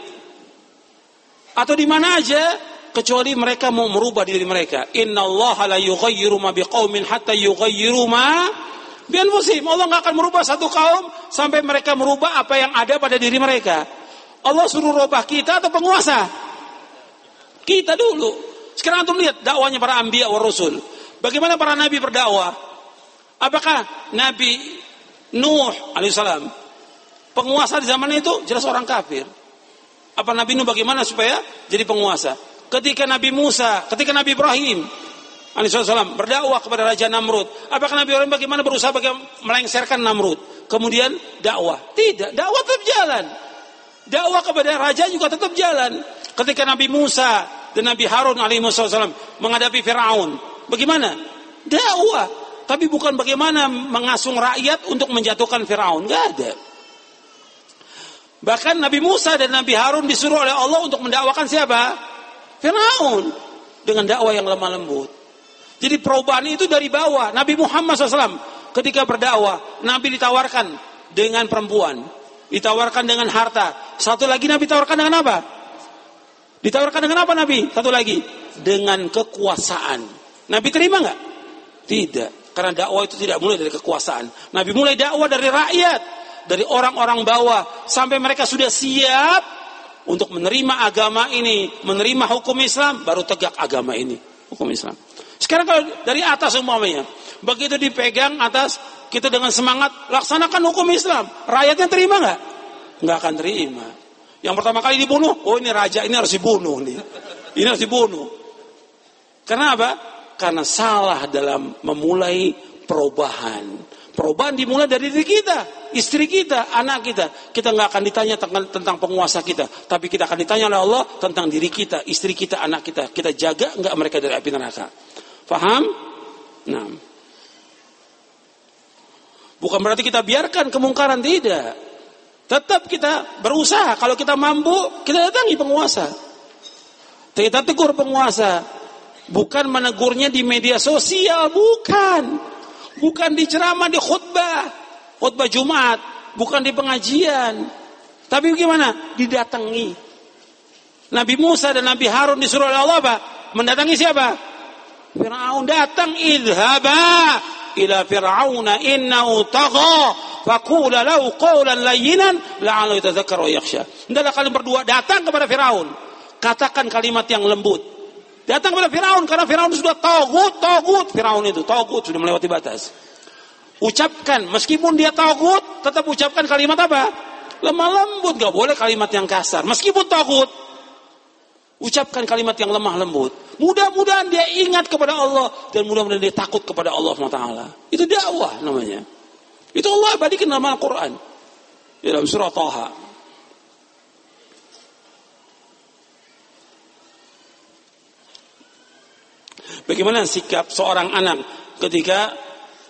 Atau di mana aja kecuali mereka mau merubah diri mereka. Inna Allah la yughayyiru ma biqaumin hatta yughayyiru ma bianfusihim. Allah nggak akan merubah satu kaum sampai mereka merubah apa yang ada pada diri mereka. Allah suruh rubah kita atau penguasa? Kita dulu. Sekarang antum lihat dakwanya para anbiya wa rasul. Bagaimana para nabi berdakwah? Apakah Nabi Nuh alaihissalam penguasa di zaman itu jelas orang kafir. Apa Nabi Nuh bagaimana supaya jadi penguasa? Ketika Nabi Musa, ketika Nabi Ibrahim alaihissalam berdakwah kepada Raja Namrud. Apakah Nabi Ibrahim bagaimana berusaha bagaimana melengsarkan Namrud? Kemudian dakwah. Tidak, dakwah tetap jalan. Dakwah kepada raja juga tetap jalan. Ketika Nabi Musa dan Nabi Harun alaihissalam menghadapi Firaun, bagaimana? Dakwah, tapi bukan bagaimana mengasung rakyat untuk menjatuhkan Firaun, nggak ada. Bahkan Nabi Musa dan Nabi Harun disuruh oleh Allah untuk mendakwakan siapa? Firaun dengan dakwah yang lemah lembut. Jadi perubahan itu dari bawah. Nabi Muhammad SAW ketika berdakwah, Nabi ditawarkan dengan perempuan, ditawarkan dengan harta. Satu lagi Nabi tawarkan dengan apa? Ditawarkan dengan apa Nabi? Satu lagi dengan kekuasaan. Nabi terima nggak? Tidak. Karena dakwah itu tidak mulai dari kekuasaan. Nabi mulai dakwah dari rakyat, dari orang-orang bawah sampai mereka sudah siap untuk menerima agama ini, menerima hukum Islam, baru tegak agama ini, hukum Islam. Sekarang kalau dari atas umpamanya, begitu dipegang atas kita dengan semangat laksanakan hukum Islam. Rakyatnya terima nggak? Nggak akan terima. Yang pertama kali dibunuh, oh ini raja ini harus dibunuh nih. Ini harus dibunuh. Karena apa? Karena salah dalam memulai perubahan. Perubahan dimulai dari diri kita, istri kita, anak kita. Kita nggak akan ditanya tentang, penguasa kita, tapi kita akan ditanya oleh Allah tentang diri kita, istri kita, anak kita. Kita jaga nggak mereka dari api neraka? Faham? Nah. Bukan berarti kita biarkan kemungkaran tidak. Tetap kita berusaha. Kalau kita mampu, kita datangi penguasa. Kita tegur penguasa. Bukan menegurnya di media sosial, bukan. Bukan di ceramah, di khutbah. Khutbah Jumat, bukan di pengajian. Tapi bagaimana? Didatangi. Nabi Musa dan Nabi Harun disuruh oleh Allah apa? Mendatangi siapa? Fir'aun datang idhaba ila fir'auna innahu tagha faqula lahu qawlan layyinan la'allahu yatadhakkaru yakhsha. Hendaklah kalian berdua datang kepada Firaun. Katakan kalimat yang lembut. Datang kepada Firaun karena Firaun sudah tagut, tagut Firaun itu, tagut sudah melewati batas. Ucapkan meskipun dia tagut, tetap ucapkan kalimat apa? Lemah lembut, gak boleh kalimat yang kasar. Meskipun tagut, ucapkan kalimat yang lemah lembut. Mudah-mudahan dia ingat kepada Allah dan mudah-mudahan dia takut kepada Allah SWT. Itu dakwah namanya. Itu Allah balikin nama Al-Quran. Dalam surah Taha. Bagaimana sikap seorang anak ketika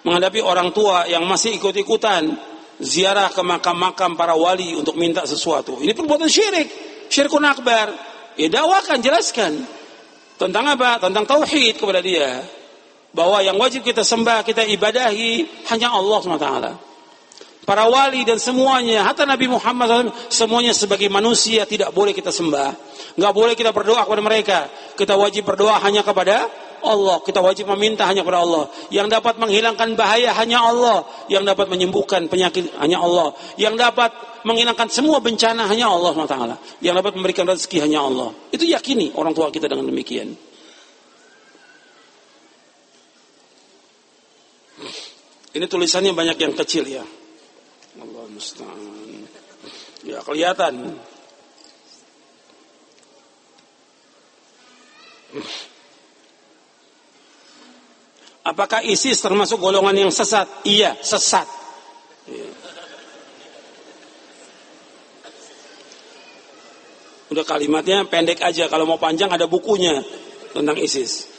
menghadapi orang tua yang masih ikut-ikutan ziarah ke makam-makam para wali untuk minta sesuatu. Ini perbuatan syirik, syirkun akbar. Ya dakwakan, jelaskan. Tentang apa? Tentang tauhid kepada dia. Bahwa yang wajib kita sembah, kita ibadahi hanya Allah SWT. Para wali dan semuanya, hatta Nabi Muhammad SAW, semuanya sebagai manusia tidak boleh kita sembah. Nggak boleh kita berdoa kepada mereka. Kita wajib berdoa hanya kepada Allah. Kita wajib meminta hanya kepada Allah. Yang dapat menghilangkan bahaya hanya Allah. Yang dapat menyembuhkan penyakit hanya Allah. Yang dapat menghilangkan semua bencana hanya Allah SWT. Yang dapat memberikan rezeki hanya Allah. Itu yakini orang tua kita dengan demikian. Ini tulisannya banyak yang kecil ya. Allah. Ya kelihatan. Apakah ISIS termasuk golongan yang sesat? Iya, sesat. Udah kalimatnya pendek aja. Kalau mau panjang ada bukunya tentang ISIS.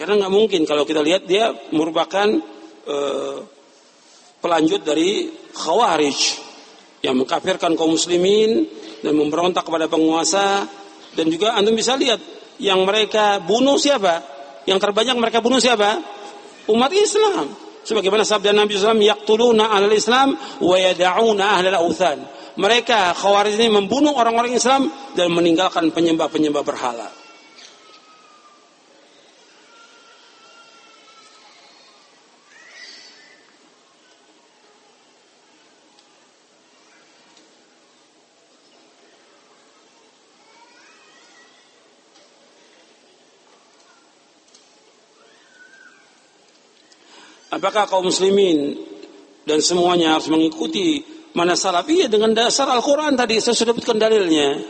Karena nggak mungkin kalau kita lihat dia merupakan uh, pelanjut dari Khawarij yang mengkafirkan kaum muslimin dan memberontak kepada penguasa dan juga antum bisa lihat yang mereka bunuh siapa? Yang terbanyak mereka bunuh siapa? Umat Islam sebagaimana sabda Nabi SAW yaqtuluna ahlal Islam wa yada'una ahlal authan mereka khawarij ini membunuh orang-orang Islam dan meninggalkan penyembah-penyembah berhala Apakah kaum muslimin dan semuanya harus mengikuti mana salaf? Iya dengan dasar Al-Quran tadi saya sudah sebutkan dalilnya.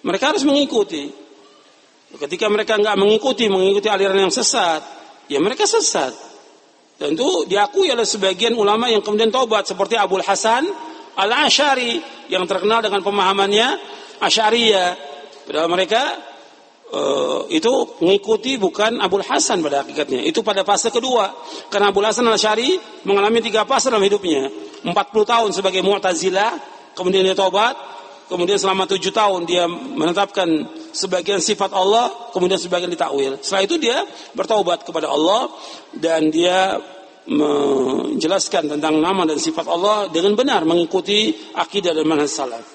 Mereka harus mengikuti. Ketika mereka nggak mengikuti, mengikuti aliran yang sesat, ya mereka sesat. Dan itu diakui oleh sebagian ulama yang kemudian taubat seperti Abu Hasan Al-Ash'ari yang terkenal dengan pemahamannya Asy'ariyah. Padahal mereka uh, itu mengikuti bukan Abu Hasan pada hakikatnya. Itu pada fase kedua. Karena Abu Hasan Al-Ash'ari mengalami tiga fase dalam hidupnya. 40 tahun sebagai Mu'tazilah, kemudian dia taubat, kemudian selama tujuh tahun dia menetapkan sebagian sifat Allah, kemudian sebagian ditakwil. Setelah itu dia bertaubat kepada Allah dan dia menjelaskan tentang nama dan sifat Allah dengan benar mengikuti akidah dan manhaj salaf.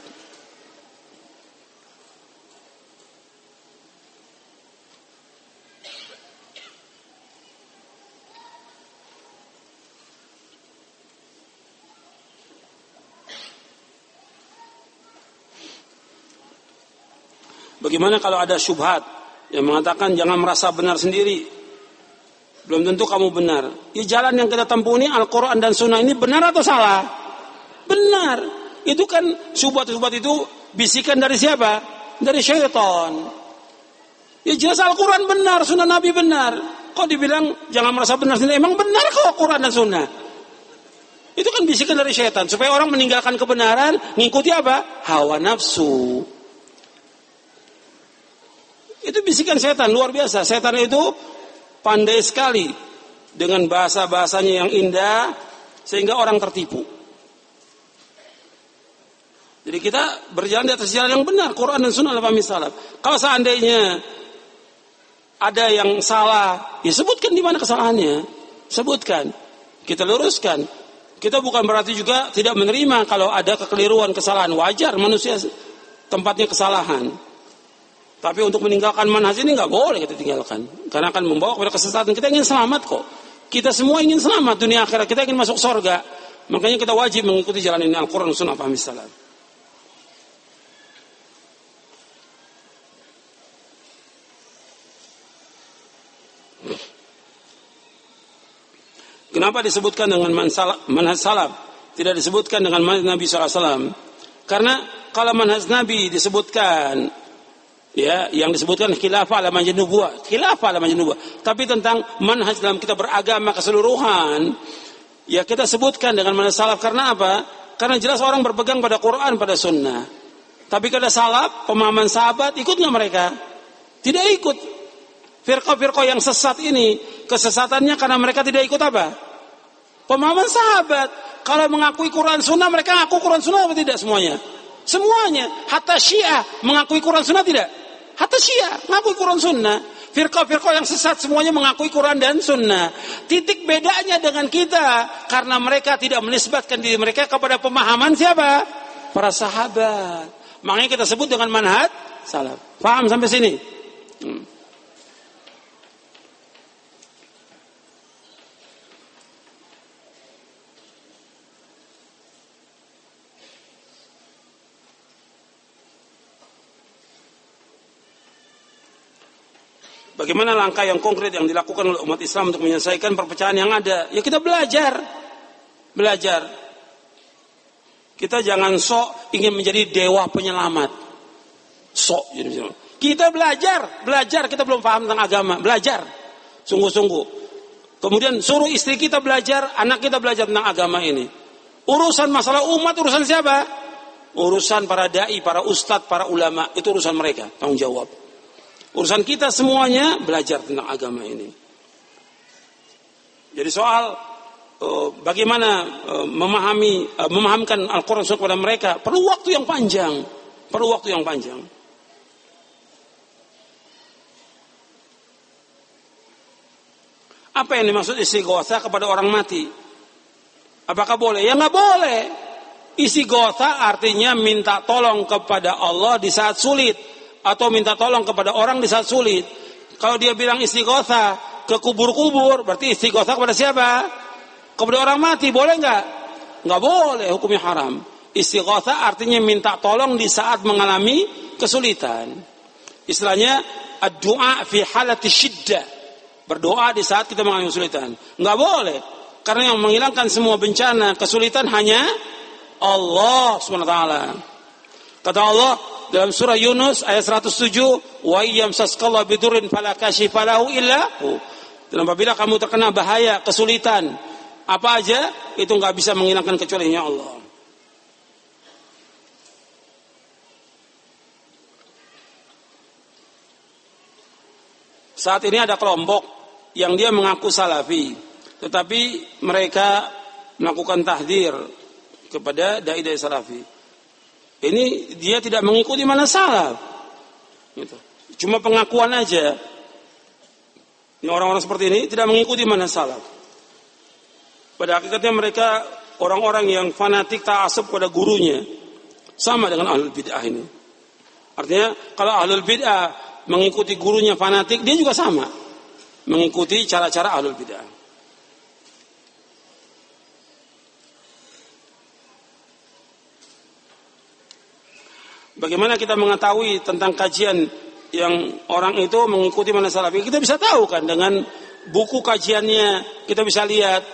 Bagaimana kalau ada syubhat yang mengatakan jangan merasa benar sendiri, belum tentu kamu benar. Di jalan yang kita tempuh ini Al-Quran dan Sunnah ini benar atau salah? Benar. Itu kan subat-subat itu bisikan dari siapa? Dari syaitan. Ya jelas Al-Quran benar, Sunnah Nabi benar. Kok dibilang jangan merasa benar sendiri? Emang benar kok Quran dan Sunnah? Itu kan bisikan dari syaitan. Supaya orang meninggalkan kebenaran, ngikuti apa? Hawa nafsu. Itu bisikan setan luar biasa. Setan itu pandai sekali dengan bahasa-bahasanya yang indah sehingga orang tertipu. Jadi kita berjalan di atas jalan yang benar, Quran dan Sunnah pahami salaf. Kalau seandainya ada yang salah, ya sebutkan di mana kesalahannya. Sebutkan. Kita luruskan. Kita bukan berarti juga tidak menerima kalau ada kekeliruan, kesalahan. Wajar manusia tempatnya kesalahan. Tapi untuk meninggalkan manhaj ini nggak boleh kita tinggalkan. Karena akan membawa kepada kesesatan. Kita ingin selamat kok. Kita semua ingin selamat dunia akhirat. Kita ingin masuk sorga. Makanya kita wajib mengikuti jalan ini Al-Quran Sunnah Fahmi Salam. Kenapa disebutkan dengan manhaj salaf? Tidak disebutkan dengan manhaj Nabi SAW. Karena kalau manhaj Nabi disebutkan ya yang disebutkan khilafah ala manhaj nubuwah khilafah ala manhaj nubuwah tapi tentang manhaj dalam kita beragama keseluruhan ya kita sebutkan dengan manhaj salaf. Karena apa? Karena jelas orang berpegang pada Quran pada sunnah. Tapi kalau salaf pemahaman sahabat ikut nggak mereka. Tidak ikut. Firqah-firqah yang sesat ini kesesatannya karena mereka tidak ikut apa? Pemahaman sahabat. Kalau mengakui Quran sunnah mereka ngaku Quran sunnah atau tidak semuanya? Semuanya. Hatta syiah mengakui Quran sunnah tidak Hatta Syiah mengakui Quran Sunnah. Firqah-firqah yang sesat semuanya mengakui Quran dan Sunnah. Titik bedanya dengan kita karena mereka tidak menisbatkan diri mereka kepada pemahaman siapa? Para sahabat. Makanya kita sebut dengan manhaj salaf. Paham sampai sini? Hmm. Bagaimana langkah yang konkret yang dilakukan oleh umat Islam untuk menyelesaikan perpecahan yang ada? Ya kita belajar. Belajar. Kita jangan sok ingin menjadi dewa penyelamat. Sok. Kita belajar. Belajar. Kita belum paham tentang agama. Belajar. Sungguh-sungguh. Kemudian suruh istri kita belajar. Anak kita belajar tentang agama ini. Urusan masalah umat, urusan siapa? Urusan para da'i, para ustadz, para ulama. Itu urusan mereka. Tanggung jawab. Urusan kita semuanya belajar tentang agama ini. Jadi soal uh, bagaimana uh, memahami uh, memahamkan Al-Qur'an kepada mereka perlu waktu yang panjang, perlu waktu yang panjang. Apa yang dimaksud istighosa kepada orang mati? Apakah boleh? Ya nggak boleh. Istighosa artinya minta tolong kepada Allah di saat sulit atau minta tolong kepada orang di saat sulit. Kalau dia bilang istighotha ke kubur-kubur, berarti istighotha kepada siapa? Kepada orang mati, boleh nggak? Nggak boleh, hukumnya haram. Istighotha artinya minta tolong di saat mengalami kesulitan. Istilahnya doa fi halati. Berdoa di saat kita mengalami kesulitan. Nggak boleh. Karena yang menghilangkan semua bencana, kesulitan hanya Allah SWT. Kata Allah, dalam surah Yunus ayat 107 wa yamsaskallahu bidurin fala kashifa lahu illa Dan apabila kamu terkena bahaya, kesulitan, apa aja itu nggak bisa menghilangkan kecuali Allah. Saat ini ada kelompok yang dia mengaku salafi, tetapi mereka melakukan tahdir kepada dai-dai salafi. Ini dia tidak mengikuti mana salaf. Gitu. Cuma pengakuan aja. Ini orang-orang seperti ini tidak mengikuti mana salaf. Pada hakikatnya mereka orang-orang yang fanatik ta'asub pada gurunya. Sama dengan ahlul bid'ah ini. Artinya kalau ahlul bid'ah mengikuti gurunya fanatik, dia juga sama. Mengikuti cara-cara ahlul bidah. Bagaimana kita mengetahui tentang kajian yang orang itu mengikuti mana salafi? Kita bisa tahu kan dengan buku kajiannya, kita bisa lihat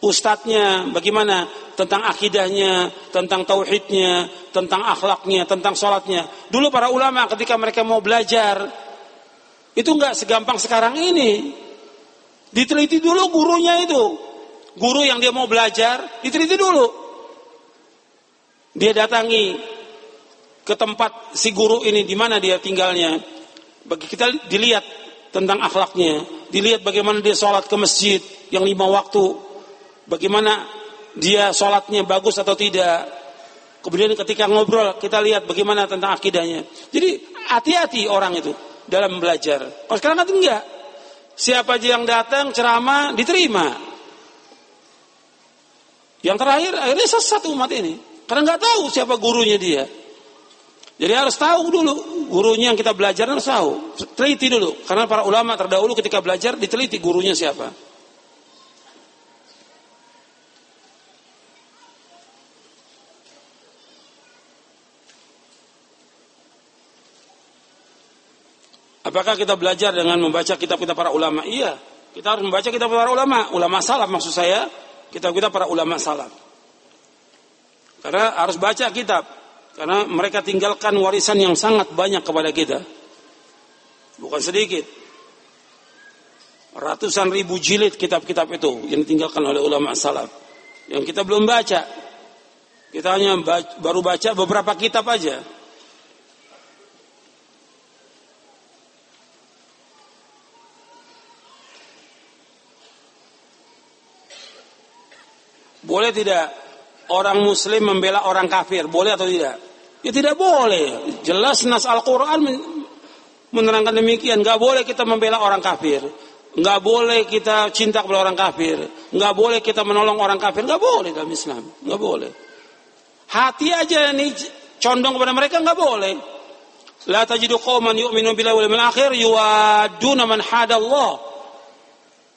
ustadznya bagaimana tentang akidahnya, tentang tauhidnya, tentang akhlaknya, tentang sholatnya. Dulu para ulama ketika mereka mau belajar itu nggak segampang sekarang ini. Diteliti dulu gurunya itu, guru yang dia mau belajar diteliti dulu. Dia datangi ke tempat si guru ini di mana dia tinggalnya. Bagi kita dilihat tentang akhlaknya, dilihat bagaimana dia sholat ke masjid yang lima waktu, bagaimana dia sholatnya bagus atau tidak. Kemudian ketika ngobrol kita lihat bagaimana tentang akidahnya. Jadi hati-hati orang itu dalam belajar. Kalau sekarang kan enggak. Siapa aja yang datang ceramah diterima. Yang terakhir akhirnya sesat umat ini. Karena nggak tahu siapa gurunya dia. Jadi harus tahu dulu gurunya yang kita belajar harus tahu. Teliti dulu. Karena para ulama terdahulu ketika belajar diteliti gurunya siapa. Apakah kita belajar dengan membaca kitab-kitab para ulama? Iya, kita harus membaca kitab para ulama, ulama salaf maksud saya, kitab-kitab para ulama salaf. Karena harus baca kitab, karena mereka tinggalkan warisan yang sangat banyak kepada kita. Bukan sedikit. Ratusan ribu jilid kitab-kitab itu yang ditinggalkan oleh ulama salaf. Yang kita belum baca. Kita hanya baru baca beberapa kitab aja. Boleh tidak orang muslim membela orang kafir? Boleh atau tidak? Ya tidak boleh. Jelas nas Al-Quran menerangkan demikian. Gak boleh kita membela orang kafir. Gak boleh kita cinta kepada orang kafir. Gak boleh kita menolong orang kafir. Gak boleh dalam Islam. Gak boleh. Hati aja nih condong kepada mereka gak boleh. La tajidu qawman yu'minu billahi wal akhir yuwaduna man hadallah.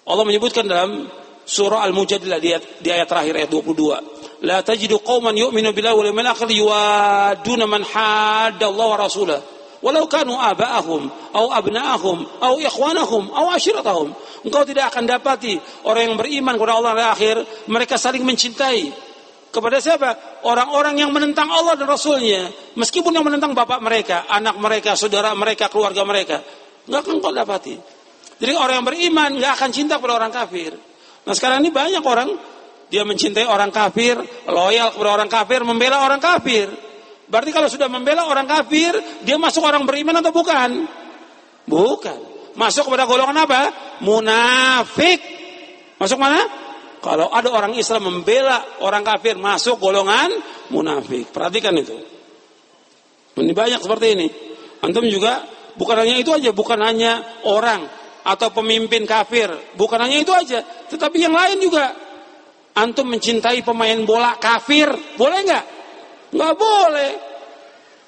Allah menyebutkan dalam surah Al-Mujadilah di, di ayat terakhir ayat 22. La tajidu qauman yu'minu billahi wal yawmil akhir yuwaduna man hadda Allah wa rasulah walau kanu aba'ahum au abna'ahum au ikhwanahum au ashiratahum. Engkau tidak akan dapati orang yang beriman kepada Allah dan akhir mereka saling mencintai kepada siapa? Orang-orang yang menentang Allah dan Rasulnya. Meskipun yang menentang bapak mereka, anak mereka, saudara mereka, keluarga mereka. Enggak akan kau dapati. Jadi orang yang beriman enggak akan cinta kepada orang kafir. Nah sekarang ini banyak orang dia mencintai orang kafir, loyal kepada orang kafir, membela orang kafir. Berarti kalau sudah membela orang kafir, dia masuk orang beriman atau bukan? Bukan. Masuk kepada golongan apa? Munafik. Masuk mana? Kalau ada orang Islam membela orang kafir, masuk golongan munafik. Perhatikan itu. Ini banyak seperti ini. Antum juga bukan hanya itu aja, bukan hanya orang atau pemimpin kafir. Bukan hanya itu aja, tetapi yang lain juga. Antum mencintai pemain bola kafir, boleh nggak? Nggak boleh.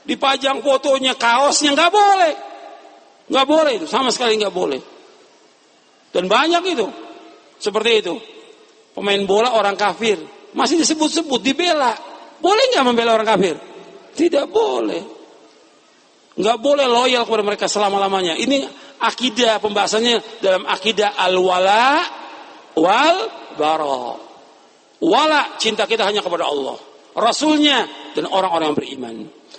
Dipajang fotonya, kaosnya nggak boleh. Nggak boleh itu, sama sekali nggak boleh. Dan banyak itu, seperti itu. Pemain bola orang kafir, masih disebut-sebut, dibela. Boleh nggak membela orang kafir? Tidak boleh. Nggak boleh loyal kepada mereka selama-lamanya. Ini akidah pembahasannya dalam akidah al-wala wal bara. Wala cinta kita hanya kepada Allah, Rasulnya dan orang-orang yang beriman.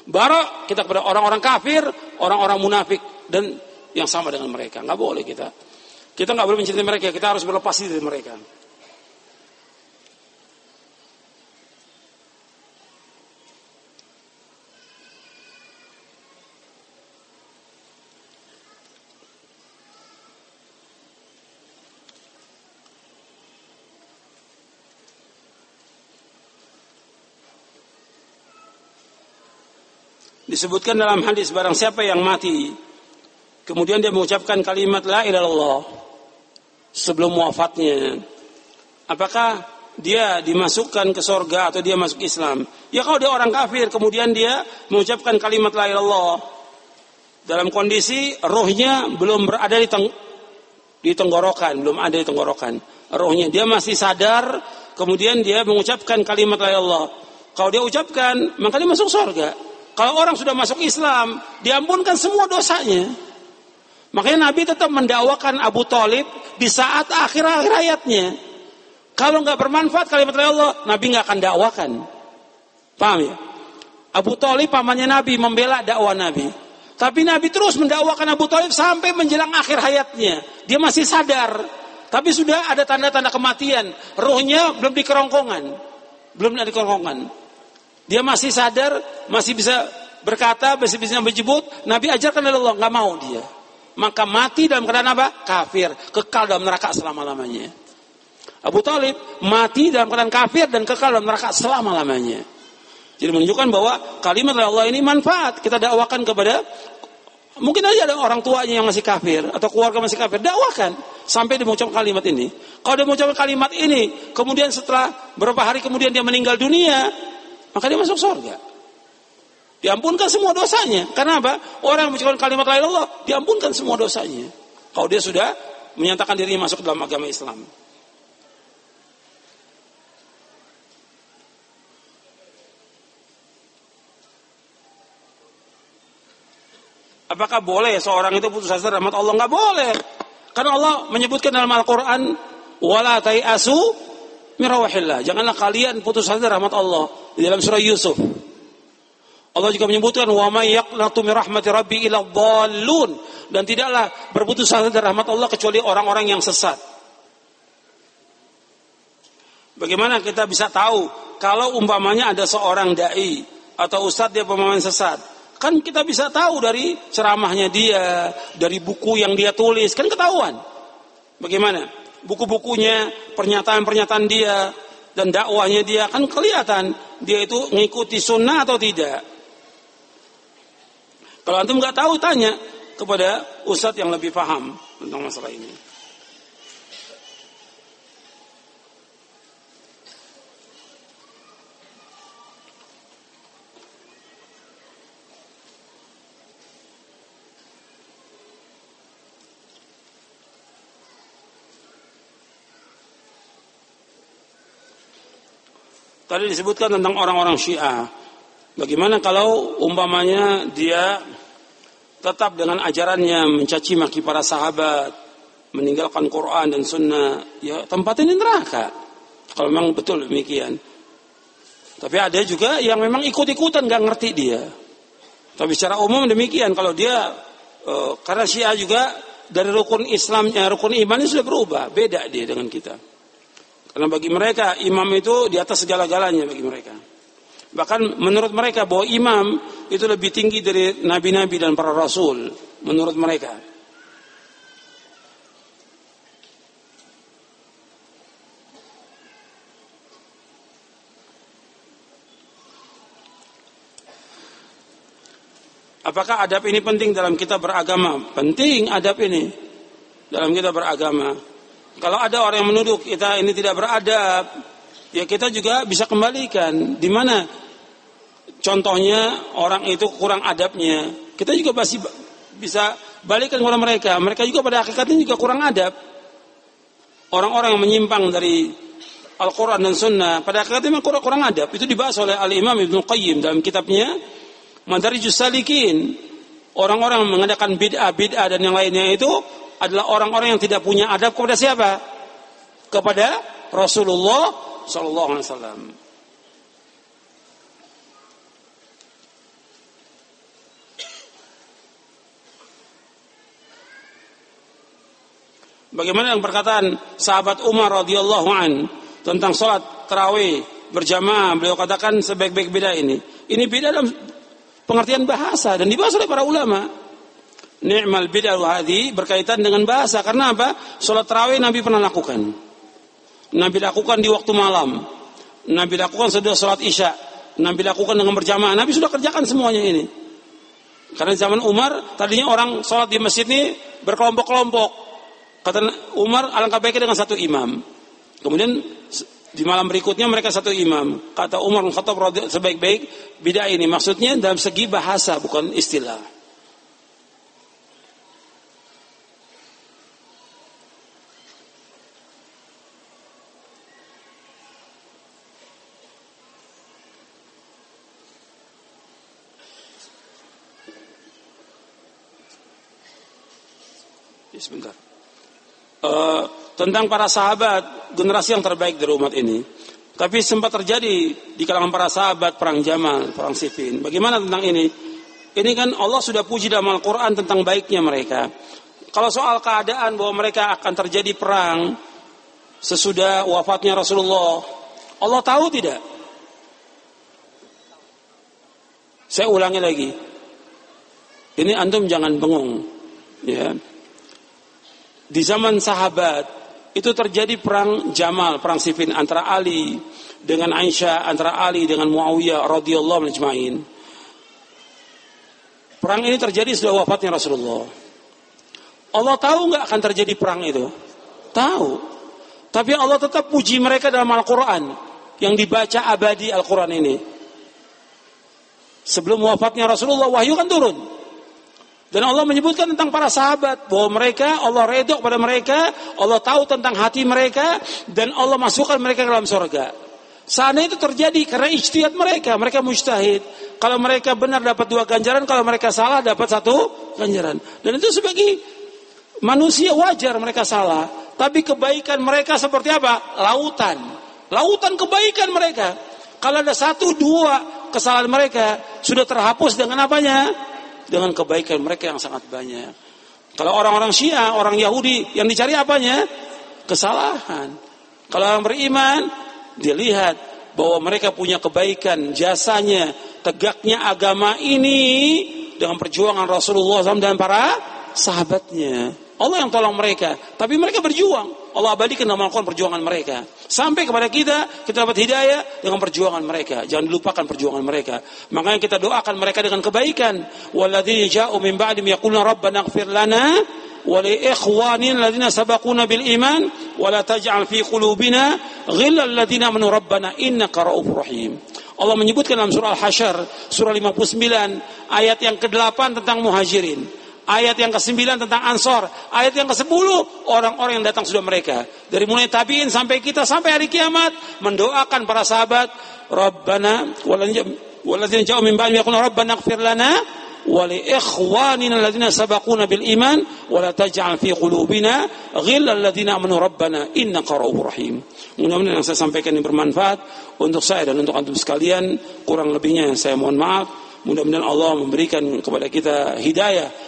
Bara kita kepada orang-orang kafir, orang-orang munafik dan yang sama dengan mereka. Nggak boleh kita. Kita nggak boleh mencintai mereka, kita harus berlepas diri dari mereka. Disebutkan dalam hadis barang siapa yang mati kemudian dia mengucapkan kalimat la ilallah sebelum wafatnya apakah dia dimasukkan ke sorga atau dia masuk Islam? Ya kalau dia orang kafir kemudian dia mengucapkan kalimat la ilallah dalam kondisi rohnya belum berada di, teng di tenggorokan belum ada di tenggorokan rohnya. Dia masih sadar kemudian dia mengucapkan kalimat la ilallah kalau dia ucapkan maka dia masuk sorga kalau orang sudah masuk Islam, diampunkan semua dosanya. Makanya Nabi tetap mendakwakan Abu Talib di saat akhir-akhir hayatnya. Kalau nggak bermanfaat kalimat Allah, Nabi nggak akan dakwakan. Paham ya? Abu Talib pamannya Nabi membela dakwah Nabi. Tapi Nabi terus mendakwakan Abu Talib sampai menjelang akhir hayatnya. Dia masih sadar. Tapi sudah ada tanda-tanda kematian. Rohnya belum di kerongkongan. Belum ada kerongkongan. Dia masih sadar, masih bisa berkata, masih bisa menyebut. Nabi ajarkan oleh Allah, nggak mau dia. Maka mati dalam keadaan apa? Kafir, kekal dalam neraka selama-lamanya. Abu Talib mati dalam keadaan kafir dan kekal dalam neraka selama-lamanya. Jadi menunjukkan bahwa kalimat Allah ini manfaat. Kita dakwakan kepada mungkin aja ada orang tuanya yang masih kafir atau keluarga masih kafir, dakwakan sampai dia mengucapkan kalimat ini. Kalau dia mengucapkan kalimat ini, kemudian setelah beberapa hari kemudian dia meninggal dunia, maka dia masuk surga. Diampunkan semua dosanya. Karena apa? Orang yang mengucapkan kalimat la Allah, diampunkan semua dosanya. Kalau dia sudah menyatakan dirinya masuk dalam agama Islam. Apakah boleh seorang itu putus asa rahmat Allah? Enggak boleh. Karena Allah menyebutkan dalam Al-Quran, wala asu mirawahillah. Janganlah kalian putus asa rahmat Allah di dalam surah Yusuf. Allah juga menyebutkan wa may yaqnatu min rahmati rabbi ila dhallun dan tidaklah berputus asa dari rahmat Allah kecuali orang-orang yang sesat. Bagaimana kita bisa tahu kalau umpamanya ada seorang dai atau ustadz dia pemahaman sesat? Kan kita bisa tahu dari ceramahnya dia, dari buku yang dia tulis, kan ketahuan. Bagaimana? Buku-bukunya, pernyataan-pernyataan dia dan dakwahnya dia kan kelihatan dia itu mengikuti sunnah atau tidak. Kalau antum nggak tahu tanya kepada ustadz yang lebih paham tentang masalah ini. Tadi disebutkan tentang orang-orang Syiah. Bagaimana kalau umpamanya dia tetap dengan ajarannya mencaci maki para sahabat, meninggalkan Quran dan Sunnah, ya tempat ini neraka. Kalau memang betul demikian. Tapi ada juga yang memang ikut-ikutan nggak ngerti dia. Tapi secara umum demikian. Kalau dia e, karena Syiah juga dari rukun Islamnya, rukun imannya sudah berubah, beda dia dengan kita. Karena bagi mereka imam itu di atas segala-galanya bagi mereka. Bahkan menurut mereka bahwa imam itu lebih tinggi dari nabi-nabi dan para rasul menurut mereka. Apakah adab ini penting dalam kita beragama? Penting adab ini dalam kita beragama. Kalau ada orang yang menuduh kita ini tidak beradab, ya kita juga bisa kembalikan. Di mana contohnya orang itu kurang adabnya, kita juga pasti bisa balikan kepada mereka. Mereka juga pada hakikatnya juga kurang adab. Orang-orang yang menyimpang dari Al-Quran dan Sunnah, pada hakikatnya memang kurang, kurang adab. Itu dibahas oleh Al-Imam Ibn Qayyim dalam kitabnya Madarijus Salikin. Orang-orang yang mengadakan bid'ah, bid'ah dan yang lainnya itu adalah orang-orang yang tidak punya adab kepada siapa? Kepada Rasulullah Sallallahu Alaihi Wasallam. Bagaimana yang perkataan sahabat Umar radhiyallahu an tentang sholat tarawih berjamaah beliau katakan sebaik-baik beda ini. Ini beda dalam pengertian bahasa dan dibahas oleh para ulama. Ni'mal bid'ah hadi berkaitan dengan bahasa karena apa? Salat tarawih Nabi pernah lakukan. Nabi lakukan di waktu malam. Nabi lakukan setelah salat Isya. Nabi lakukan dengan berjamaah. Nabi sudah kerjakan semuanya ini. Karena zaman Umar tadinya orang sholat di masjid ini berkelompok-kelompok. Kata Umar alangkah baiknya dengan satu imam. Kemudian di malam berikutnya mereka satu imam. Kata Umar Khattab sebaik-baik beda ini maksudnya dalam segi bahasa bukan istilah. Ya, sebentar. Uh, tentang para sahabat, generasi yang terbaik dari umat ini. Tapi sempat terjadi di kalangan para sahabat perang Jamal, perang Siffin. Bagaimana tentang ini? Ini kan Allah sudah puji dalam Al-Quran tentang baiknya mereka. Kalau soal keadaan bahwa mereka akan terjadi perang sesudah wafatnya Rasulullah, Allah tahu tidak? Saya ulangi lagi. Ini antum jangan bengong. Ya. Di zaman sahabat itu terjadi perang Jamal, perang Siffin antara Ali dengan Aisyah, antara Ali dengan Muawiyah radhiyallahu ajmain. Perang ini terjadi setelah wafatnya Rasulullah. Allah tahu nggak akan terjadi perang itu? Tahu. Tapi Allah tetap puji mereka dalam Al-Quran yang dibaca abadi Al-Quran ini. Sebelum wafatnya Rasulullah, wahyu kan turun. Dan Allah menyebutkan tentang para sahabat bahwa mereka Allah redok pada mereka, Allah tahu tentang hati mereka dan Allah masukkan mereka ke dalam surga. Sana itu terjadi karena ijtihad mereka, mereka mujtahid. Kalau mereka benar dapat dua ganjaran, kalau mereka salah dapat satu ganjaran. Dan itu sebagai manusia wajar mereka salah, tapi kebaikan mereka seperti apa? Lautan. Lautan kebaikan mereka. Kalau ada satu dua kesalahan mereka sudah terhapus dengan apanya? Dengan kebaikan mereka yang sangat banyak. Kalau orang-orang Syiah, orang Yahudi yang dicari apanya? Kesalahan. Kalau orang beriman, dia lihat bahwa mereka punya kebaikan, jasanya, tegaknya agama ini dengan perjuangan Rasulullah SAW dan para sahabatnya. Allah yang tolong mereka, tapi mereka berjuang. Allah abadikan dalam Al-Quran perjuangan mereka. Sampai kepada kita, kita dapat hidayah dengan perjuangan mereka. Jangan dilupakan perjuangan mereka. Makanya kita doakan mereka dengan kebaikan. Waladzina ja'u min ba'dim yaquluna rabbana ighfir lana wa li ikhwanina alladziina sabaquna bil iman wa la taj'al fi qulubina ghillal ladzina amanu rabbana innaka ra'ufur rahim. Allah menyebutkan dalam surah Al-Hasyr, surah 59, ayat yang ke-8 tentang muhajirin. Ayat yang ke-9 tentang Ansor. Ayat yang ke-10 orang-orang yang datang sudah mereka. Dari mulai tabiin sampai kita sampai hari kiamat mendoakan para sahabat, Rabbana waladzina jauh min ba'dihim yaquluna Rabbana ighfir lana wa li ikhwanina alladzina sabaquna bil iman wa la taj'al fi qulubina ghillal ladzina amanu rabbana innaka ra'ufur rahim. Mudah-mudahan yang saya sampaikan ini bermanfaat untuk saya dan untuk antum sekalian. Kurang lebihnya saya mohon maaf. Mudah-mudahan Allah memberikan kepada kita hidayah